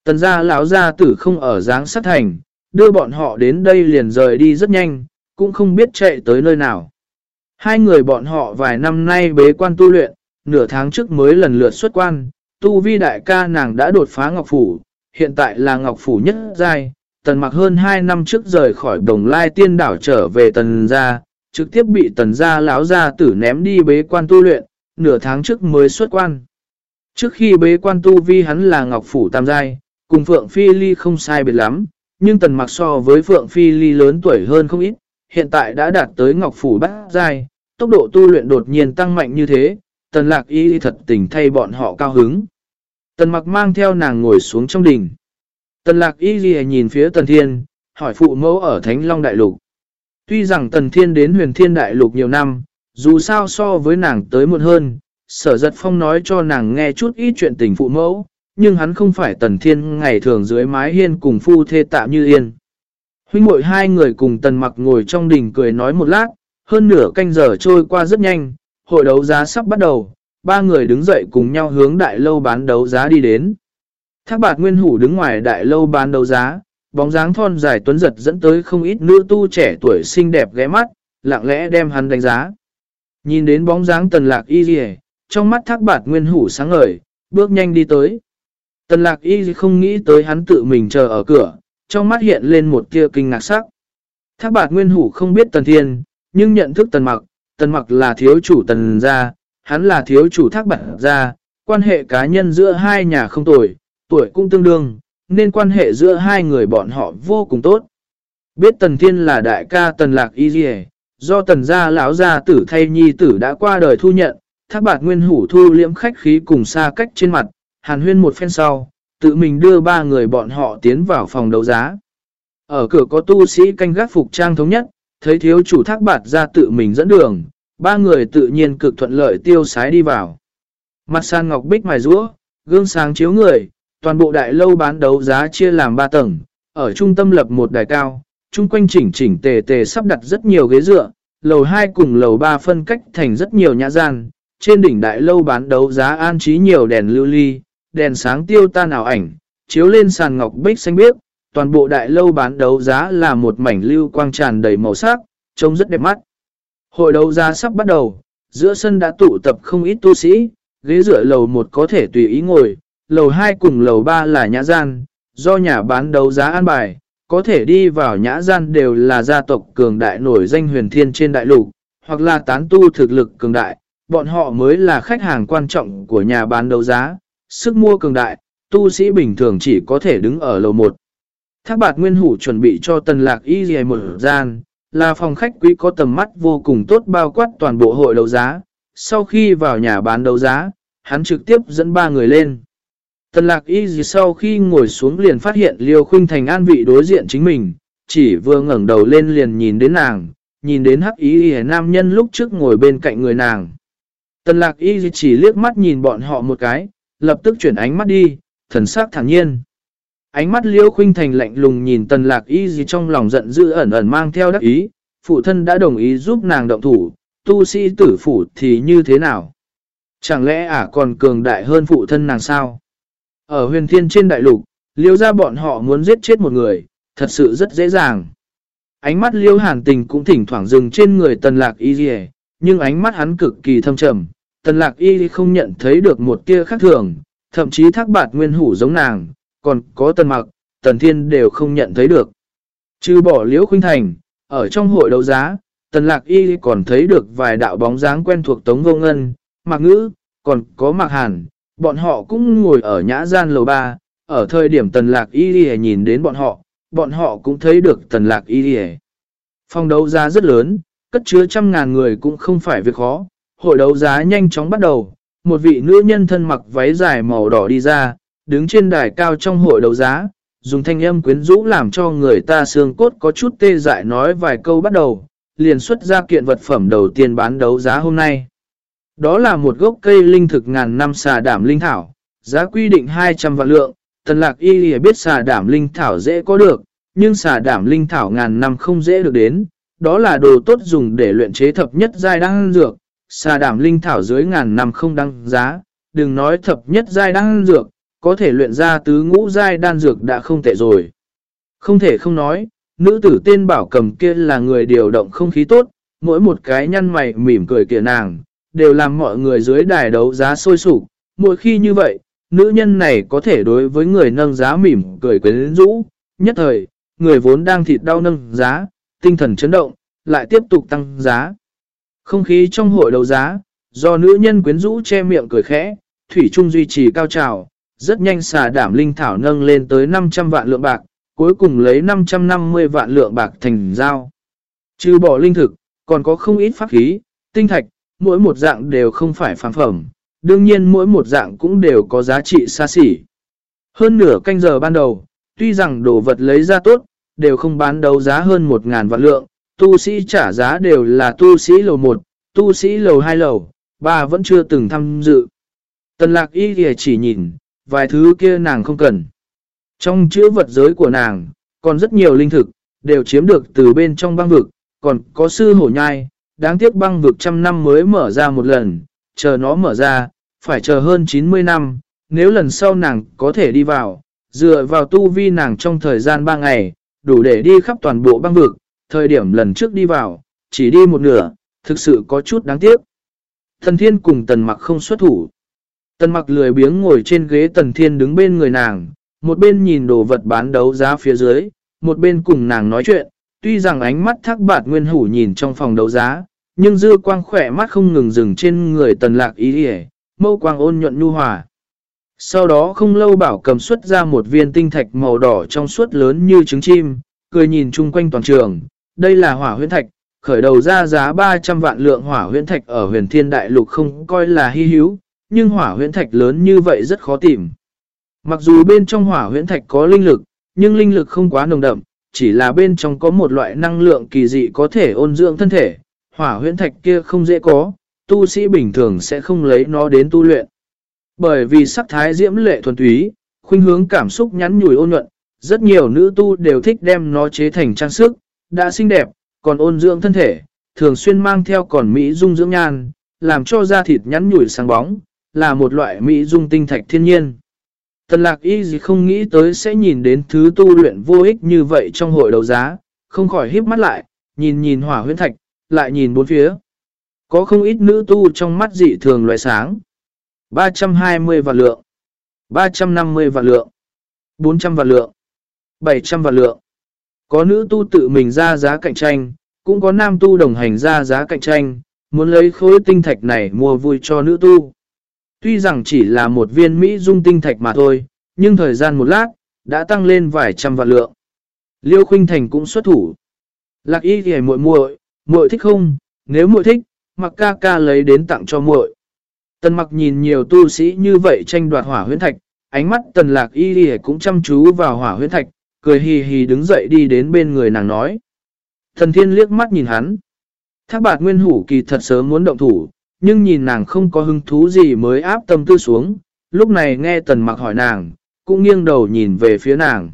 Tần gia lão gia tử không ở dáng sắc thành, đưa bọn họ đến đây liền rời đi rất nhanh, cũng không biết chạy tới nơi nào. Hai người bọn họ vài năm nay bế quan tu luyện, nửa tháng trước mới lần lượt xuất quan, tu vi đại ca nàng đã đột phá Ngọc Phủ, hiện tại là Ngọc Phủ nhất giai. Tần mặc hơn 2 năm trước rời khỏi đồng lai tiên đảo trở về tần gia, trực tiếp bị tần gia lão gia tử ném đi bế quan tu luyện, nửa tháng trước mới xuất quan. Trước khi bế quan tu vi hắn là Ngọc Phủ Tam Giai, cùng Phượng Phi Ly không sai biệt lắm, nhưng tần mặc so với Phượng Phi Ly lớn tuổi hơn không ít, hiện tại đã đạt tới Ngọc Phủ Bát Giai, tốc độ tu luyện đột nhiên tăng mạnh như thế, tần lạc y thật tình thay bọn họ cao hứng. Tần mặc mang theo nàng ngồi xuống trong đỉnh. Tần lạc y nhìn phía tần thiên, hỏi phụ mẫu ở Thánh Long Đại Lục. Tuy rằng tần thiên đến huyền thiên đại lục nhiều năm, dù sao so với nàng tới muộn hơn, sở giật phong nói cho nàng nghe chút ít chuyện tình phụ mẫu, nhưng hắn không phải tần thiên ngày thường dưới mái hiên cùng phu thê tạm như yên. Huynh muội hai người cùng tần mặc ngồi trong đỉnh cười nói một lát, hơn nửa canh giờ trôi qua rất nhanh, hội đấu giá sắp bắt đầu, ba người đứng dậy cùng nhau hướng đại lâu bán đấu giá đi đến. Thác bạc nguyên hủ đứng ngoài đại lâu bán đấu giá, bóng dáng thon dài tuấn giật dẫn tới không ít nữ tu trẻ tuổi xinh đẹp ghé mắt, lặng lẽ đem hắn đánh giá. Nhìn đến bóng dáng tần lạc y dì trong mắt thác bạc nguyên hủ sáng ngời, bước nhanh đi tới. Tần lạc y không nghĩ tới hắn tự mình chờ ở cửa, trong mắt hiện lên một tia kinh ngạc sắc. Thác bạc nguyên hủ không biết tần thiên, nhưng nhận thức tần mặc, tần mặc là thiếu chủ tần gia, hắn là thiếu chủ thác bạc gia, quan hệ cá nhân giữa hai nhà không tuổi, tuổi cũng tương đương, nên quan hệ giữa hai người bọn họ vô cùng tốt. Biết tần thiên là đại ca tần lạc y dì do tần gia lão gia tử thay nhi tử đã qua đời thu nhận, thác bạc nguyên hủ thu liễm khách khí cùng xa cách trên mặt, hàn huyên một phen sau, tự mình đưa ba người bọn họ tiến vào phòng đấu giá. Ở cửa có tu sĩ canh gác phục trang thống nhất, thấy thiếu chủ thác bạt ra tự mình dẫn đường, ba người tự nhiên cực thuận lợi tiêu sái đi vào. Mặt sàn ngọc bích mài rũa, gương sáng chiếu người, toàn bộ đại lâu bán đấu giá chia làm ba tầng, ở trung tâm lập một đài cao, chung quanh chỉnh chỉnh tề tề sắp đặt rất nhiều ghế dựa, lầu 2 cùng lầu 3 phân cách thành rất nhiều nhã gian, trên đỉnh đại lâu bán đấu giá an trí nhiều đèn lưu ly, đèn sáng tiêu tan ảo ảnh, chiếu lên sàn ngọc bích xanh biếc, toàn bộ đại lâu bán đấu giá là một mảnh lưu quang tràn đầy màu sắc, trông rất đẹp mắt. Hội đấu giá sắp bắt đầu, giữa sân đã tụ tập không ít tu sĩ, ghế dựa lầu 1 có thể tùy ý ngồi, lầu 2 cùng lầu 3 là nhã gian, do nhà bán đấu giá an bài, có thể đi vào nhã gian đều là gia tộc cường đại nổi danh huyền thiên trên đại lục, hoặc là tán tu thực lực cường đại, bọn họ mới là khách hàng quan trọng của nhà bán đấu giá, sức mua cường đại, tu sĩ bình thường chỉ có thể đứng ở lầu 1. Thác bạt nguyên hủ chuẩn bị cho tần lạc y dì một gian, là phòng khách quý có tầm mắt vô cùng tốt bao quát toàn bộ hội đấu giá. Sau khi vào nhà bán đấu giá, hắn trực tiếp dẫn ba người lên. Tần lạc y dì sau khi ngồi xuống liền phát hiện Liêu Khuynh Thành an vị đối diện chính mình, chỉ vừa ngẩng đầu lên liền nhìn đến nàng, nhìn đến hắc ý dì nam nhân lúc trước ngồi bên cạnh người nàng. Tần lạc y chỉ liếc mắt nhìn bọn họ một cái, lập tức chuyển ánh mắt đi, thần sắc thẳng nhiên. Ánh mắt liêu khuynh thành lạnh lùng nhìn tần lạc y gì trong lòng giận dữ ẩn ẩn mang theo đắc ý, phụ thân đã đồng ý giúp nàng động thủ, tu sĩ tử phủ thì như thế nào? Chẳng lẽ ả còn cường đại hơn phụ thân nàng sao? Ở huyền thiên trên đại lục, liêu ra bọn họ muốn giết chết một người, thật sự rất dễ dàng. Ánh mắt liêu hàn tình cũng thỉnh thoảng dừng trên người tần lạc y gì nhưng ánh mắt hắn cực kỳ thâm trầm. Tần lạc y không nhận thấy được một tia khác thường, thậm chí thác bạt nguyên hủ giống nàng, còn có tần mặc, tần thiên đều không nhận thấy được. Trừ bỏ liễu khuynh thành, ở trong hội đấu giá, tần lạc y còn thấy được vài đạo bóng dáng quen thuộc tống vô ngân, mạc ngữ, còn có mạc hàn, bọn họ cũng ngồi ở nhã gian lầu ba. ở thời điểm tần lạc y nhìn đến bọn họ, bọn họ cũng thấy được tần lạc y Phòng đấu giá rất lớn, cất chứa trăm ngàn người cũng không phải việc khó, hội đấu giá nhanh chóng bắt đầu, một vị nữ nhân thân mặc váy dài màu đỏ đi ra, đứng trên đài cao trong hội đấu giá, dùng thanh âm quyến rũ làm cho người ta xương cốt có chút tê dại nói vài câu bắt đầu, liền xuất ra kiện vật phẩm đầu tiên bán đấu giá hôm nay. Đó là một gốc cây linh thực ngàn năm xà đảm linh thảo, giá quy định 200 vạn lượng, tần lạc y biết xà đảm linh thảo dễ có được, nhưng xà đảm linh thảo ngàn năm không dễ được đến, đó là đồ tốt dùng để luyện chế thập nhất giai đan dược, xà đảm linh thảo dưới ngàn năm không đăng giá, đừng nói thập nhất giai đăng dược, có thể luyện ra tứ ngũ giai đan dược đã không tệ rồi. Không thể không nói, nữ tử tên bảo cầm kia là người điều động không khí tốt, mỗi một cái nhăn mày mỉm cười kìa nàng, đều làm mọi người dưới đài đấu giá sôi sục Mỗi khi như vậy, nữ nhân này có thể đối với người nâng giá mỉm cười quyến rũ, nhất thời, người vốn đang thịt đau nâng giá, tinh thần chấn động, lại tiếp tục tăng giá. Không khí trong hội đấu giá, do nữ nhân quyến rũ che miệng cười khẽ, Thủy Trung duy trì cao trào, rất nhanh xà đảm linh thảo nâng lên tới 500 vạn lượng bạc, cuối cùng lấy 550 vạn lượng bạc thành giao. Trừ bỏ linh thực, còn có không ít pháp khí, tinh thạch, mỗi một dạng đều không phải phản phẩm, đương nhiên mỗi một dạng cũng đều có giá trị xa xỉ. Hơn nửa canh giờ ban đầu, tuy rằng đồ vật lấy ra tốt, đều không bán đấu giá hơn 1.000 vạn lượng, tu sĩ trả giá đều là tu sĩ lầu 1, tu sĩ lầu 2 lầu, bà vẫn chưa từng tham dự. Tần lạc y thì chỉ nhìn, vài thứ kia nàng không cần. Trong chữ vật giới của nàng, còn rất nhiều linh thực, đều chiếm được từ bên trong băng vực, còn có sư hổ nhai, đáng tiếc băng vực trăm năm mới mở ra một lần, chờ nó mở ra, phải chờ hơn 90 năm, nếu lần sau nàng có thể đi vào, dựa vào tu vi nàng trong thời gian 3 ngày, đủ để đi khắp toàn bộ băng vực, thời điểm lần trước đi vào, chỉ đi một nửa, thực sự có chút đáng tiếc. Thần thiên cùng tần mặc không xuất thủ. Tần mặc lười biếng ngồi trên ghế tần thiên đứng bên người nàng, một bên nhìn đồ vật bán đấu giá phía dưới, một bên cùng nàng nói chuyện, tuy rằng ánh mắt thác bạt nguyên hủ nhìn trong phòng đấu giá, nhưng dư quang khỏe mắt không ngừng dừng trên người tần lạc ý hề, mâu quang ôn nhuận nhu hòa. Sau đó không lâu bảo cầm xuất ra một viên tinh thạch màu đỏ trong suốt lớn như trứng chim, cười nhìn chung quanh toàn trường. Đây là hỏa huyễn thạch, khởi đầu ra giá 300 vạn lượng hỏa huyễn thạch ở huyền thiên đại lục không coi là hy hữu, nhưng hỏa huyễn thạch lớn như vậy rất khó tìm. Mặc dù bên trong hỏa huyễn thạch có linh lực, nhưng linh lực không quá nồng đậm, chỉ là bên trong có một loại năng lượng kỳ dị có thể ôn dưỡng thân thể. Hỏa huyễn thạch kia không dễ có, tu sĩ bình thường sẽ không lấy nó đến tu luyện. Bởi vì sắc thái diễm lệ thuần túy, khuynh hướng cảm xúc nhắn nhủi ôn nhuận, rất nhiều nữ tu đều thích đem nó chế thành trang sức, đã xinh đẹp, còn ôn dưỡng thân thể, thường xuyên mang theo còn mỹ dung dưỡng nhan, làm cho da thịt nhắn nhủi sáng bóng, là một loại mỹ dung tinh thạch thiên nhiên. Tần lạc y gì không nghĩ tới sẽ nhìn đến thứ tu luyện vô ích như vậy trong hội đấu giá, không khỏi híp mắt lại, nhìn nhìn hỏa huyễn thạch, lại nhìn bốn phía. Có không ít nữ tu trong mắt dị thường loại sáng. 320 vạn lượng. 350 vạn lượng. 400 vạn lượng. 700 vạn lượng. Có nữ tu tự mình ra giá cạnh tranh, cũng có nam tu đồng hành ra giá cạnh tranh, muốn lấy khối tinh thạch này mua vui cho nữ tu. Tuy rằng chỉ là một viên Mỹ dung tinh thạch mà thôi, nhưng thời gian một lát, đã tăng lên vài trăm vạn lượng. Liêu Khuynh Thành cũng xuất thủ. Lạc y thì muội muội, muội thích không? Nếu muội thích, mặc ca ca lấy đến tặng cho muội. Tần mặc nhìn nhiều tu sĩ như vậy tranh đoạt hỏa huyễn thạch, ánh mắt tần lạc y thì cũng chăm chú vào hỏa huyễn thạch, cười hì hì đứng dậy đi đến bên người nàng nói. Thần thiên liếc mắt nhìn hắn. Thác bạt nguyên hủ kỳ thật sớm muốn động thủ, nhưng nhìn nàng không có hứng thú gì mới áp tâm tư xuống. Lúc này nghe tần mặc hỏi nàng, cũng nghiêng đầu nhìn về phía nàng.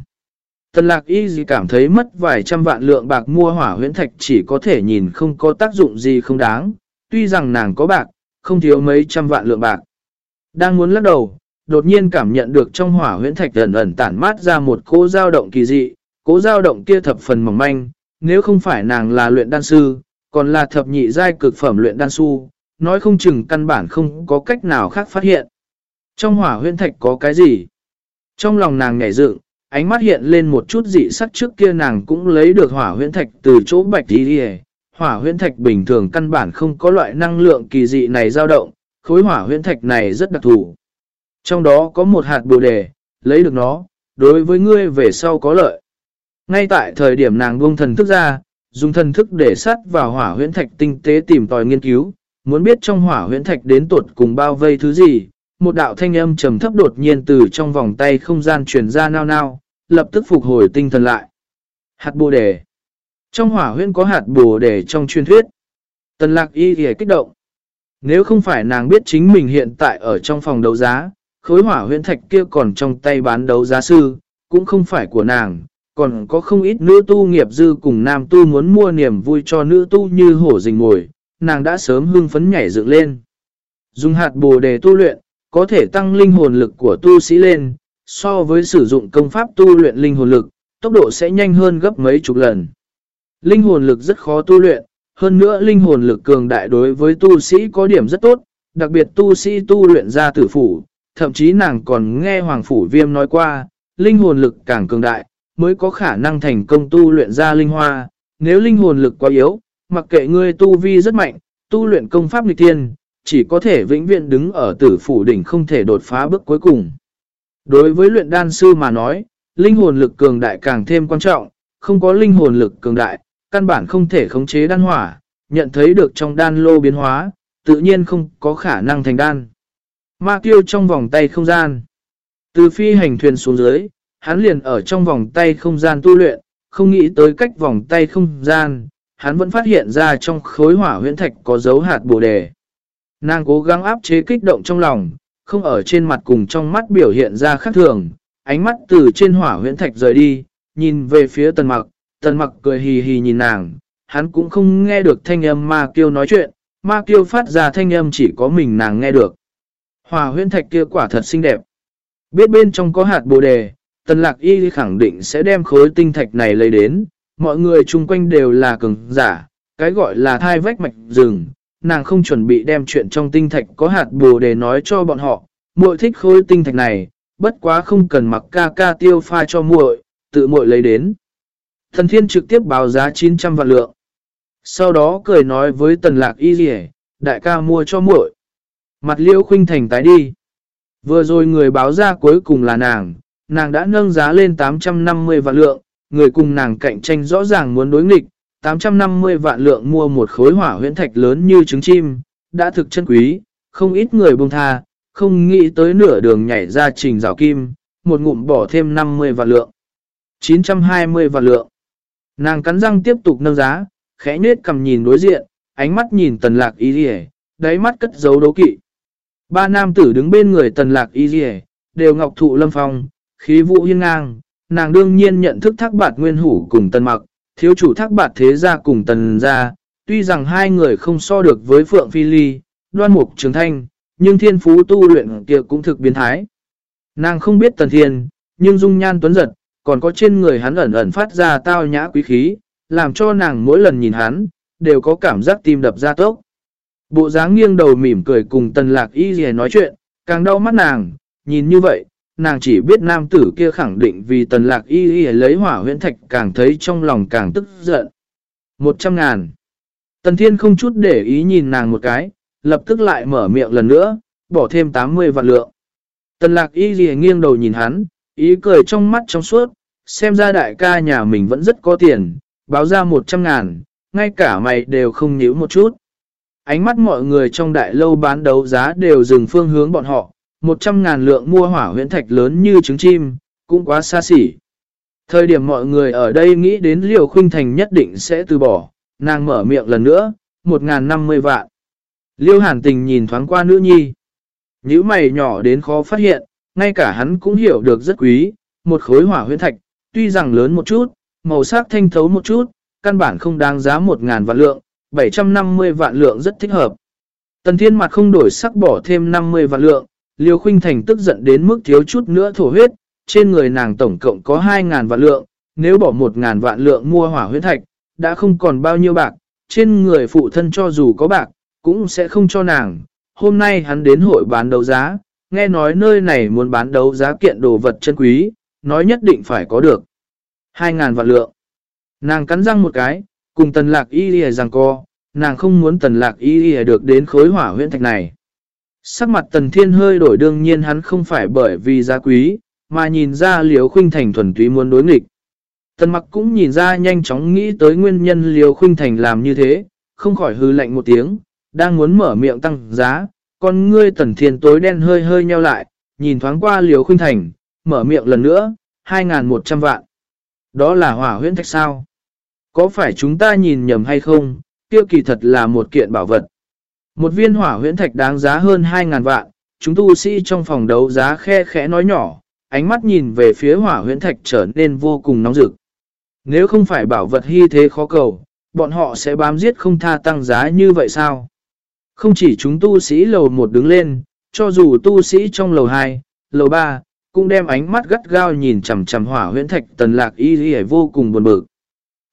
Tần lạc y gì cảm thấy mất vài trăm vạn lượng bạc mua hỏa huyễn thạch chỉ có thể nhìn không có tác dụng gì không đáng. Tuy rằng nàng có bạc, không thiếu mấy trăm vạn lượng bạc. Đang muốn lắc đầu, đột nhiên cảm nhận được trong hỏa huyễn thạch ẩn ẩn tản mát ra một cỗ dao động kỳ dị, cỗ dao động kia thập phần mỏng manh, nếu không phải nàng là luyện đan sư, còn là thập nhị giai cực phẩm luyện đan su, nói không chừng căn bản không có cách nào khác phát hiện. Trong hỏa huyễn thạch có cái gì? Trong lòng nàng nhảy dựng, ánh mắt hiện lên một chút dị sắc trước kia nàng cũng lấy được hỏa huyễn thạch từ chỗ bạch đi đi Hỏa huyễn thạch bình thường căn bản không có loại năng lượng kỳ dị này dao động, khối hỏa huyễn thạch này rất đặc thù. Trong đó có một hạt bồ đề, lấy được nó, đối với ngươi về sau có lợi. Ngay tại thời điểm nàng buông thần thức ra, dùng thần thức để sát vào hỏa huyễn thạch tinh tế tìm tòi nghiên cứu, muốn biết trong hỏa huyễn thạch đến tuột cùng bao vây thứ gì. Một đạo thanh âm trầm thấp đột nhiên từ trong vòng tay không gian truyền ra nao nao, lập tức phục hồi tinh thần lại. Hạt bồ đề. Trong hỏa huyễn có hạt bồ đề trong truyền thuyết. Tần lạc y thì kích động. Nếu không phải nàng biết chính mình hiện tại ở trong phòng đấu giá, khối hỏa huyễn thạch kia còn trong tay bán đấu giá sư, cũng không phải của nàng, còn có không ít nữ tu nghiệp dư cùng nam tu muốn mua niềm vui cho nữ tu như hổ rình ngồi, nàng đã sớm hưng phấn nhảy dựng lên. Dùng hạt bồ đề tu luyện, có thể tăng linh hồn lực của tu sĩ lên, so với sử dụng công pháp tu luyện linh hồn lực, tốc độ sẽ nhanh hơn gấp mấy chục lần. Linh hồn lực rất khó tu luyện, hơn nữa linh hồn lực cường đại đối với tu sĩ có điểm rất tốt, đặc biệt tu sĩ tu luyện ra tử phủ, thậm chí nàng còn nghe Hoàng Phủ Viêm nói qua, linh hồn lực càng cường đại, mới có khả năng thành công tu luyện ra linh hoa. Nếu linh hồn lực quá yếu, mặc kệ ngươi tu vi rất mạnh, tu luyện công pháp nghịch tiên, chỉ có thể vĩnh viễn đứng ở tử phủ đỉnh không thể đột phá bước cuối cùng. Đối với luyện đan sư mà nói, linh hồn lực cường đại càng thêm quan trọng, không có linh hồn lực cường đại, căn bản không thể khống chế đan hỏa, nhận thấy được trong đan lô biến hóa, tự nhiên không có khả năng thành đan. Ma kiêu trong vòng tay không gian. Từ phi hành thuyền xuống dưới, hắn liền ở trong vòng tay không gian tu luyện, không nghĩ tới cách vòng tay không gian, hắn vẫn phát hiện ra trong khối hỏa huyễn thạch có dấu hạt bồ đề. Nàng cố gắng áp chế kích động trong lòng, không ở trên mặt cùng trong mắt biểu hiện ra khác thường, ánh mắt từ trên hỏa huyễn thạch rời đi, nhìn về phía tần mặc, tần mặc cười hì hì nhìn nàng, hắn cũng không nghe được thanh âm ma kiêu nói chuyện, ma kiêu phát ra thanh âm chỉ có mình nàng nghe được. Hòa huyễn thạch kia quả thật xinh đẹp. Biết bên trong có hạt bồ đề, tần lạc y khẳng định sẽ đem khối tinh thạch này lấy đến. Mọi người chung quanh đều là cường giả, cái gọi là thai vách mạch rừng. Nàng không chuẩn bị đem chuyện trong tinh thạch có hạt bồ đề nói cho bọn họ. Muội thích khối tinh thạch này, bất quá không cần mặc ca ca tiêu pha cho muội, tự muội lấy đến. Thần thiên trực tiếp báo giá 900 vạn lượng. Sau đó cười nói với tần lạc y rỉ, đại ca mua cho muội. Mặt liễu khuynh thành tái đi. Vừa rồi người báo ra cuối cùng là nàng, nàng đã nâng giá lên 850 vạn lượng, người cùng nàng cạnh tranh rõ ràng muốn đối nghịch, 850 vạn lượng mua một khối hỏa huyễn thạch lớn như trứng chim, đã thực chân quý, không ít người buông tha, không nghĩ tới nửa đường nhảy ra trình rào kim, một ngụm bỏ thêm 50 vạn lượng. 920 vạn lượng. Nàng cắn răng tiếp tục nâng giá, khẽ nết cầm nhìn đối diện, ánh mắt nhìn tần lạc ý đi đáy mắt cất dấu đấu kỵ. Ba nam tử đứng bên người tần lạc y dì đều ngọc thụ lâm phong, khí vũ hiên ngang, nàng đương nhiên nhận thức thác bạt nguyên hủ cùng tần mặc, thiếu chủ thác bạt thế gia cùng tần gia, tuy rằng hai người không so được với Phượng Phi Ly, đoan mục trường thanh, nhưng thiên phú tu luyện kia cũng thực biến thái. Nàng không biết tần thiên, nhưng dung nhan tuấn giật, còn có trên người hắn ẩn ẩn phát ra tao nhã quý khí, làm cho nàng mỗi lần nhìn hắn, đều có cảm giác tim đập ra tốc. Bộ dáng nghiêng đầu mỉm cười cùng tần lạc y gì nói chuyện, càng đau mắt nàng, nhìn như vậy, nàng chỉ biết nam tử kia khẳng định vì tần lạc y y lấy hỏa huyễn thạch càng thấy trong lòng càng tức giận. Một trăm ngàn. Tần thiên không chút để ý nhìn nàng một cái, lập tức lại mở miệng lần nữa, bỏ thêm 80 vạn lượng. Tần lạc y y nghiêng đầu nhìn hắn, ý cười trong mắt trong suốt, xem ra đại ca nhà mình vẫn rất có tiền, báo ra 100 ngàn, ngay cả mày đều không nhíu một chút. Ánh mắt mọi người trong đại lâu bán đấu giá đều dừng phương hướng bọn họ, 100 ngàn lượng mua hỏa huyễn thạch lớn như trứng chim, cũng quá xa xỉ. Thời điểm mọi người ở đây nghĩ đến liều khuynh thành nhất định sẽ từ bỏ, nàng mở miệng lần nữa, 1.050 vạn. Liêu hàn tình nhìn thoáng qua nữ nhi. Nhữ mày nhỏ đến khó phát hiện, ngay cả hắn cũng hiểu được rất quý, một khối hỏa huyễn thạch, tuy rằng lớn một chút, màu sắc thanh thấu một chút, căn bản không đáng giá 1.000 vạn lượng, 750 vạn lượng rất thích hợp. Tần thiên mặt không đổi sắc bỏ thêm 50 vạn lượng, Liêu Khuynh Thành tức giận đến mức thiếu chút nữa thổ huyết, trên người nàng tổng cộng có 2.000 vạn lượng, nếu bỏ 1.000 vạn lượng mua hỏa huyết thạch, đã không còn bao nhiêu bạc, trên người phụ thân cho dù có bạc, cũng sẽ không cho nàng. Hôm nay hắn đến hội bán đấu giá, nghe nói nơi này muốn bán đấu giá kiện đồ vật chân quý, nói nhất định phải có được. 2.000 vạn lượng. Nàng cắn răng một cái, cùng tần lạc y lìa rằng co, nàng không muốn tần lạc y lìa được đến khối hỏa huyễn thạch này. Sắc mặt tần thiên hơi đổi đương nhiên hắn không phải bởi vì giá quý, mà nhìn ra liều khuynh thành thuần túy muốn đối nghịch. Tần mặc cũng nhìn ra nhanh chóng nghĩ tới nguyên nhân liều khuynh thành làm như thế, không khỏi hư lạnh một tiếng, đang muốn mở miệng tăng giá, con ngươi tần thiên tối đen hơi hơi nheo lại, nhìn thoáng qua liều khuynh thành, mở miệng lần nữa, 2.100 vạn. Đó là hỏa huyễn thạch sao? Có phải chúng ta nhìn nhầm hay không? kia kỳ thật là một kiện bảo vật. Một viên hỏa huyễn thạch đáng giá hơn 2.000 vạn, chúng tu sĩ trong phòng đấu giá khe khẽ nói nhỏ, ánh mắt nhìn về phía hỏa huyễn thạch trở nên vô cùng nóng rực. Nếu không phải bảo vật hy thế khó cầu, bọn họ sẽ bám giết không tha tăng giá như vậy sao? Không chỉ chúng tu sĩ lầu 1 đứng lên, cho dù tu sĩ trong lầu 2, lầu 3, cũng đem ánh mắt gắt gao nhìn chằm chằm hỏa huyễn thạch tần lạc y y vô cùng buồn bực.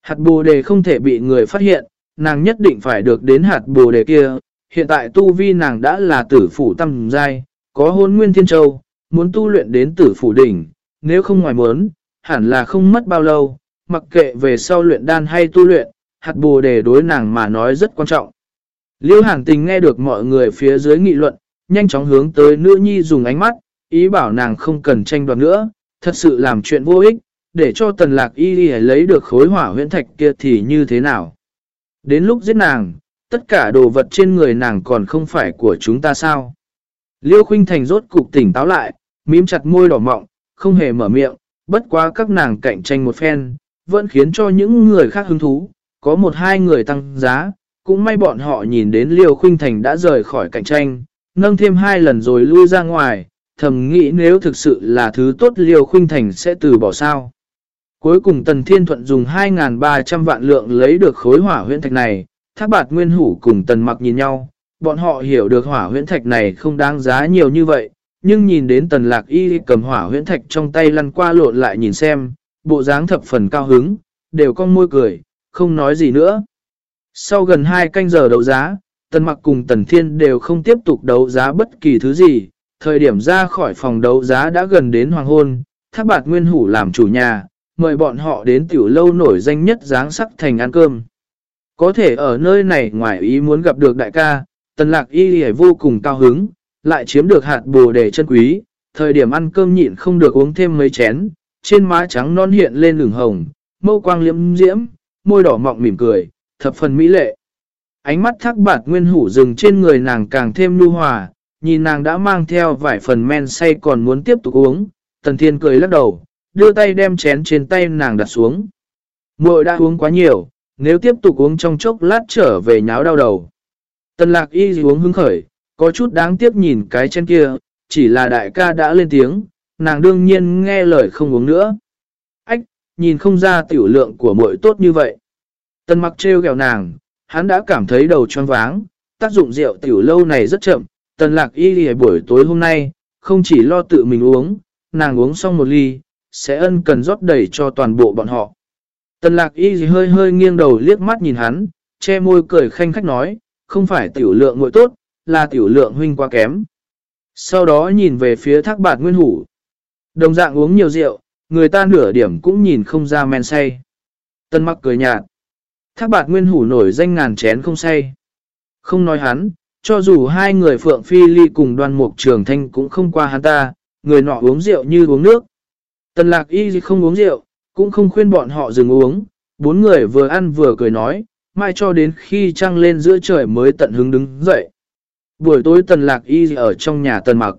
Hạt bồ đề không thể bị người phát hiện, nàng nhất định phải được đến hạt bồ đề kia, Hiện tại tu vi nàng đã là tử phủ tâm giai, có hôn nguyên thiên châu, muốn tu luyện đến tử phủ đỉnh, nếu không ngoài muốn, hẳn là không mất bao lâu, mặc kệ về sau luyện đan hay tu luyện, hạt bồ đề đối nàng mà nói rất quan trọng. Liêu hàng tình nghe được mọi người phía dưới nghị luận, nhanh chóng hướng tới nữ nhi dùng ánh mắt, ý bảo nàng không cần tranh đoạt nữa, thật sự làm chuyện vô ích, để cho tần lạc y lấy được khối hỏa huyễn thạch kia thì như thế nào. Đến lúc giết nàng, tất cả đồ vật trên người nàng còn không phải của chúng ta sao. Liêu Khuynh Thành rốt cục tỉnh táo lại, mím chặt môi đỏ mọng, không hề mở miệng, bất quá các nàng cạnh tranh một phen, vẫn khiến cho những người khác hứng thú, có một hai người tăng giá, cũng may bọn họ nhìn đến Liêu Khuynh Thành đã rời khỏi cạnh tranh, nâng thêm hai lần rồi lui ra ngoài, thầm nghĩ nếu thực sự là thứ tốt Liêu Khuynh Thành sẽ từ bỏ sao. Cuối cùng Tần Thiên Thuận dùng 2.300 vạn lượng lấy được khối hỏa huyện thạch này, thác bạt nguyên hủ cùng tần mặc nhìn nhau, bọn họ hiểu được hỏa huyễn thạch này không đáng giá nhiều như vậy, nhưng nhìn đến tần lạc y cầm hỏa huyễn thạch trong tay lăn qua lộn lại nhìn xem, bộ dáng thập phần cao hứng, đều con môi cười, không nói gì nữa. Sau gần 2 canh giờ đấu giá, tần mặc cùng tần thiên đều không tiếp tục đấu giá bất kỳ thứ gì, thời điểm ra khỏi phòng đấu giá đã gần đến hoàng hôn, thác bạt nguyên hủ làm chủ nhà, mời bọn họ đến tiểu lâu nổi danh nhất dáng sắc thành ăn cơm. Có thể ở nơi này ngoài ý muốn gặp được đại ca, tần lạc y hề vô cùng cao hứng, lại chiếm được hạt bồ đề chân quý, thời điểm ăn cơm nhịn không được uống thêm mấy chén, trên má trắng non hiện lên lửng hồng, mâu quang liễm diễm, môi đỏ mọng mỉm cười, thập phần mỹ lệ. Ánh mắt thác bạt nguyên hủ rừng trên người nàng càng thêm nu hòa, nhìn nàng đã mang theo vài phần men say còn muốn tiếp tục uống, tần thiên cười lắc đầu, đưa tay đem chén trên tay nàng đặt xuống. Muội đã uống quá nhiều, nếu tiếp tục uống trong chốc lát trở về nháo đau đầu. Tần lạc y uống hứng khởi, có chút đáng tiếc nhìn cái chén kia, chỉ là đại ca đã lên tiếng, nàng đương nhiên nghe lời không uống nữa. Ách, nhìn không ra tiểu lượng của muội tốt như vậy. Tần mặc trêu ghẹo nàng, hắn đã cảm thấy đầu choáng váng, tác dụng rượu tiểu lâu này rất chậm. Tần lạc y lì buổi tối hôm nay, không chỉ lo tự mình uống, nàng uống xong một ly, sẽ ân cần rót đầy cho toàn bộ bọn họ. Tần lạc y hơi hơi nghiêng đầu liếc mắt nhìn hắn, che môi cười khanh khách nói, không phải tiểu lượng ngội tốt, là tiểu lượng huynh quá kém. Sau đó nhìn về phía thác bạt nguyên hủ. Đồng dạng uống nhiều rượu, người ta nửa điểm cũng nhìn không ra men say. Tân mặc cười nhạt. Thác bạt nguyên hủ nổi danh ngàn chén không say. Không nói hắn, cho dù hai người Phượng Phi Ly cùng đoan mục trường thanh cũng không qua hắn ta, người nọ uống rượu như uống nước. Tần lạc y không uống rượu, cũng không khuyên bọn họ dừng uống, bốn người vừa ăn vừa cười nói, mai cho đến khi trăng lên giữa trời mới tận hứng đứng dậy. Buổi tối tần lạc y ở trong nhà tần mặc.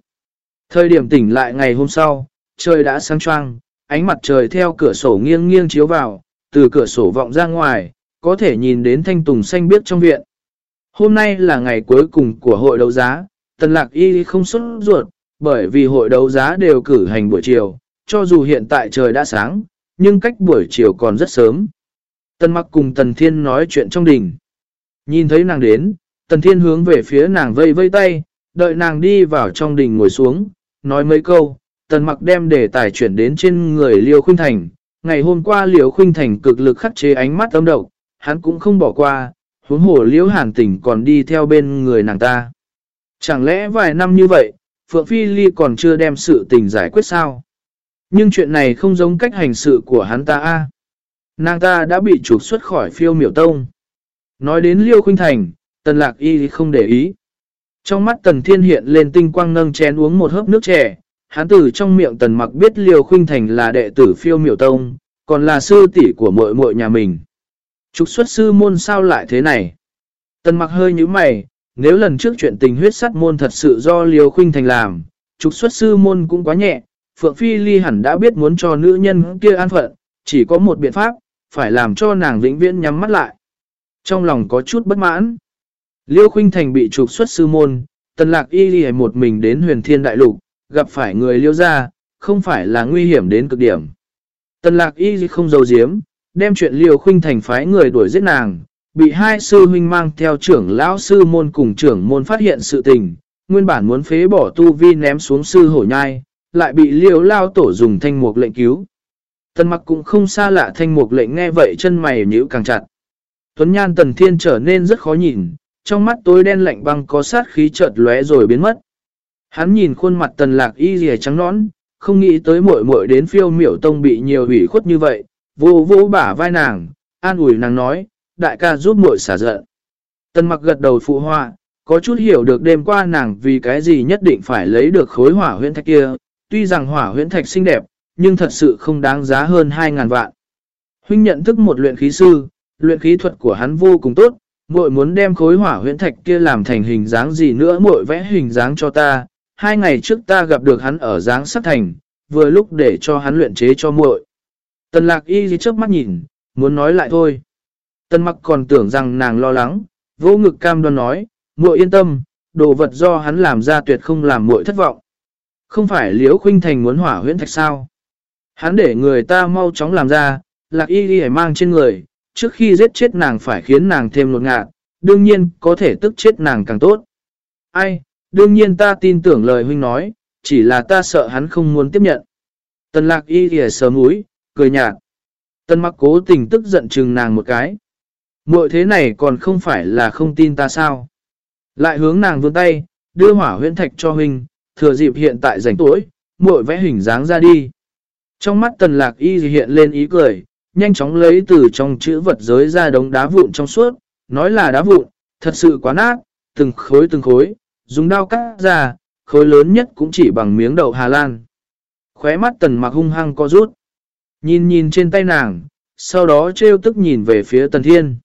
Thời điểm tỉnh lại ngày hôm sau, trời đã sáng choang, ánh mặt trời theo cửa sổ nghiêng nghiêng chiếu vào, từ cửa sổ vọng ra ngoài, có thể nhìn đến thanh tùng xanh biếc trong viện. Hôm nay là ngày cuối cùng của hội đấu giá, tần lạc y không xuất ruột, bởi vì hội đấu giá đều cử hành buổi chiều, cho dù hiện tại trời đã sáng, nhưng cách buổi chiều còn rất sớm. Tần mặc cùng Tần Thiên nói chuyện trong đình. Nhìn thấy nàng đến, Tần Thiên hướng về phía nàng vây vây tay, đợi nàng đi vào trong đình ngồi xuống, nói mấy câu. Tần mặc đem đề tài chuyển đến trên người Liêu Khuynh Thành. Ngày hôm qua Liêu Khuynh Thành cực lực khắc chế ánh mắt âm độc, hắn cũng không bỏ qua, huống hồ Liêu Hàn Tỉnh còn đi theo bên người nàng ta. Chẳng lẽ vài năm như vậy, Phượng Phi Ly còn chưa đem sự tình giải quyết sao? Nhưng chuyện này không giống cách hành sự của hắn ta a Nàng ta đã bị trục xuất khỏi phiêu miểu tông. Nói đến Liêu Khuynh Thành, Tần Lạc Y không để ý. Trong mắt Tần Thiên hiện lên tinh quang nâng chén uống một hớp nước trẻ. hắn tử trong miệng Tần Mặc biết Liêu Khuynh Thành là đệ tử phiêu miểu tông, còn là sư tỷ của muội muội nhà mình. Trục xuất sư môn sao lại thế này? Tần Mặc hơi như mày, nếu lần trước chuyện tình huyết sắt môn thật sự do Liêu Khuynh Thành làm, trục xuất sư môn cũng quá nhẹ, Phượng Phi Ly hẳn đã biết muốn cho nữ nhân kia an phận, chỉ có một biện pháp, phải làm cho nàng vĩnh viễn nhắm mắt lại. Trong lòng có chút bất mãn. Liêu Khuynh Thành bị trục xuất sư môn, tần lạc y đi một mình đến huyền thiên đại lục, gặp phải người liêu ra, không phải là nguy hiểm đến cực điểm. Tần lạc y không giấu giếm, đem chuyện Liêu Khuynh Thành phái người đuổi giết nàng, bị hai sư huynh mang theo trưởng lão sư môn cùng trưởng môn phát hiện sự tình, nguyên bản muốn phế bỏ tu vi ném xuống sư hổ nhai, lại bị liêu lao tổ dùng thanh mục lệnh cứu. Tần mặc cũng không xa lạ thanh mục lệnh nghe vậy chân mày nhíu càng chặt. Tuấn nhan tần thiên trở nên rất khó nhìn, trong mắt tối đen lạnh băng có sát khí chợt lóe rồi biến mất. Hắn nhìn khuôn mặt tần lạc y rìa trắng nõn, không nghĩ tới muội muội đến phiêu miểu tông bị nhiều hủy khuất như vậy, vô vô bả vai nàng, an ủi nàng nói, đại ca giúp muội xả giận. Tần mặc gật đầu phụ họa, có chút hiểu được đêm qua nàng vì cái gì nhất định phải lấy được khối hỏa huyễn thạch kia, tuy rằng hỏa huyễn thạch xinh đẹp, nhưng thật sự không đáng giá hơn 2.000 vạn. Huynh nhận thức một luyện khí sư, luyện khí thuật của hắn vô cùng tốt, muội muốn đem khối hỏa huyễn thạch kia làm thành hình dáng gì nữa muội vẽ hình dáng cho ta. Hai ngày trước ta gặp được hắn ở dáng sắc thành, vừa lúc để cho hắn luyện chế cho muội. Tần lạc y gì trước mắt nhìn, muốn nói lại thôi. Tần mặc còn tưởng rằng nàng lo lắng, vô ngực cam đoan nói, muội yên tâm, đồ vật do hắn làm ra tuyệt không làm muội thất vọng. Không phải liễu khuynh thành muốn hỏa huyễn thạch sao? Hắn để người ta mau chóng làm ra, lạc y ghi mang trên người, trước khi giết chết nàng phải khiến nàng thêm lột ngạt, đương nhiên có thể tức chết nàng càng tốt. Ai, đương nhiên ta tin tưởng lời huynh nói, chỉ là ta sợ hắn không muốn tiếp nhận. Tần lạc y ghi sờ mũi, cười nhạt. Tần mặc cố tình tức giận chừng nàng một cái. Muội thế này còn không phải là không tin ta sao. Lại hướng nàng vươn tay, đưa hỏa huyễn thạch cho huynh, thừa dịp hiện tại rảnh tối, muội vẽ hình dáng ra đi. Trong mắt tần lạc y hiện lên ý cười, nhanh chóng lấy từ trong chữ vật giới ra đống đá vụn trong suốt, nói là đá vụn, thật sự quá nát, từng khối từng khối, dùng đao cắt ra, khối lớn nhất cũng chỉ bằng miếng đậu Hà Lan. Khóe mắt tần mặc hung hăng co rút. Nhìn nhìn trên tay nàng, sau đó trêu tức nhìn về phía tần thiên.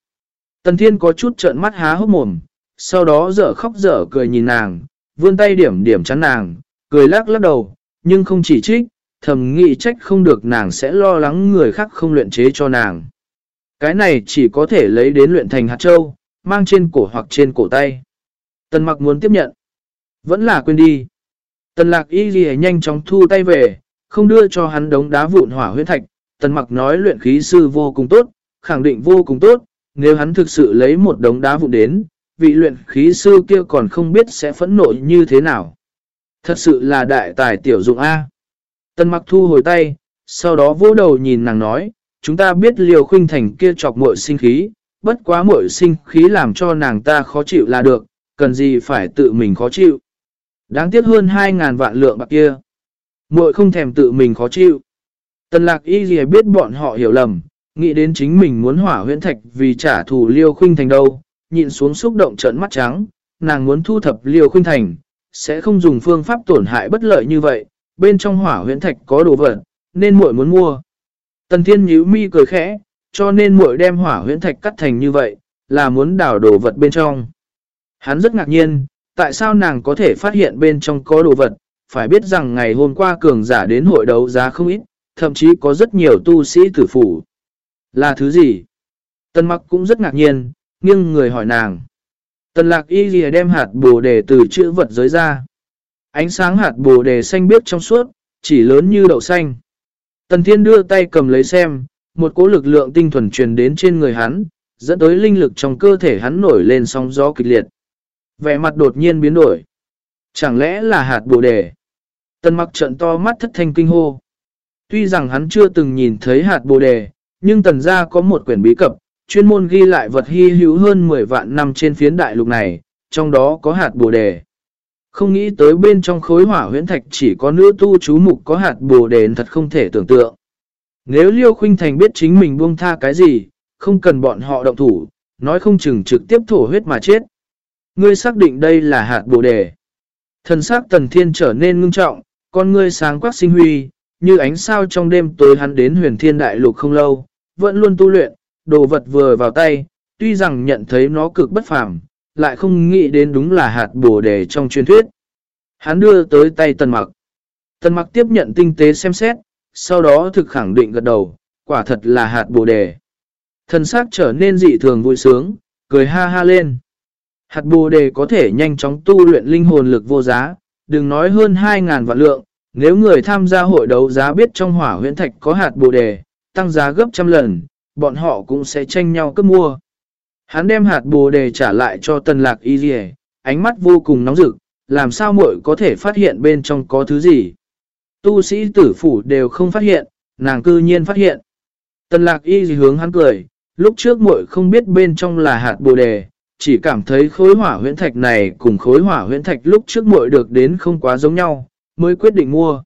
Tần thiên có chút trợn mắt há hốc mồm, sau đó dở khóc dở cười nhìn nàng, vươn tay điểm điểm chắn nàng, cười lắc lắc đầu, nhưng không chỉ trích, thầm nghĩ trách không được nàng sẽ lo lắng người khác không luyện chế cho nàng. Cái này chỉ có thể lấy đến luyện thành hạt châu, mang trên cổ hoặc trên cổ tay. Tần mặc muốn tiếp nhận. Vẫn là quên đi. Tần lạc y ghi nhanh chóng thu tay về, không đưa cho hắn đống đá vụn hỏa huyết thạch. Tần mặc nói luyện khí sư vô cùng tốt, khẳng định vô cùng tốt. Nếu hắn thực sự lấy một đống đá vụn đến, vị luyện khí sư kia còn không biết sẽ phẫn nộ như thế nào. Thật sự là đại tài tiểu dụng A. Tần mặc thu hồi tay, sau đó vô đầu nhìn nàng nói, chúng ta biết liều khuynh thành kia chọc muội sinh khí, bất quá muội sinh khí làm cho nàng ta khó chịu là được, cần gì phải tự mình khó chịu. Đáng tiếc hơn 2.000 vạn lượng bạc kia. muội không thèm tự mình khó chịu. Tần lạc y gì biết bọn họ hiểu lầm, nghĩ đến chính mình muốn hỏa huyễn thạch vì trả thù liêu khuynh thành đâu, nhịn xuống xúc động trợn mắt trắng, nàng muốn thu thập liêu khuynh thành, sẽ không dùng phương pháp tổn hại bất lợi như vậy, bên trong hỏa huyễn thạch có đồ vật, nên muội muốn mua. Tần thiên nhíu mi cười khẽ, cho nên muội đem hỏa huyễn thạch cắt thành như vậy, là muốn đảo đồ vật bên trong. Hắn rất ngạc nhiên, tại sao nàng có thể phát hiện bên trong có đồ vật, phải biết rằng ngày hôm qua cường giả đến hội đấu giá không ít, thậm chí có rất nhiều tu sĩ tử phủ. Là thứ gì? Tân mặc cũng rất ngạc nhiên, nghiêng người hỏi nàng. Tần lạc y ghi đem hạt bồ đề từ chữ vật giới ra. Ánh sáng hạt bồ đề xanh biếc trong suốt, chỉ lớn như đậu xanh. Tần thiên đưa tay cầm lấy xem, một cỗ lực lượng tinh thuần truyền đến trên người hắn, dẫn tới linh lực trong cơ thể hắn nổi lên sóng gió kịch liệt. Vẻ mặt đột nhiên biến đổi. Chẳng lẽ là hạt bồ đề? Tần mặc trận to mắt thất thanh kinh hô. Tuy rằng hắn chưa từng nhìn thấy hạt bồ đề, nhưng tần gia có một quyển bí cập, chuyên môn ghi lại vật hy hữu hơn 10 vạn năm trên phiến đại lục này, trong đó có hạt bồ đề. Không nghĩ tới bên trong khối hỏa huyễn thạch chỉ có nữ tu chú mục có hạt bồ đề thật không thể tưởng tượng. Nếu Liêu Khuynh Thành biết chính mình buông tha cái gì, không cần bọn họ động thủ, nói không chừng trực tiếp thổ huyết mà chết. Ngươi xác định đây là hạt bồ đề. Thần sắc tần thiên trở nên ngưng trọng, con ngươi sáng quắc sinh huy, như ánh sao trong đêm tối hắn đến huyền thiên đại lục không lâu, vẫn luôn tu luyện, đồ vật vừa vào tay, tuy rằng nhận thấy nó cực bất phàm, lại không nghĩ đến đúng là hạt bồ đề trong truyền thuyết. Hắn đưa tới tay tần mặc. Tần mặc tiếp nhận tinh tế xem xét, sau đó thực khẳng định gật đầu, quả thật là hạt bồ đề. Thần sắc trở nên dị thường vui sướng, cười ha ha lên. Hạt bồ đề có thể nhanh chóng tu luyện linh hồn lực vô giá, đừng nói hơn 2.000 vạn lượng. Nếu người tham gia hội đấu giá biết trong hỏa huyễn thạch có hạt bồ đề, tăng giá gấp trăm lần, bọn họ cũng sẽ tranh nhau cướp mua. Hắn đem hạt bồ đề trả lại cho tần lạc y dì ánh mắt vô cùng nóng rực, làm sao muội có thể phát hiện bên trong có thứ gì. Tu sĩ tử phủ đều không phát hiện, nàng cư nhiên phát hiện. Tần lạc y dì hướng hắn cười, lúc trước muội không biết bên trong là hạt bồ đề, chỉ cảm thấy khối hỏa huyễn thạch này cùng khối hỏa huyễn thạch lúc trước muội được đến không quá giống nhau, mới quyết định mua.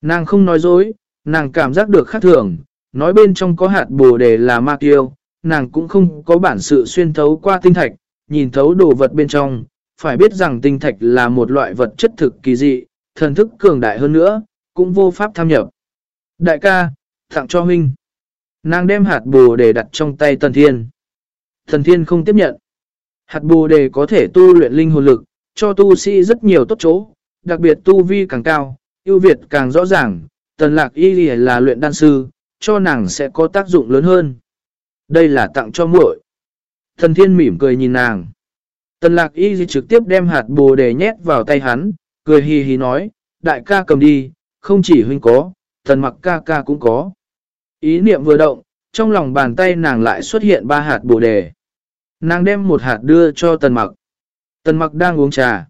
Nàng không nói dối, nàng cảm giác được khác thường, nói bên trong có hạt bồ đề là ma kiêu, nàng cũng không có bản sự xuyên thấu qua tinh thạch, nhìn thấu đồ vật bên trong, phải biết rằng tinh thạch là một loại vật chất thực kỳ dị, thần thức cường đại hơn nữa, cũng vô pháp tham nhập. Đại ca, tặng cho huynh. Nàng đem hạt bồ đề đặt trong tay tần thiên. Thần thiên không tiếp nhận. Hạt bồ đề có thể tu luyện linh hồn lực, cho tu sĩ rất nhiều tốt chỗ, đặc biệt tu vi càng cao, ưu việt càng rõ ràng, tần lạc y là luyện đan sư, cho nàng sẽ có tác dụng lớn hơn. Đây là tặng cho muội. Thần thiên mỉm cười nhìn nàng. Tần lạc y trực tiếp đem hạt bồ đề nhét vào tay hắn, cười hì hì nói, đại ca cầm đi, không chỉ huynh có, tần mặc ca ca cũng có. Ý niệm vừa động, trong lòng bàn tay nàng lại xuất hiện ba hạt bồ đề. Nàng đem một hạt đưa cho tần mặc. Tần mặc đang uống trà.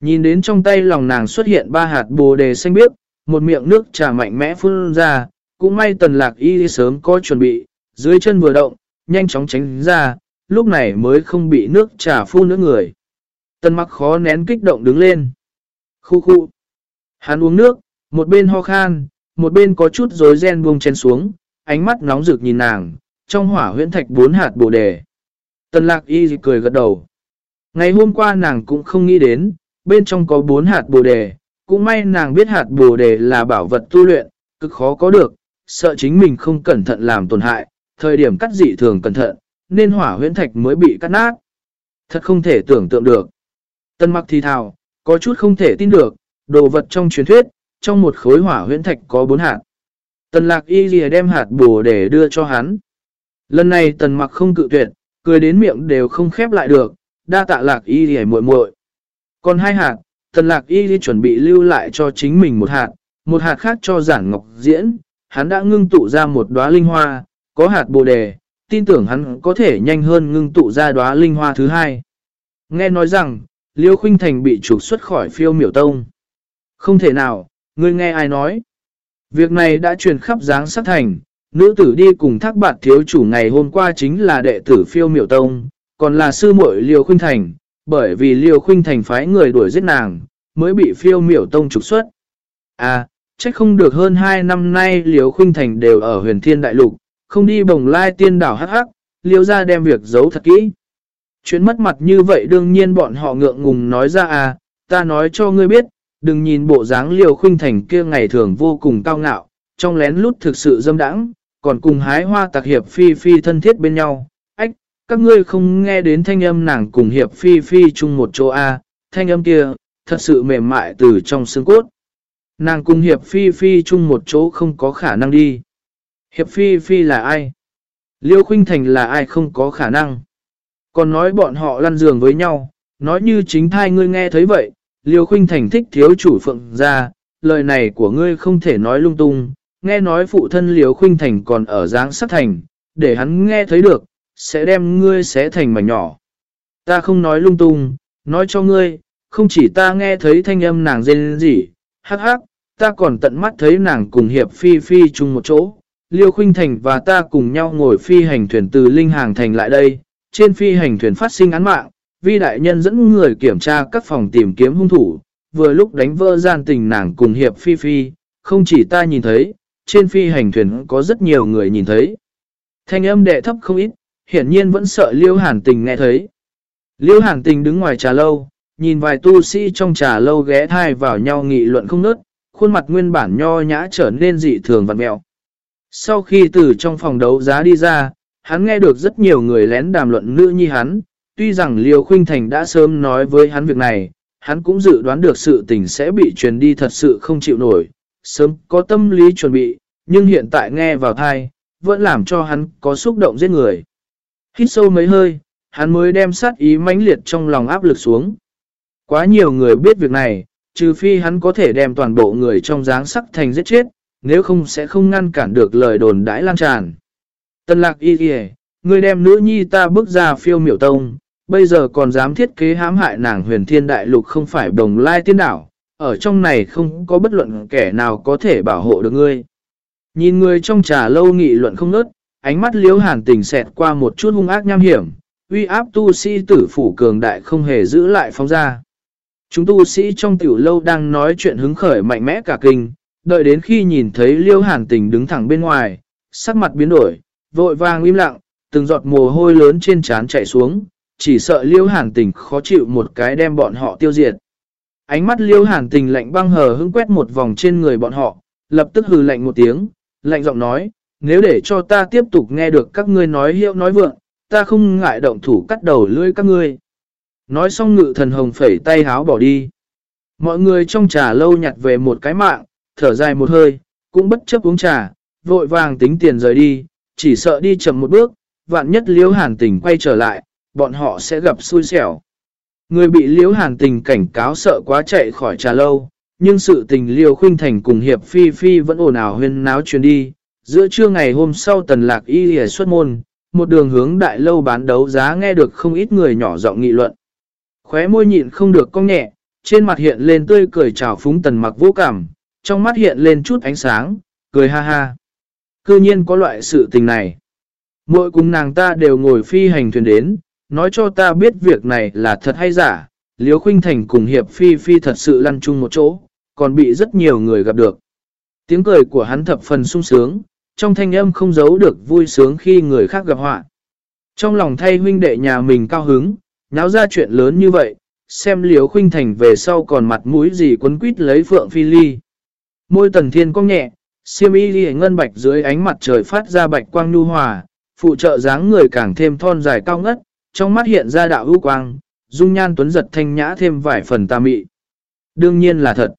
Nhìn đến trong tay lòng nàng xuất hiện ba hạt bồ đề xanh biếc, một miệng nước trà mạnh mẽ phun ra, cũng may tần lạc y sớm có chuẩn bị, dưới chân vừa động, nhanh chóng tránh ra, lúc này mới không bị nước trà phun nữa người. Tần mặc khó nén kích động đứng lên. Khu khu. Hắn uống nước, một bên ho khan, một bên có chút rối ren buông chén xuống, ánh mắt nóng rực nhìn nàng, trong hỏa huyễn thạch bốn hạt bồ đề. Tần lạc y cười gật đầu. Ngày hôm qua nàng cũng không nghĩ đến, bên trong có bốn hạt bồ đề, cũng may nàng biết hạt bồ đề là bảo vật tu luyện, cực khó có được, sợ chính mình không cẩn thận làm tổn hại, thời điểm cắt dị thường cẩn thận, nên hỏa huyễn thạch mới bị cắt nát. Thật không thể tưởng tượng được. Tân mặc thì thào, có chút không thể tin được, đồ vật trong truyền thuyết, trong một khối hỏa huyễn thạch có bốn hạt. Tần lạc y lìa đem hạt bùa để đưa cho hắn. Lần này tần mặc không cự tuyệt, cười đến miệng đều không khép lại được, đa tạ lạc y lìa muội muội Còn hai hạt, tần lạc y lìa chuẩn bị lưu lại cho chính mình một hạt, một hạt khác cho giản ngọc diễn, hắn đã ngưng tụ ra một đóa linh hoa, có hạt bồ đề, tin tưởng hắn có thể nhanh hơn ngưng tụ ra đóa linh hoa thứ hai. Nghe nói rằng, Liêu Khuynh Thành bị trục xuất khỏi phiêu miểu tông. Không thể nào, ngươi nghe ai nói. Việc này đã truyền khắp dáng sát thành, Nữ tử đi cùng thác bạt thiếu chủ ngày hôm qua chính là đệ tử phiêu miểu tông, còn là sư muội Liêu Khuynh Thành, bởi vì Liêu Khuynh Thành phái người đuổi giết nàng, mới bị phiêu miểu tông trục xuất. À, trách không được hơn 2 năm nay Liễu Khuynh Thành đều ở huyền thiên đại lục, không đi bồng lai tiên đảo hắc hắc, Liễu ra đem việc giấu thật kỹ. Chuyện mất mặt như vậy đương nhiên bọn họ ngượng ngùng nói ra à, ta nói cho ngươi biết, đừng nhìn bộ dáng Liễu Khuynh Thành kia ngày thường vô cùng cao ngạo, trong lén lút thực sự dâm đãng, còn cùng hái hoa tạc hiệp phi phi thân thiết bên nhau. Ách, các ngươi không nghe đến thanh âm nàng cùng hiệp phi phi chung một chỗ A, thanh âm kia, thật sự mềm mại từ trong xương cốt. Nàng cùng hiệp phi phi chung một chỗ không có khả năng đi. Hiệp phi phi là ai? Liêu Khuynh Thành là ai không có khả năng? Còn nói bọn họ lăn giường với nhau, nói như chính thai ngươi nghe thấy vậy, Liêu Khuynh Thành thích thiếu chủ phượng ra, lời này của ngươi không thể nói lung tung, nghe nói phụ thân Liêu Khuynh Thành còn ở dáng sắc thành, để hắn nghe thấy được, sẽ đem ngươi xé thành mảnh nhỏ. Ta không nói lung tung, nói cho ngươi, không chỉ ta nghe thấy thanh âm nàng rên gì, hắc hắc, ta còn tận mắt thấy nàng cùng hiệp phi phi chung một chỗ. Liêu Khuynh Thành và ta cùng nhau ngồi phi hành thuyền từ Linh Hàng Thành lại đây, trên phi hành thuyền phát sinh án mạng, vi đại nhân dẫn người kiểm tra các phòng tìm kiếm hung thủ, vừa lúc đánh vỡ gian tình nàng cùng hiệp phi phi, không chỉ ta nhìn thấy, trên phi hành thuyền có rất nhiều người nhìn thấy. Thanh âm đệ thấp không ít, hiển nhiên vẫn sợ Liêu Hàn Tình nghe thấy. Liêu Hàn Tình đứng ngoài trà lâu, nhìn vài tu sĩ trong trà lâu ghé thai vào nhau nghị luận không nớt, khuôn mặt nguyên bản nho nhã trở nên dị thường vặn mẹo. Sau khi từ trong phòng đấu giá đi ra, hắn nghe được rất nhiều người lén đàm luận nữ nhi hắn, tuy rằng Liêu Khuynh Thành đã sớm nói với hắn việc này, hắn cũng dự đoán được sự tình sẽ bị truyền đi thật sự không chịu nổi, sớm có tâm lý chuẩn bị, nhưng hiện tại nghe vào thai, vẫn làm cho hắn có xúc động giết người. Hít sâu mấy hơi, hắn mới đem sát ý mãnh liệt trong lòng áp lực xuống. Quá nhiều người biết việc này, trừ phi hắn có thể đem toàn bộ người trong dáng sắc thành giết chết, nếu không sẽ không ngăn cản được lời đồn đãi lan tràn. Tân lạc y kìa, người đem nữ nhi ta bước ra phiêu miểu tông, bây giờ còn dám thiết kế hãm hại nàng huyền thiên đại lục không phải đồng lai tiên đảo, ở trong này không có bất luận kẻ nào có thể bảo hộ được ngươi. Nhìn người trong trà lâu nghị luận không nớt, ánh mắt liếu hàn tình xẹt qua một chút hung ác nham hiểm, uy áp tu sĩ tử phủ cường đại không hề giữ lại phóng ra. Chúng tu sĩ trong tiểu lâu đang nói chuyện hứng khởi mạnh mẽ cả kinh, đợi đến khi nhìn thấy liêu hàn tình đứng thẳng bên ngoài, sắc mặt biến đổi, vội vàng im lặng, từng giọt mồ hôi lớn trên trán chảy xuống, chỉ sợ liêu hàn tình khó chịu một cái đem bọn họ tiêu diệt. Ánh mắt liêu hàn tình lạnh băng hờ hững quét một vòng trên người bọn họ, lập tức hừ lạnh một tiếng, lạnh giọng nói, nếu để cho ta tiếp tục nghe được các ngươi nói hiệu nói vượng, ta không ngại động thủ cắt đầu lưỡi các ngươi. Nói xong ngự thần hồng phẩy tay háo bỏ đi. Mọi người trong trà lâu nhặt về một cái mạng, thở dài một hơi, cũng bất chấp uống trà, vội vàng tính tiền rời đi, chỉ sợ đi chậm một bước, vạn nhất liễu hàn tình quay trở lại, bọn họ sẽ gặp xui xẻo. Người bị liễu hàn tình cảnh cáo sợ quá chạy khỏi trà lâu, nhưng sự tình liều khuynh thành cùng hiệp phi phi vẫn ồn ào huyên náo chuyến đi. Giữa trưa ngày hôm sau tần lạc y hề xuất môn, một đường hướng đại lâu bán đấu giá nghe được không ít người nhỏ giọng nghị luận. Khóe môi nhịn không được cong nhẹ, trên mặt hiện lên tươi cười trào phúng tần mặc vô cảm, trong mắt hiện lên chút ánh sáng, cười ha ha. Cư nhiên có loại sự tình này. Mỗi cùng nàng ta đều ngồi phi hành thuyền đến, nói cho ta biết việc này là thật hay giả, Liếu Khuynh Thành cùng Hiệp Phi Phi thật sự lăn chung một chỗ, còn bị rất nhiều người gặp được. Tiếng cười của hắn thập phần sung sướng, trong thanh âm không giấu được vui sướng khi người khác gặp họa. Trong lòng thay huynh đệ nhà mình cao hứng, nháo ra chuyện lớn như vậy, xem Liêu Khuynh Thành về sau còn mặt mũi gì quấn quýt lấy Phượng Phi Ly. Môi tần thiên cong nhẹ, siêm y ly ngân bạch dưới ánh mặt trời phát ra bạch quang nhu hòa, phụ trợ dáng người càng thêm thon dài cao ngất, trong mắt hiện ra đạo ưu quang, dung nhan tuấn giật thanh nhã thêm vài phần tà mị. Đương nhiên là thật.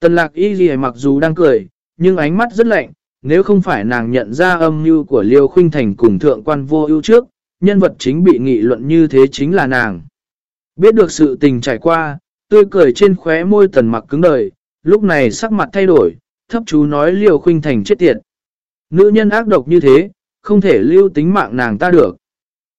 Tần lạc y ly mặc dù đang cười, nhưng ánh mắt rất lạnh, nếu không phải nàng nhận ra âm mưu của Liêu Khuynh Thành cùng thượng quan vô ưu trước, nhân vật chính bị nghị luận như thế chính là nàng. Biết được sự tình trải qua, tươi cười trên khóe môi tần mặc cứng đời, lúc này sắc mặt thay đổi, thấp chú nói liều Khuynh Thành chết tiệt. Nữ nhân ác độc như thế, không thể lưu tính mạng nàng ta được.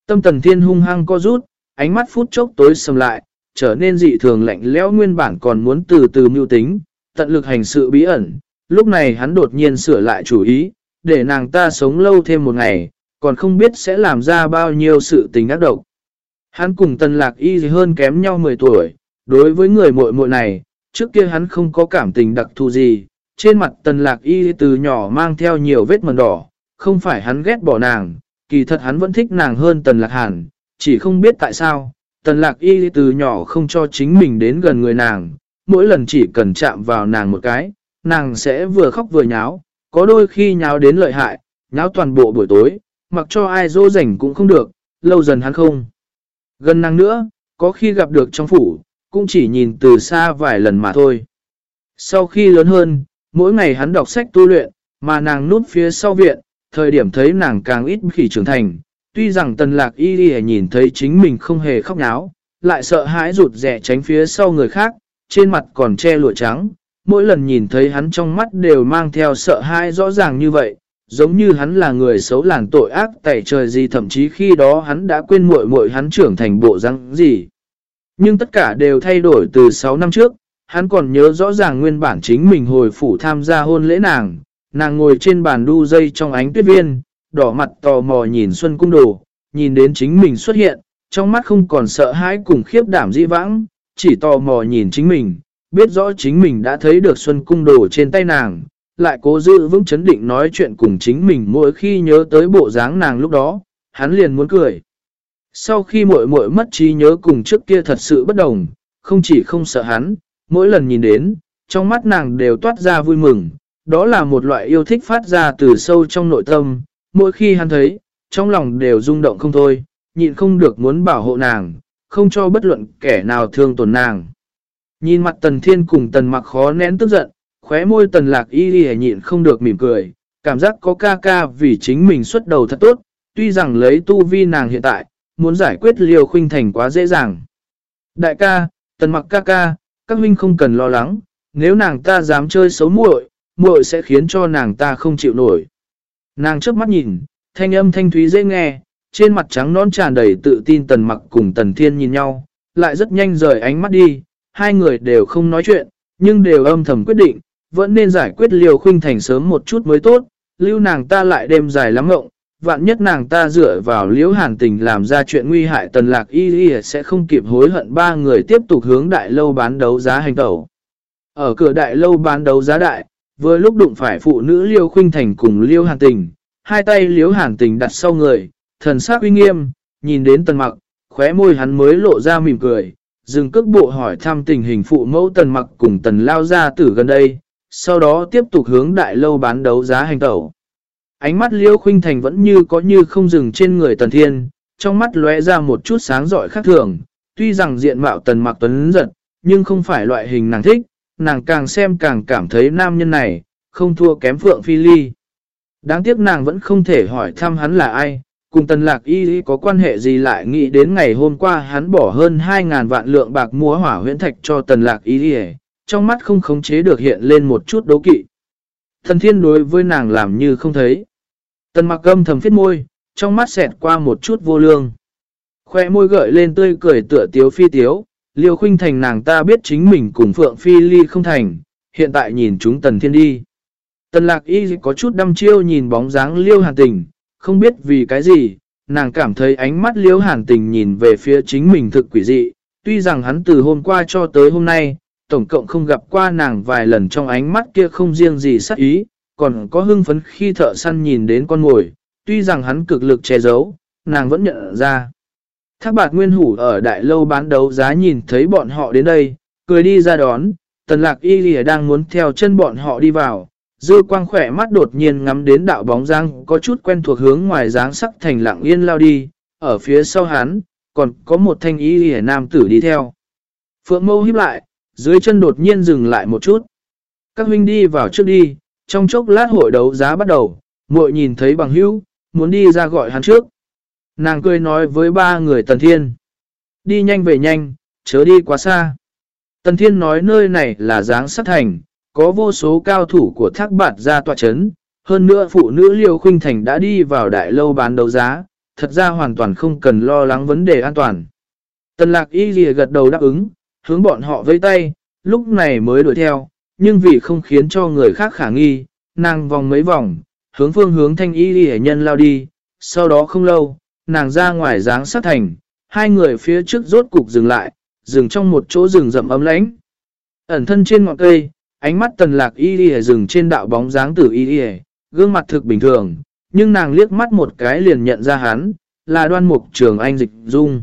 Tâm tần thiên hung hăng co rút, ánh mắt phút chốc tối sầm lại, trở nên dị thường lạnh lẽo nguyên bản còn muốn từ từ mưu tính, tận lực hành sự bí ẩn. Lúc này hắn đột nhiên sửa lại chủ ý, để nàng ta sống lâu thêm một ngày, còn không biết sẽ làm ra bao nhiêu sự tình ác độc. Hắn cùng tần lạc y gì hơn kém nhau 10 tuổi, đối với người muội muội này, trước kia hắn không có cảm tình đặc thù gì, trên mặt tần lạc y từ nhỏ mang theo nhiều vết mần đỏ, không phải hắn ghét bỏ nàng, kỳ thật hắn vẫn thích nàng hơn tần lạc hàn, chỉ không biết tại sao, tần lạc y từ nhỏ không cho chính mình đến gần người nàng, mỗi lần chỉ cần chạm vào nàng một cái, nàng sẽ vừa khóc vừa nháo, có đôi khi nháo đến lợi hại, nháo toàn bộ buổi tối, mặc cho ai dỗ rảnh cũng không được, lâu dần hắn không. Gần nàng nữa, có khi gặp được trong phủ, cũng chỉ nhìn từ xa vài lần mà thôi. Sau khi lớn hơn, mỗi ngày hắn đọc sách tu luyện, mà nàng núp phía sau viện, thời điểm thấy nàng càng ít khi trưởng thành. Tuy rằng tần lạc y đi nhìn thấy chính mình không hề khóc náo, lại sợ hãi rụt rẻ tránh phía sau người khác, trên mặt còn che lụa trắng. Mỗi lần nhìn thấy hắn trong mắt đều mang theo sợ hãi rõ ràng như vậy, giống như hắn là người xấu làn tội ác tẩy trời gì thậm chí khi đó hắn đã quên muội muội hắn trưởng thành bộ răng gì. Nhưng tất cả đều thay đổi từ 6 năm trước, hắn còn nhớ rõ ràng nguyên bản chính mình hồi phủ tham gia hôn lễ nàng, nàng ngồi trên bàn đu dây trong ánh tuyết viên, đỏ mặt tò mò nhìn Xuân Cung Đồ, nhìn đến chính mình xuất hiện, trong mắt không còn sợ hãi cùng khiếp đảm dĩ vãng, chỉ tò mò nhìn chính mình, biết rõ chính mình đã thấy được Xuân Cung Đồ trên tay nàng, lại cố giữ vững chấn định nói chuyện cùng chính mình mỗi khi nhớ tới bộ dáng nàng lúc đó, hắn liền muốn cười. Sau khi muội muội mất trí nhớ cùng trước kia thật sự bất đồng, không chỉ không sợ hắn, mỗi lần nhìn đến, trong mắt nàng đều toát ra vui mừng, đó là một loại yêu thích phát ra từ sâu trong nội tâm, mỗi khi hắn thấy, trong lòng đều rung động không thôi, nhịn không được muốn bảo hộ nàng, không cho bất luận kẻ nào thương tổn nàng. Nhìn mặt tần thiên cùng tần mặc khó nén tức giận, khóe môi tần lạc y đi nhịn không được mỉm cười, cảm giác có ca ca vì chính mình xuất đầu thật tốt, tuy rằng lấy tu vi nàng hiện tại, muốn giải quyết liều khuynh thành quá dễ dàng. Đại ca, tần mặc ca ca, các huynh không cần lo lắng, nếu nàng ta dám chơi xấu muội, muội sẽ khiến cho nàng ta không chịu nổi. Nàng trước mắt nhìn, thanh âm thanh thúy dễ nghe, trên mặt trắng non tràn đầy tự tin tần mặc cùng tần thiên nhìn nhau, lại rất nhanh rời ánh mắt đi, hai người đều không nói chuyện, nhưng đều âm thầm quyết định, vẫn nên giải quyết liều khuynh thành sớm một chút mới tốt, lưu nàng ta lại đêm dài lắm ngộng, vạn nhất nàng ta dựa vào liễu hàn tình làm ra chuyện nguy hại tần lạc y y sẽ không kịp hối hận ba người tiếp tục hướng đại lâu bán đấu giá hành tẩu. Ở cửa đại lâu bán đấu giá đại, vừa lúc đụng phải phụ nữ liêu khuynh thành cùng liêu hàn tình, hai tay liễu hàn tình đặt sau người, thần sắc uy nghiêm, nhìn đến tần mặc, khóe môi hắn mới lộ ra mỉm cười, dừng cước bộ hỏi thăm tình hình phụ mẫu tần mặc cùng tần lao ra từ gần đây, sau đó tiếp tục hướng đại lâu bán đấu giá hành tẩu. Ánh mắt Liêu Khuynh Thành vẫn như có như không dừng trên người Tần Thiên, trong mắt lóe ra một chút sáng giỏi khác thường. Tuy rằng diện mạo Tần Mạc Tuấn giật, nhưng không phải loại hình nàng thích, nàng càng xem càng cảm thấy nam nhân này, không thua kém Phượng Phi Ly. Đáng tiếc nàng vẫn không thể hỏi thăm hắn là ai, cùng Tần Lạc Y có quan hệ gì lại nghĩ đến ngày hôm qua hắn bỏ hơn 2.000 vạn lượng bạc mua hỏa huyễn thạch cho Tần Lạc Y trong mắt không khống chế được hiện lên một chút đấu kỵ. Thần thiên đối với nàng làm như không thấy. Tần mặc gâm thầm phiết môi, trong mắt xẹt qua một chút vô lương. Khoe môi gợi lên tươi cười tựa tiếu phi tiếu, liêu khuynh thành nàng ta biết chính mình cùng Phượng Phi Ly không thành, hiện tại nhìn chúng tần thiên đi. Tần lạc y có chút đăm chiêu nhìn bóng dáng liêu hàn tình, không biết vì cái gì, nàng cảm thấy ánh mắt liêu hàn tình nhìn về phía chính mình thực quỷ dị, tuy rằng hắn từ hôm qua cho tới hôm nay, tổng cộng không gặp qua nàng vài lần trong ánh mắt kia không riêng gì sắc ý, còn có hưng phấn khi thợ săn nhìn đến con ngồi, tuy rằng hắn cực lực che giấu, nàng vẫn nhận ra. Thác bạc nguyên hủ ở đại lâu bán đấu giá nhìn thấy bọn họ đến đây, cười đi ra đón, tần lạc y lìa đang muốn theo chân bọn họ đi vào, dư quang khỏe mắt đột nhiên ngắm đến đạo bóng răng có chút quen thuộc hướng ngoài dáng sắc thành lặng yên lao đi, ở phía sau hắn, còn có một thanh y lìa nam tử đi theo. Phượng mâu híp lại, dưới chân đột nhiên dừng lại một chút. Các huynh đi vào trước đi, trong chốc lát hội đấu giá bắt đầu, muội nhìn thấy bằng hữu, muốn đi ra gọi hắn trước. Nàng cười nói với ba người Tần Thiên. Đi nhanh về nhanh, chớ đi quá xa. Tần Thiên nói nơi này là dáng sắt thành, có vô số cao thủ của thác bạt ra tọa chấn. Hơn nữa phụ nữ Liêu Khuynh Thành đã đi vào đại lâu bán đấu giá, thật ra hoàn toàn không cần lo lắng vấn đề an toàn. Tần lạc y lìa gật đầu đáp ứng, hướng bọn họ vây tay, lúc này mới đuổi theo, nhưng vì không khiến cho người khác khả nghi, nàng vòng mấy vòng, hướng phương hướng thanh y hệ nhân lao đi, sau đó không lâu, nàng ra ngoài dáng sát thành, hai người phía trước rốt cục dừng lại, dừng trong một chỗ rừng rậm ấm lãnh. Ẩn thân trên ngọn cây, ánh mắt tần lạc y đi rừng trên đạo bóng dáng tử y đi gương mặt thực bình thường, nhưng nàng liếc mắt một cái liền nhận ra hắn, là đoan mục trường anh dịch dung.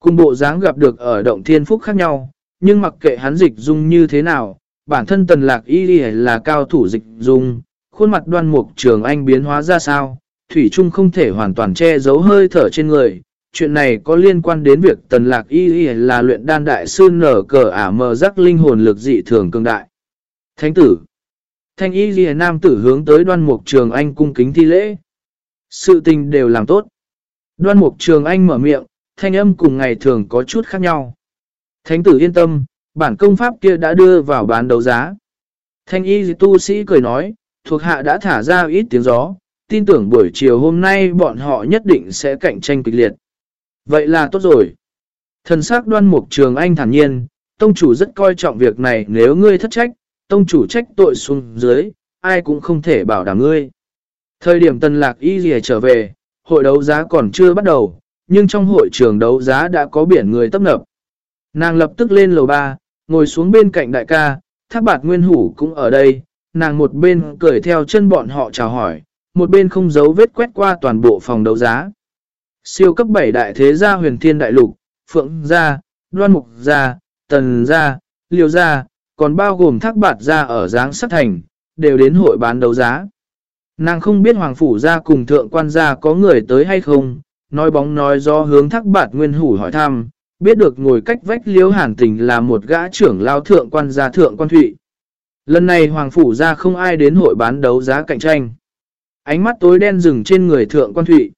Cùng bộ dáng gặp được ở động thiên phúc khác nhau, nhưng mặc kệ hắn dịch dung như thế nào, bản thân tần lạc y là cao thủ dịch dung, khuôn mặt đoan mục trường anh biến hóa ra sao, Thủy Trung không thể hoàn toàn che giấu hơi thở trên người. Chuyện này có liên quan đến việc tần lạc y là luyện đan đại sư nở cờ ả mờ rắc linh hồn lực dị thường cường đại. Thánh tử Thanh y ghi nam tử hướng tới đoan mục trường anh cung kính thi lễ. Sự tình đều làm tốt. Đoan mục trường anh mở miệng, thanh âm cùng ngày thường có chút khác nhau. Thánh tử yên tâm, bản công pháp kia đã đưa vào bán đấu giá. Thanh y tu sĩ cười nói, thuộc hạ đã thả ra ít tiếng gió, tin tưởng buổi chiều hôm nay bọn họ nhất định sẽ cạnh tranh kịch liệt. Vậy là tốt rồi. Thần sắc đoan mục trường anh thản nhiên, tông chủ rất coi trọng việc này nếu ngươi thất trách, tông chủ trách tội xuống dưới, ai cũng không thể bảo đảm ngươi. Thời điểm tần lạc y gì trở về, hội đấu giá còn chưa bắt đầu, nhưng trong hội trường đấu giá đã có biển người tấp nập. Nàng lập tức lên lầu 3, ngồi xuống bên cạnh đại ca, thác bạt nguyên hủ cũng ở đây, nàng một bên cười theo chân bọn họ chào hỏi, một bên không giấu vết quét qua toàn bộ phòng đấu giá. Siêu cấp 7 đại thế gia huyền thiên đại lục, phượng gia, đoan mục gia, tần gia, liều gia, còn bao gồm thác bạt gia ở giáng sắt thành, đều đến hội bán đấu giá. Nàng không biết hoàng phủ gia cùng thượng quan gia có người tới hay không, nói bóng nói do hướng thác bạt nguyên hủ hỏi thăm, biết được ngồi cách vách liếu hàn tình là một gã trưởng lao thượng quan gia thượng quan thụy. Lần này hoàng phủ gia không ai đến hội bán đấu giá cạnh tranh. Ánh mắt tối đen rừng trên người thượng quan thụy.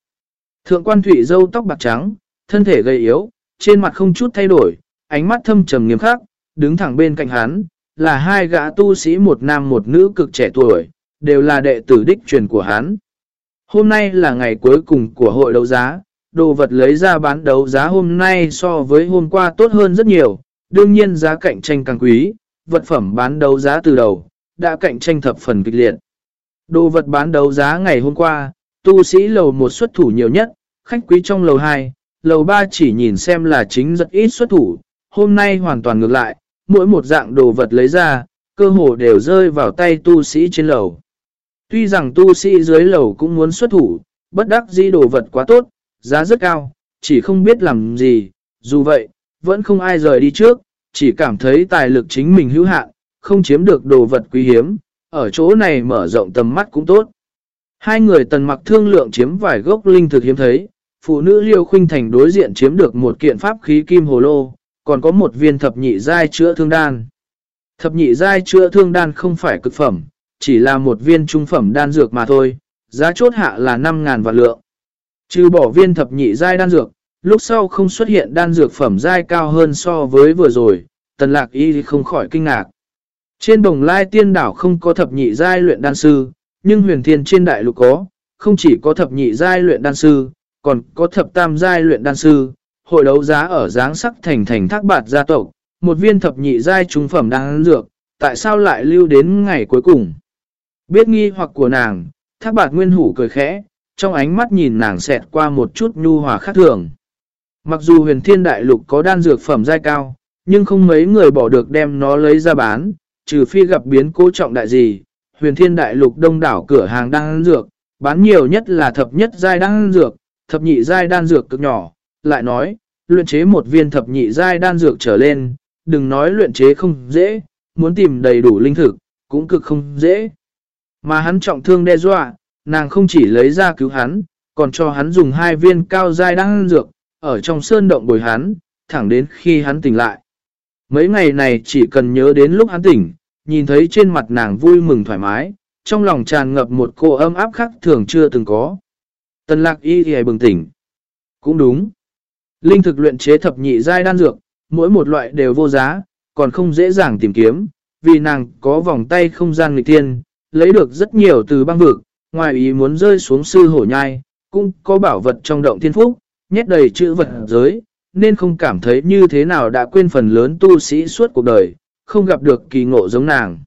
Thượng quan thụy râu tóc bạc trắng, thân thể gầy yếu, trên mặt không chút thay đổi, ánh mắt thâm trầm nghiêm khắc, đứng thẳng bên cạnh hắn, là hai gã tu sĩ một nam một nữ cực trẻ tuổi, đều là đệ tử đích truyền của hắn. Hôm nay là ngày cuối cùng của hội đấu giá, đồ vật lấy ra bán đấu giá hôm nay so với hôm qua tốt hơn rất nhiều, đương nhiên giá cạnh tranh càng quý, vật phẩm bán đấu giá từ đầu, đã cạnh tranh thập phần kịch liệt. Đồ vật bán đấu giá ngày hôm qua, tu sĩ lầu 1 xuất thủ nhiều nhất, khách quý trong lầu 2, lầu 3 chỉ nhìn xem là chính rất ít xuất thủ, hôm nay hoàn toàn ngược lại, mỗi một dạng đồ vật lấy ra, cơ hồ đều rơi vào tay tu sĩ trên lầu. Tuy rằng tu sĩ dưới lầu cũng muốn xuất thủ, bất đắc di đồ vật quá tốt, giá rất cao, chỉ không biết làm gì, dù vậy, vẫn không ai rời đi trước, chỉ cảm thấy tài lực chính mình hữu hạn, không chiếm được đồ vật quý hiếm, ở chỗ này mở rộng tầm mắt cũng tốt. Hai người tần mặc thương lượng chiếm vài gốc linh thực hiếm thấy, phụ nữ liêu khuynh thành đối diện chiếm được một kiện pháp khí kim hồ lô, còn có một viên thập nhị giai chữa thương đan. Thập nhị giai chữa thương đan không phải cực phẩm, chỉ là một viên trung phẩm đan dược mà thôi, giá chốt hạ là 5.000 vạn lượng. Trừ bỏ viên thập nhị giai đan dược, lúc sau không xuất hiện đan dược phẩm giai cao hơn so với vừa rồi, tần lạc y không khỏi kinh ngạc. Trên đồng lai tiên đảo không có thập nhị giai luyện đan sư, nhưng huyền thiên trên đại lục có, không chỉ có thập nhị giai luyện đan sư, còn có thập tam giai luyện đan sư. Hội đấu giá ở giáng sắc thành thành thác bạt gia tộc, một viên thập nhị giai trung phẩm đan dược, tại sao lại lưu đến ngày cuối cùng? Biết nghi hoặc của nàng, thác bạc nguyên hủ cười khẽ, trong ánh mắt nhìn nàng xẹt qua một chút nhu hòa khác thường. Mặc dù huyền thiên đại lục có đan dược phẩm giai cao, nhưng không mấy người bỏ được đem nó lấy ra bán, trừ phi gặp biến cố trọng đại gì, huyền thiên đại lục đông đảo cửa hàng đan dược, bán nhiều nhất là thập nhất giai đan dược, thập nhị giai đan dược cực nhỏ, lại nói, luyện chế một viên thập nhị giai đan dược trở lên, đừng nói luyện chế không dễ, muốn tìm đầy đủ linh thực, cũng cực không dễ. Mà hắn trọng thương đe dọa, nàng không chỉ lấy ra cứu hắn, còn cho hắn dùng hai viên cao giai đan dược, ở trong sơn động bồi hắn, thẳng đến khi hắn tỉnh lại. Mấy ngày này chỉ cần nhớ đến lúc hắn tỉnh, nhìn thấy trên mặt nàng vui mừng thoải mái, trong lòng tràn ngập một cô âm áp khác thường chưa từng có. Tần lạc y thì bừng tỉnh. Cũng đúng. Linh thực luyện chế thập nhị giai đan dược, mỗi một loại đều vô giá, còn không dễ dàng tìm kiếm, vì nàng có vòng tay không gian nghịch tiên, lấy được rất nhiều từ băng vực, ngoài ý muốn rơi xuống sư hổ nhai, cũng có bảo vật trong động thiên phúc, nhét đầy chữ vật giới, nên không cảm thấy như thế nào đã quên phần lớn tu sĩ suốt cuộc đời, không gặp được kỳ ngộ giống nàng.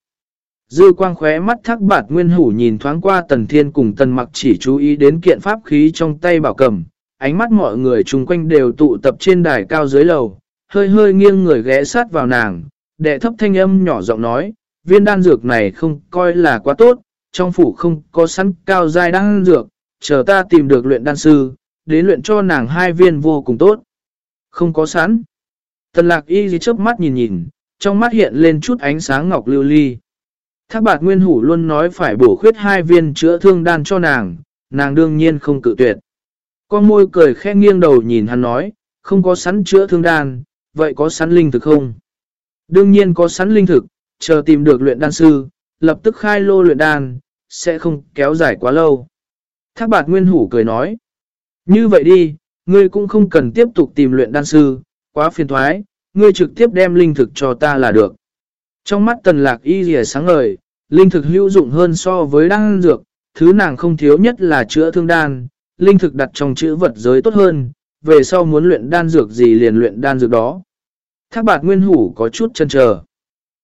Dư quang khóe mắt thác bạt nguyên hủ nhìn thoáng qua tần thiên cùng tần mặc chỉ chú ý đến kiện pháp khí trong tay bảo cầm. Ánh mắt mọi người chung quanh đều tụ tập trên đài cao dưới lầu, hơi hơi nghiêng người ghé sát vào nàng, đệ thấp thanh âm nhỏ giọng nói, viên đan dược này không coi là quá tốt, trong phủ không có sẵn cao dai đan dược, chờ ta tìm được luyện đan sư, đến luyện cho nàng hai viên vô cùng tốt. Không có sẵn. Tần lạc y dì chớp mắt nhìn nhìn, trong mắt hiện lên chút ánh sáng ngọc lưu ly. Thác bạc nguyên hủ luôn nói phải bổ khuyết hai viên chữa thương đan cho nàng, nàng đương nhiên không cự tuyệt. Con môi cười khẽ nghiêng đầu nhìn hắn nói, không có sẵn chữa thương đan, vậy có sẵn linh thực không? Đương nhiên có sẵn linh thực, chờ tìm được luyện đan sư, lập tức khai lô luyện đan, sẽ không kéo dài quá lâu. Thác bạt nguyên hủ cười nói, như vậy đi, ngươi cũng không cần tiếp tục tìm luyện đan sư, quá phiền thoái, ngươi trực tiếp đem linh thực cho ta là được. Trong mắt tần lạc y rìa sáng ngời, linh thực hữu dụng hơn so với đan dược, thứ nàng không thiếu nhất là chữa thương đan, linh thực đặt trong chữ vật giới tốt hơn, về sau muốn luyện đan dược gì liền luyện đan dược đó. Thác bạt nguyên hủ có chút chân chờ.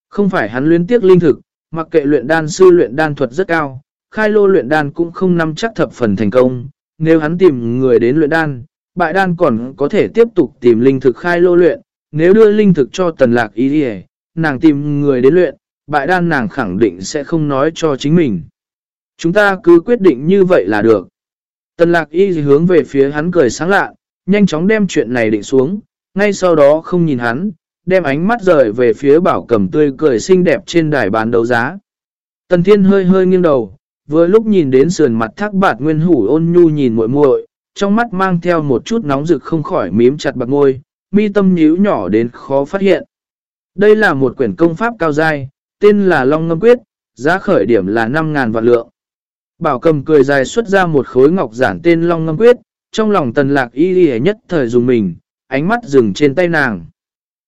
Không phải hắn luyến tiếc linh thực, mặc kệ luyện đan sư luyện đan thuật rất cao, khai lô luyện đan cũng không nắm chắc thập phần thành công. Nếu hắn tìm người đến luyện đan, bại đan còn có thể tiếp tục tìm linh thực khai lô luyện. Nếu đưa linh thực cho tần lạc ý đi nàng tìm người đến luyện, bại đan nàng khẳng định sẽ không nói cho chính mình. Chúng ta cứ quyết định như vậy là được. Tần lạc y hướng về phía hắn cười sáng lạ, nhanh chóng đem chuyện này định xuống, ngay sau đó không nhìn hắn, đem ánh mắt rời về phía bảo cầm tươi cười xinh đẹp trên đài bán đấu giá. Tần thiên hơi hơi nghiêng đầu, vừa lúc nhìn đến sườn mặt thác bạt nguyên hủ ôn nhu nhìn muội muội trong mắt mang theo một chút nóng rực không khỏi mím chặt bạc ngôi, mi tâm nhíu nhỏ đến khó phát hiện. Đây là một quyển công pháp cao dai, tên là Long Ngâm Quyết, giá khởi điểm là 5.000 vạn lượng. Bảo cầm cười dài xuất ra một khối ngọc giản tên Long Ngâm Quyết, trong lòng tần lạc y y nhất thời dùng mình, ánh mắt dừng trên tay nàng.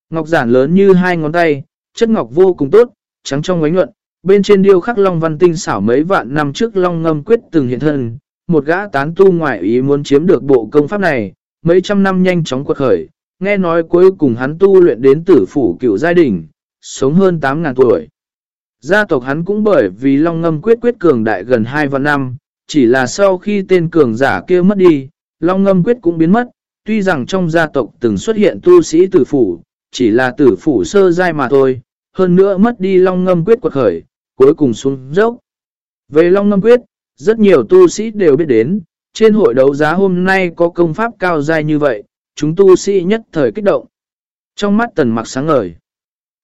Ngọc giản lớn như hai ngón tay, chất ngọc vô cùng tốt, trắng trong ánh nhuận, bên trên điêu khắc Long Văn Tinh xảo mấy vạn năm trước Long Ngâm Quyết từng hiện thân, một gã tán tu ngoại ý muốn chiếm được bộ công pháp này, mấy trăm năm nhanh chóng quật khởi, nghe nói cuối cùng hắn tu luyện đến tử phủ cựu giai đình, sống hơn 8.000 tuổi. Gia tộc hắn cũng bởi vì Long Ngâm quyết quyết cường đại gần 2 vạn năm, chỉ là sau khi tên cường giả kia mất đi, Long Ngâm quyết cũng biến mất, tuy rằng trong gia tộc từng xuất hiện tu sĩ tử phủ, chỉ là tử phủ sơ giai mà thôi, hơn nữa mất đi Long Ngâm quyết quật khởi, cuối cùng xuống dốc. Về Long Ngâm quyết, rất nhiều tu sĩ đều biết đến, trên hội đấu giá hôm nay có công pháp cao giai như vậy, chúng tu sĩ nhất thời kích động. Trong mắt tần mặc sáng ngời.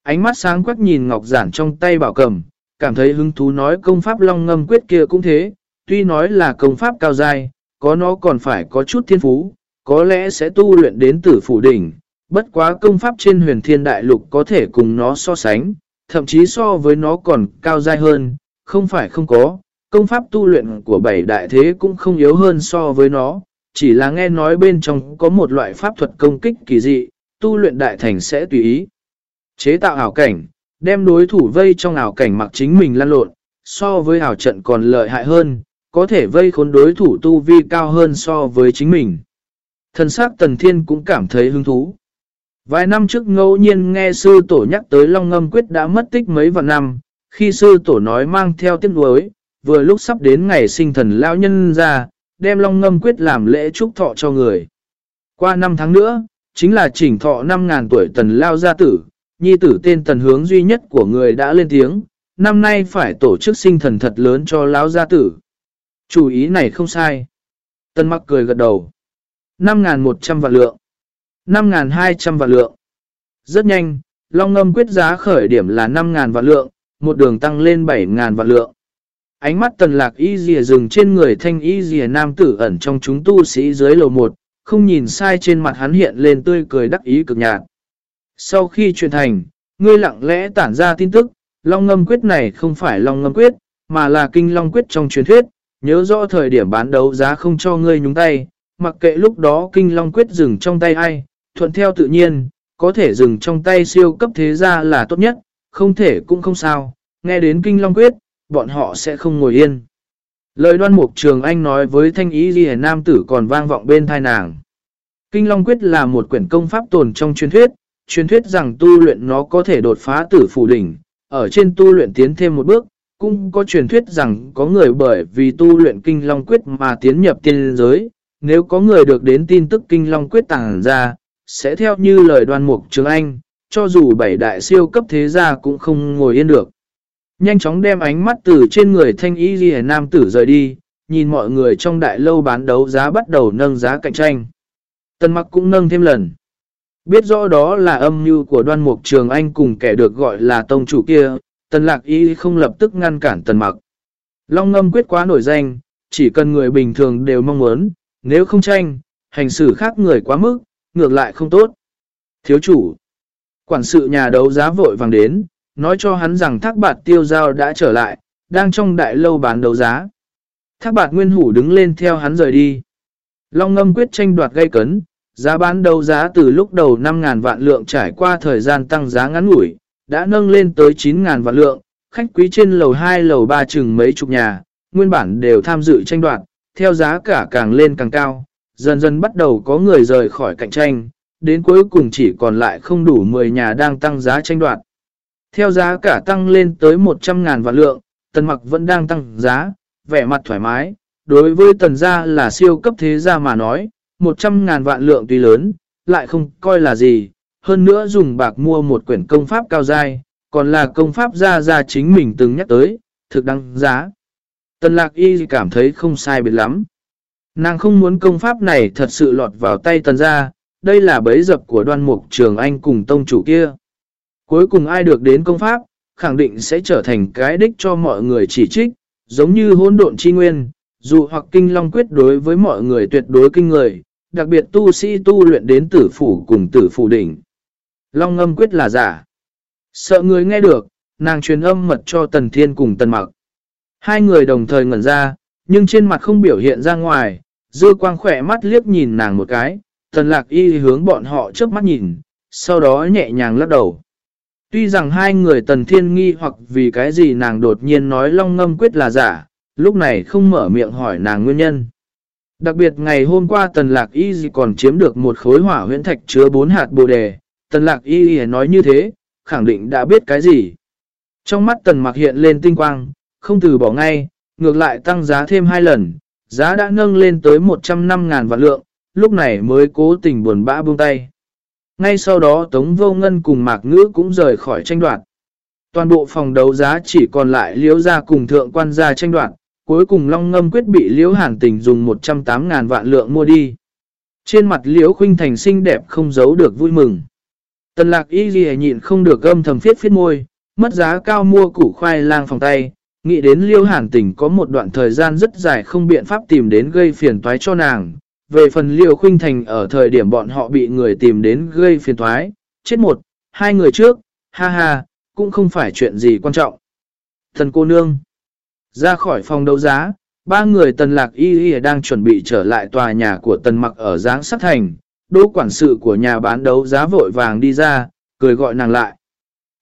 Ánh mắt sáng quắc nhìn ngọc giản trong tay bảo cầm, cảm thấy hứng thú nói công pháp long ngâm quyết kia cũng thế, tuy nói là công pháp cao dai, có nó còn phải có chút thiên phú, có lẽ sẽ tu luyện đến tử phủ đỉnh, bất quá công pháp trên huyền thiên đại lục có thể cùng nó so sánh, thậm chí so với nó còn cao dai hơn, không phải không có, công pháp tu luyện của bảy đại thế cũng không yếu hơn so với nó, chỉ là nghe nói bên trong có một loại pháp thuật công kích kỳ dị, tu luyện đại thành sẽ tùy ý. Chế tạo ảo cảnh, đem đối thủ vây trong ảo cảnh mặc chính mình lăn lộn, so với ảo trận còn lợi hại hơn, có thể vây khốn đối thủ tu vi cao hơn so với chính mình. Thần sắc Tần Thiên cũng cảm thấy hứng thú. Vài năm trước ngẫu nhiên nghe sư tổ nhắc tới Long Ngâm Quyết đã mất tích mấy vạn năm, khi sư tổ nói mang theo tiếc nuối, vừa lúc sắp đến ngày sinh thần lao nhân ra, đem long ngâm quyết làm lễ chúc thọ cho người. Qua năm tháng nữa, chính là chỉnh thọ 5.000 tuổi tần lao gia tử, nhi tử tên tần hướng duy nhất của người đã lên tiếng, năm nay phải tổ chức sinh thần thật lớn cho lao gia tử. Chủ ý này không sai. Tân mặc cười gật đầu. 5.100 vạn lượng. 5.200 vạn lượng. Rất nhanh, Long Ngâm quyết giá khởi điểm là 5.000 vạn lượng, một đường tăng lên 7.000 vạn lượng. Ánh mắt tần lạc y dìa dừng trên người thanh y dìa nam tử ẩn trong chúng tu sĩ dưới lầu một, không nhìn sai trên mặt hắn hiện lên tươi cười đắc ý cực nhạt. Sau khi truyền thành, ngươi lặng lẽ tản ra tin tức, Long ngâm quyết này không phải Long ngâm quyết, mà là kinh Long quyết trong truyền thuyết, nhớ rõ thời điểm bán đấu giá không cho ngươi nhúng tay, mặc kệ lúc đó kinh Long quyết dừng trong tay ai, thuận theo tự nhiên, có thể dừng trong tay siêu cấp thế gia là tốt nhất, không thể cũng không sao, nghe đến kinh Long quyết, bọn họ sẽ không ngồi yên. Lời đoan mục trường anh nói với thanh ý ghi nam tử còn vang vọng bên thai nàng. Kinh Long Quyết là một quyển công pháp tồn trong truyền thuyết, truyền thuyết rằng tu luyện nó có thể đột phá tử phủ đỉnh, ở trên tu luyện tiến thêm một bước, cũng có truyền thuyết rằng có người bởi vì tu luyện kinh long quyết mà tiến nhập tiên giới, nếu có người được đến tin tức kinh long quyết tàng ra, sẽ theo như lời đoan mục trường anh, cho dù bảy đại siêu cấp thế gia cũng không ngồi yên được. Nhanh chóng đem ánh mắt từ trên người thanh y ghi nam tử rời đi, nhìn mọi người trong đại lâu bán đấu giá bắt đầu nâng giá cạnh tranh. Tân mặc cũng nâng thêm lần. Biết rõ đó là âm mưu của đoan mục trường anh cùng kẻ được gọi là tông chủ kia, tần lạc y không lập tức ngăn cản tần mặc. Long ngâm quyết quá nổi danh, chỉ cần người bình thường đều mong muốn, nếu không tranh, hành xử khác người quá mức, ngược lại không tốt. Thiếu chủ, quản sự nhà đấu giá vội vàng đến, nói cho hắn rằng thác bạt tiêu giao đã trở lại, đang trong đại lâu bán đấu giá. Thác bạt nguyên hủ đứng lên theo hắn rời đi. Long ngâm quyết tranh đoạt gây cấn, giá bán đấu giá từ lúc đầu 5.000 vạn lượng trải qua thời gian tăng giá ngắn ngủi, đã nâng lên tới 9.000 vạn lượng, khách quý trên lầu 2 lầu 3 chừng mấy chục nhà, nguyên bản đều tham dự tranh đoạt, theo giá cả càng lên càng cao, dần dần bắt đầu có người rời khỏi cạnh tranh, đến cuối cùng chỉ còn lại không đủ 10 nhà đang tăng giá tranh đoạt. Theo giá cả tăng lên tới 100.000 vạn lượng, tần mặc vẫn đang tăng giá, vẻ mặt thoải mái. Đối với tần gia là siêu cấp thế gia mà nói, 100.000 vạn lượng tuy lớn, lại không coi là gì. Hơn nữa dùng bạc mua một quyển công pháp cao dai, còn là công pháp gia gia chính mình từng nhắc tới, thực đăng giá. Tần lạc y cảm thấy không sai biệt lắm. Nàng không muốn công pháp này thật sự lọt vào tay tần gia, đây là bấy dập của đoan mục trường anh cùng tông chủ kia. Cuối cùng ai được đến công pháp, khẳng định sẽ trở thành cái đích cho mọi người chỉ trích, giống như hôn độn chi nguyên, dù hoặc kinh long quyết đối với mọi người tuyệt đối kinh người, đặc biệt tu sĩ tu luyện đến tử phủ cùng tử phủ đỉnh. Long ngâm quyết là giả. Sợ người nghe được, nàng truyền âm mật cho Tần Thiên cùng Tần Mặc. Hai người đồng thời ngẩn ra, nhưng trên mặt không biểu hiện ra ngoài, dư quang khỏe mắt liếc nhìn nàng một cái, Tần Lạc Y hướng bọn họ trước mắt nhìn, sau đó nhẹ nhàng lắc đầu. Tuy rằng hai người tần thiên nghi hoặc vì cái gì nàng đột nhiên nói long ngâm quyết là giả, lúc này không mở miệng hỏi nàng nguyên nhân. Đặc biệt ngày hôm qua tần lạc y còn chiếm được một khối hỏa huyễn thạch chứa bốn hạt bồ đề, tần lạc y nói như thế, khẳng định đã biết cái gì. Trong mắt tần mặc hiện lên tinh quang, không từ bỏ ngay, ngược lại tăng giá thêm hai lần, giá đã nâng lên tới 105.000 vạn lượng, lúc này mới cố tình buồn bã buông tay. Ngay sau đó Tống Vô Ngân cùng Mạc Ngữ cũng rời khỏi tranh đoạt. Toàn bộ phòng đấu giá chỉ còn lại liễu ra cùng thượng quan gia tranh đoạt, cuối cùng Long Ngâm quyết bị liễu hàn tình dùng 108.000 vạn lượng mua đi. Trên mặt liễu khuynh thành xinh đẹp không giấu được vui mừng. Tần lạc y ghi nhịn không được âm thầm phiết phiết môi, mất giá cao mua củ khoai lang phòng tay, nghĩ đến liêu hàn tình có một đoạn thời gian rất dài không biện pháp tìm đến gây phiền toái cho nàng, về phần liêu khuynh thành ở thời điểm bọn họ bị người tìm đến gây phiền toái chết một, hai người trước, ha ha, cũng không phải chuyện gì quan trọng. Thần cô nương, ra khỏi phòng đấu giá, ba người tần lạc y y đang chuẩn bị trở lại tòa nhà của tần mặc ở giáng sắc thành, đô quản sự của nhà bán đấu giá vội vàng đi ra, cười gọi nàng lại.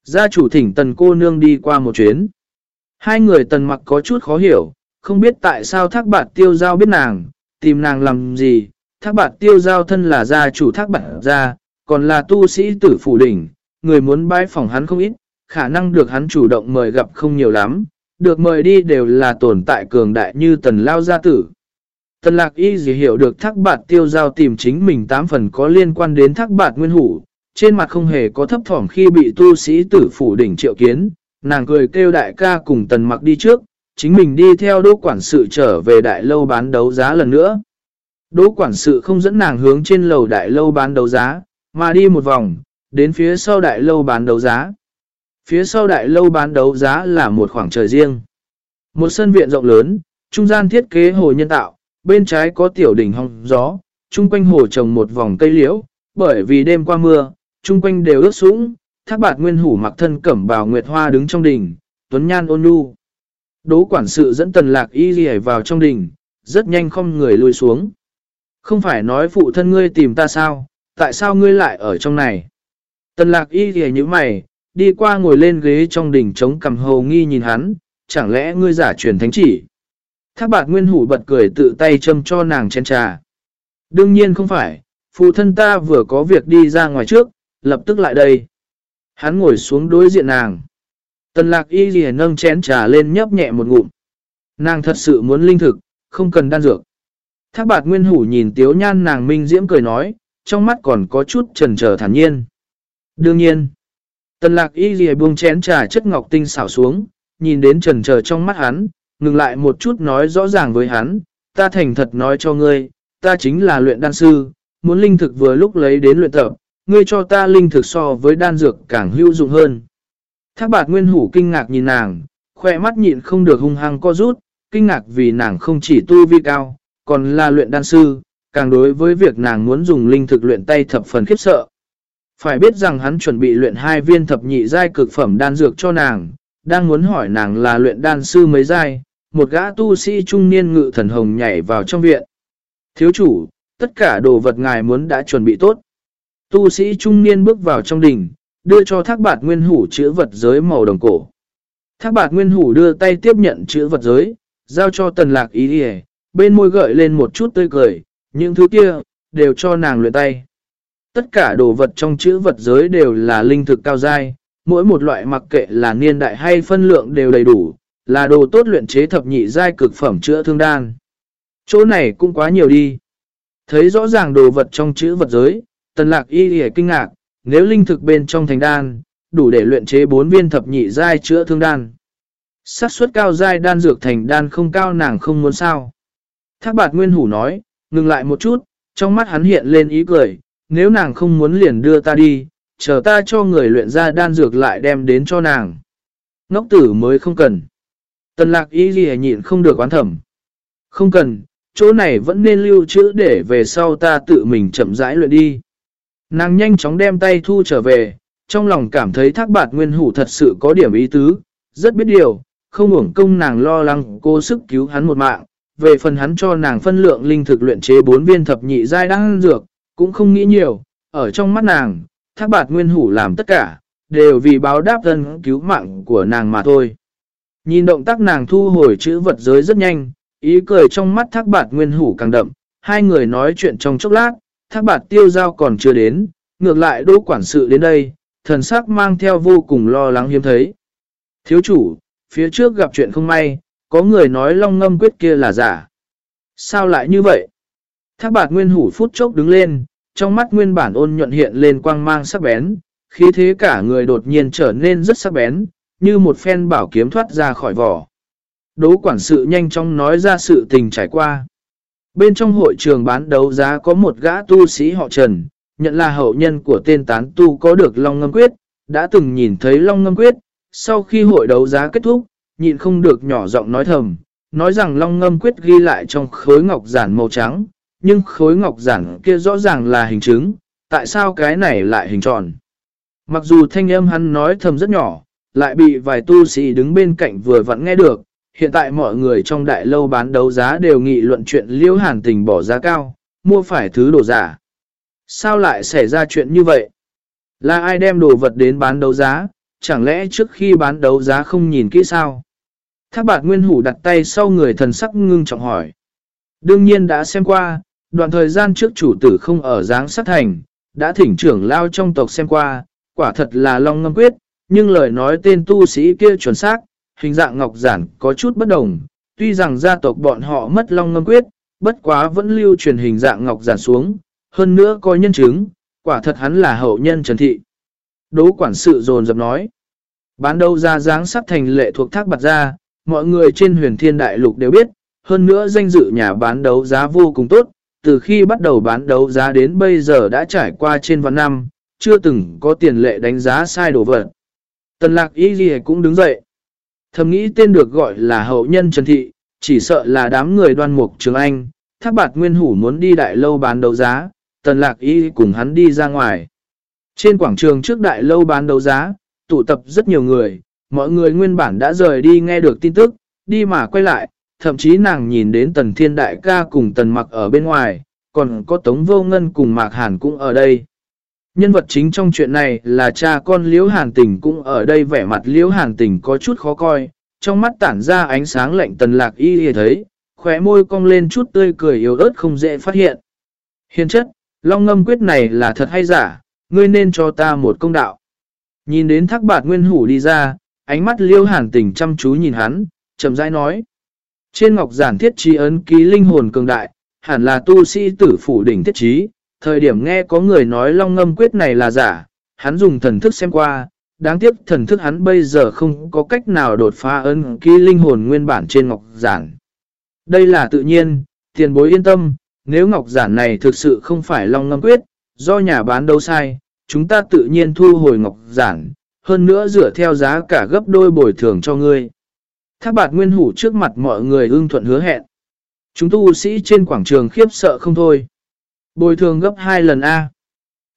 Gia chủ thỉnh tần cô nương đi qua một chuyến. Hai người tần mặc có chút khó hiểu, không biết tại sao thác bạt tiêu giao biết nàng, tìm nàng làm gì, thác bạt tiêu giao thân là gia chủ thác bạt gia, còn là tu sĩ tử phủ đỉnh, người muốn bái phòng hắn không ít, khả năng được hắn chủ động mời gặp không nhiều lắm, được mời đi đều là tồn tại cường đại như tần lao gia tử. Tần lạc y gì hiểu được thác bạt tiêu giao tìm chính mình tám phần có liên quan đến thác bạt nguyên hủ, trên mặt không hề có thấp thỏm khi bị tu sĩ tử phủ đỉnh triệu kiến, nàng cười kêu đại ca cùng tần mặc đi trước, chính mình đi theo đỗ quản sự trở về đại lâu bán đấu giá lần nữa. Đỗ quản sự không dẫn nàng hướng trên lầu đại lâu bán đấu giá, mà đi một vòng, đến phía sau đại lâu bán đấu giá. Phía sau đại lâu bán đấu giá là một khoảng trời riêng. Một sân viện rộng lớn, trung gian thiết kế hồ nhân tạo, bên trái có tiểu đỉnh hong gió, chung quanh hồ trồng một vòng cây liễu, bởi vì đêm qua mưa, chung quanh đều ướt sũng, thác bạt nguyên hủ mặc thân cẩm bào nguyệt hoa đứng trong đỉnh, tuấn nhan ôn nhu. Đỗ quản sự dẫn tần lạc y ghi vào trong đình, rất nhanh không người lùi xuống. Không phải nói phụ thân ngươi tìm ta sao, tại sao ngươi lại ở trong này? Tần lạc y ghi như mày, đi qua ngồi lên ghế trong đình chống cầm hầu nghi nhìn hắn, chẳng lẽ ngươi giả truyền thánh chỉ? Thác bạt nguyên hủ bật cười tự tay châm cho nàng chén trà. Đương nhiên không phải, phụ thân ta vừa có việc đi ra ngoài trước, lập tức lại đây. Hắn ngồi xuống đối diện nàng. Tần lạc y ghi nâng chén trà lên nhấp nhẹ một ngụm. Nàng thật sự muốn linh thực, không cần đan dược. Thác bạt nguyên hủ nhìn tiếu nhan nàng minh diễm cười nói, trong mắt còn có chút trần trở thản nhiên. Đương nhiên, tần lạc y ghi buông chén trà chất ngọc tinh xảo xuống, nhìn đến trần trở trong mắt hắn, ngừng lại một chút nói rõ ràng với hắn, ta thành thật nói cho ngươi, ta chính là luyện đan sư, muốn linh thực vừa lúc lấy đến luyện tập, ngươi cho ta linh thực so với đan dược càng hữu dụng hơn. Thác bạt nguyên hủ kinh ngạc nhìn nàng, khoe mắt nhịn không được hung hăng co rút, kinh ngạc vì nàng không chỉ tu vi cao, còn là luyện đan sư, càng đối với việc nàng muốn dùng linh thực luyện tay thập phần khiếp sợ. Phải biết rằng hắn chuẩn bị luyện hai viên thập nhị giai cực phẩm đan dược cho nàng, đang muốn hỏi nàng là luyện đan sư mấy giai, một gã tu sĩ trung niên ngự thần hồng nhảy vào trong viện. Thiếu chủ, tất cả đồ vật ngài muốn đã chuẩn bị tốt. Tu sĩ trung niên bước vào trong đỉnh, đưa cho thác bạt nguyên hủ chữ vật giới màu đồng cổ. Thác bạt nguyên hủ đưa tay tiếp nhận chữ vật giới, giao cho tần lạc ý đi bên môi gợi lên một chút tươi cười, những thứ kia, đều cho nàng luyện tay. Tất cả đồ vật trong chữ vật giới đều là linh thực cao dai, mỗi một loại mặc kệ là niên đại hay phân lượng đều đầy đủ, là đồ tốt luyện chế thập nhị giai cực phẩm chữa thương đan. Chỗ này cũng quá nhiều đi. Thấy rõ ràng đồ vật trong chữ vật giới, tần lạc y hề kinh ngạc, nếu linh thực bên trong thành đan, đủ để luyện chế 4 viên thập nhị giai chữa thương đan. xác suất cao giai đan dược thành đan không cao nàng không muốn sao. Thác bạt nguyên hủ nói, ngừng lại một chút, trong mắt hắn hiện lên ý cười, nếu nàng không muốn liền đưa ta đi, chờ ta cho người luyện ra đan dược lại đem đến cho nàng. Ngốc tử mới không cần. Tần lạc y gì nhịn không được quán thẩm. Không cần, chỗ này vẫn nên lưu trữ để về sau ta tự mình chậm rãi luyện đi. Nàng nhanh chóng đem tay thu trở về, trong lòng cảm thấy thác bạt nguyên hủ thật sự có điểm ý tứ, rất biết điều, không uổng công nàng lo lắng cô sức cứu hắn một mạng. Về phần hắn cho nàng phân lượng linh thực luyện chế bốn viên thập nhị giai đang dược, cũng không nghĩ nhiều, ở trong mắt nàng, thác bạt nguyên hủ làm tất cả, đều vì báo đáp thân cứu mạng của nàng mà thôi. Nhìn động tác nàng thu hồi chữ vật giới rất nhanh, ý cười trong mắt thác bạt nguyên hủ càng đậm, hai người nói chuyện trong chốc lát, thác bạt tiêu giao còn chưa đến, ngược lại đỗ quản sự đến đây, thần sắc mang theo vô cùng lo lắng hiếm thấy. Thiếu chủ, phía trước gặp chuyện không may, có người nói long ngâm quyết kia là giả. Sao lại như vậy? Thác bạt nguyên hủ phút chốc đứng lên, trong mắt nguyên bản ôn nhuận hiện lên quang mang sắc bén, khí thế cả người đột nhiên trở nên rất sắc bén, như một phen bảo kiếm thoát ra khỏi vỏ. Đỗ quản sự nhanh chóng nói ra sự tình trải qua. Bên trong hội trường bán đấu giá có một gã tu sĩ họ Trần, nhận là hậu nhân của tên tán tu có được Long Ngâm Quyết, đã từng nhìn thấy Long Ngâm Quyết. Sau khi hội đấu giá kết thúc, nhịn không được nhỏ giọng nói thầm, nói rằng Long Ngâm Quyết ghi lại trong khối ngọc giản màu trắng, nhưng khối ngọc giản kia rõ ràng là hình trứng, tại sao cái này lại hình tròn? Mặc dù thanh âm hắn nói thầm rất nhỏ, lại bị vài tu sĩ đứng bên cạnh vừa vặn nghe được, hiện tại mọi người trong đại lâu bán đấu giá đều nghị luận chuyện liễu hàn tình bỏ giá cao, mua phải thứ đồ giả. Sao lại xảy ra chuyện như vậy? Là ai đem đồ vật đến bán đấu giá, chẳng lẽ trước khi bán đấu giá không nhìn kỹ sao? Thác bạt nguyên hủ đặt tay sau người thần sắc ngưng trọng hỏi. Đương nhiên đã xem qua, đoạn thời gian trước chủ tử không ở dáng sát thành, đã thỉnh trưởng lao trong tộc xem qua, quả thật là long ngâm quyết, nhưng lời nói tên tu sĩ kia chuẩn xác, hình dạng ngọc giản có chút bất đồng. Tuy rằng gia tộc bọn họ mất long ngâm quyết, bất quá vẫn lưu truyền hình dạng ngọc giản xuống, hơn nữa có nhân chứng, quả thật hắn là hậu nhân Trần Thị. Đỗ quản sự dồn dập nói, bán đâu ra dáng sắc thành lệ thuộc thác bạc ra, mọi người trên huyền thiên đại lục đều biết, hơn nữa danh dự nhà bán đấu giá vô cùng tốt, từ khi bắt đầu bán đấu giá đến bây giờ đã trải qua trên vạn năm, chưa từng có tiền lệ đánh giá sai đồ vật. Tần lạc y gì cũng đứng dậy. Thầm nghĩ tên được gọi là hậu nhân Trần Thị, chỉ sợ là đám người đoan mục Trường Anh, thác bạt nguyên hủ muốn đi đại lâu bán đấu giá, tần lạc y cùng hắn đi ra ngoài. Trên quảng trường trước đại lâu bán đấu giá, tụ tập rất nhiều người, mọi người nguyên bản đã rời đi nghe được tin tức, đi mà quay lại, thậm chí nàng nhìn đến tần thiên đại ca cùng tần mặc ở bên ngoài, còn có tống vô ngân cùng mạc hàn cũng ở đây. Nhân vật chính trong chuyện này là cha con Liễu Hàn Tình cũng ở đây vẻ mặt Liễu Hàn Tình có chút khó coi, trong mắt tản ra ánh sáng lạnh tần lạc y hề thấy, khóe môi cong lên chút tươi cười yếu ớt không dễ phát hiện. Hiền chất, long ngâm quyết này là thật hay giả, ngươi nên cho ta một công đạo. Nhìn đến thác bạt nguyên hủ đi ra, ánh mắt Liễu hàn tình chăm chú nhìn hắn, chậm rãi nói. Trên ngọc giản thiết trí ấn ký linh hồn cường đại, hẳn là tu sĩ tử phủ đỉnh thiết trí, thời điểm nghe có người nói long ngâm quyết này là giả, hắn dùng thần thức xem qua, đáng tiếc thần thức hắn bây giờ không có cách nào đột phá ấn ký linh hồn nguyên bản trên ngọc giản. Đây là tự nhiên, tiền bối yên tâm, nếu ngọc giản này thực sự không phải long ngâm quyết, do nhà bán đâu sai, chúng ta tự nhiên thu hồi ngọc giản, hơn nữa dựa theo giá cả gấp đôi bồi thường cho ngươi. Thác bạt nguyên hủ trước mặt mọi người ưng thuận hứa hẹn. Chúng tu sĩ trên quảng trường khiếp sợ không thôi. Bồi thường gấp hai lần A.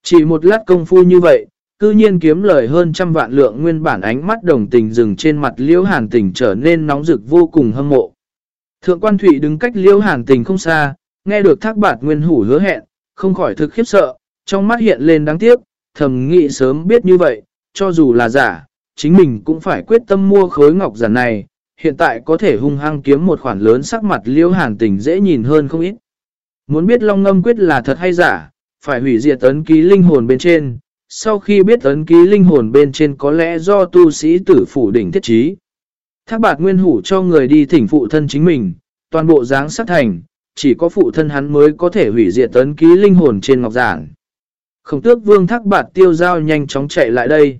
Chỉ một lát công phu như vậy, cư nhiên kiếm lời hơn trăm vạn lượng nguyên bản ánh mắt đồng tình dừng trên mặt liễu hàn tình trở nên nóng rực vô cùng hâm mộ. Thượng quan thủy đứng cách liễu hàn tình không xa, nghe được thác bạt nguyên hủ hứa hẹn, không khỏi thực khiếp sợ, trong mắt hiện lên đáng tiếc, thầm nghĩ sớm biết như vậy, cho dù là giả, chính mình cũng phải quyết tâm mua khối ngọc giả này, hiện tại có thể hung hăng kiếm một khoản lớn sắc mặt liễu hàn tình dễ nhìn hơn không ít. Muốn biết long ngâm quyết là thật hay giả, phải hủy diệt ấn ký linh hồn bên trên, sau khi biết ấn ký linh hồn bên trên có lẽ do tu sĩ tử phủ đỉnh thiết trí. Thác bạt nguyên hủ cho người đi thỉnh phụ thân chính mình, toàn bộ dáng sát thành, chỉ có phụ thân hắn mới có thể hủy diệt ấn ký linh hồn trên ngọc giản. Khổng tước vương thác bạt tiêu dao nhanh chóng chạy lại đây.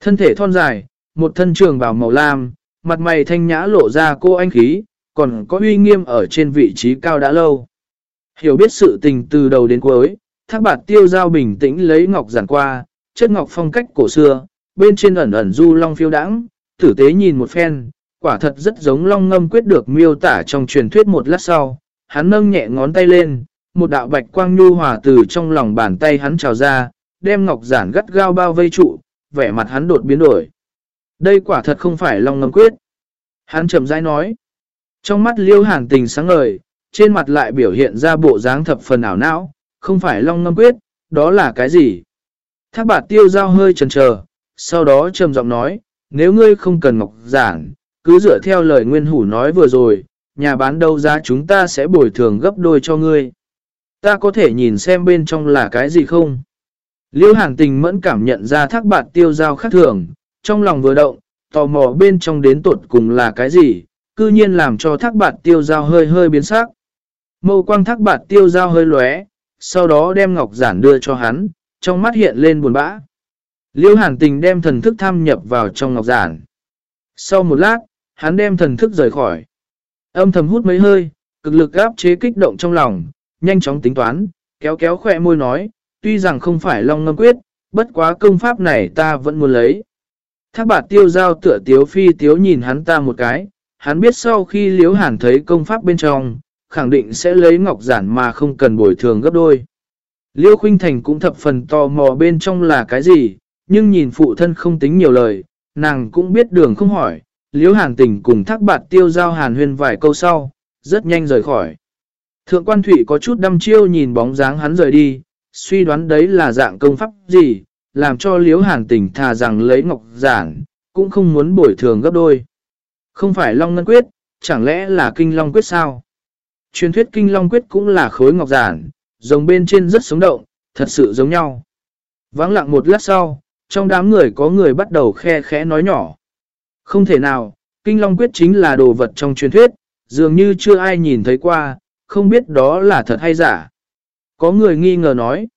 Thân thể thon dài, một thân trường bào màu lam, mặt mày thanh nhã lộ ra cô anh khí, còn có uy nghiêm ở trên vị trí cao đã lâu. Hiểu biết sự tình từ đầu đến cuối, thác bạt tiêu giao bình tĩnh lấy ngọc giản qua, chất ngọc phong cách cổ xưa, bên trên ẩn ẩn du long phiêu đãng, tử tế nhìn một phen, quả thật rất giống long ngâm quyết được miêu tả trong truyền thuyết một lát sau. Hắn nâng nhẹ ngón tay lên, một đạo bạch quang nhu hòa từ trong lòng bàn tay hắn trào ra, đem ngọc giản gắt gao bao vây trụ, vẻ mặt hắn đột biến đổi. Đây quả thật không phải long ngâm quyết. Hắn chậm rãi nói. Trong mắt liêu hàn tình sáng ngời, trên mặt lại biểu hiện ra bộ dáng thập phần ảo não, không phải long ngâm quyết, đó là cái gì? Thác bạt tiêu giao hơi chần chờ, sau đó trầm giọng nói, nếu ngươi không cần ngọc giản, cứ dựa theo lời nguyên hủ nói vừa rồi, nhà bán đâu giá chúng ta sẽ bồi thường gấp đôi cho ngươi. Ta có thể nhìn xem bên trong là cái gì không? Liêu hàng tình mẫn cảm nhận ra thác bạt tiêu giao khác thường, trong lòng vừa động, tò mò bên trong đến tột cùng là cái gì, cư nhiên làm cho thác bạt tiêu giao hơi hơi biến sắc. Mâu quang thác bạt tiêu giao hơi lóe, sau đó đem ngọc giản đưa cho hắn, trong mắt hiện lên buồn bã. Liêu hàn tình đem thần thức tham nhập vào trong ngọc giản. Sau một lát, hắn đem thần thức rời khỏi. Âm thầm hút mấy hơi, cực lực áp chế kích động trong lòng, nhanh chóng tính toán, kéo kéo khỏe môi nói, tuy rằng không phải long ngâm quyết, bất quá công pháp này ta vẫn muốn lấy. Thác bạt tiêu giao tựa tiếu phi tiếu nhìn hắn ta một cái, hắn biết sau khi liếu hàn thấy công pháp bên trong, khẳng định sẽ lấy ngọc giản mà không cần bồi thường gấp đôi. Liêu Khuynh Thành cũng thập phần tò mò bên trong là cái gì, nhưng nhìn phụ thân không tính nhiều lời, nàng cũng biết đường không hỏi. Liêu Hàn Tình cùng thác bạt tiêu giao hàn huyên vài câu sau, rất nhanh rời khỏi. Thượng quan thụy có chút đăm chiêu nhìn bóng dáng hắn rời đi, suy đoán đấy là dạng công pháp gì, làm cho Liêu Hàn Tình thà rằng lấy ngọc giản, cũng không muốn bồi thường gấp đôi. Không phải Long Ngân Quyết, chẳng lẽ là Kinh Long Quyết sao? Truyền thuyết Kinh Long Quyết cũng là khối ngọc giản, rồng bên trên rất sống động, thật sự giống nhau. Vắng lặng một lát sau, trong đám người có người bắt đầu khe khẽ nói nhỏ. Không thể nào, Kinh Long Quyết chính là đồ vật trong truyền thuyết, dường như chưa ai nhìn thấy qua, không biết đó là thật hay giả. Có người nghi ngờ nói,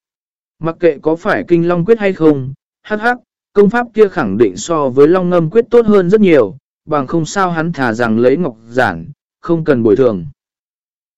mặc kệ có phải Kinh Long Quyết hay không, hắc hắc, công pháp kia khẳng định so với Long Ngâm Quyết tốt hơn rất nhiều, bằng không sao hắn thả rằng lấy ngọc giản, không cần bồi thường.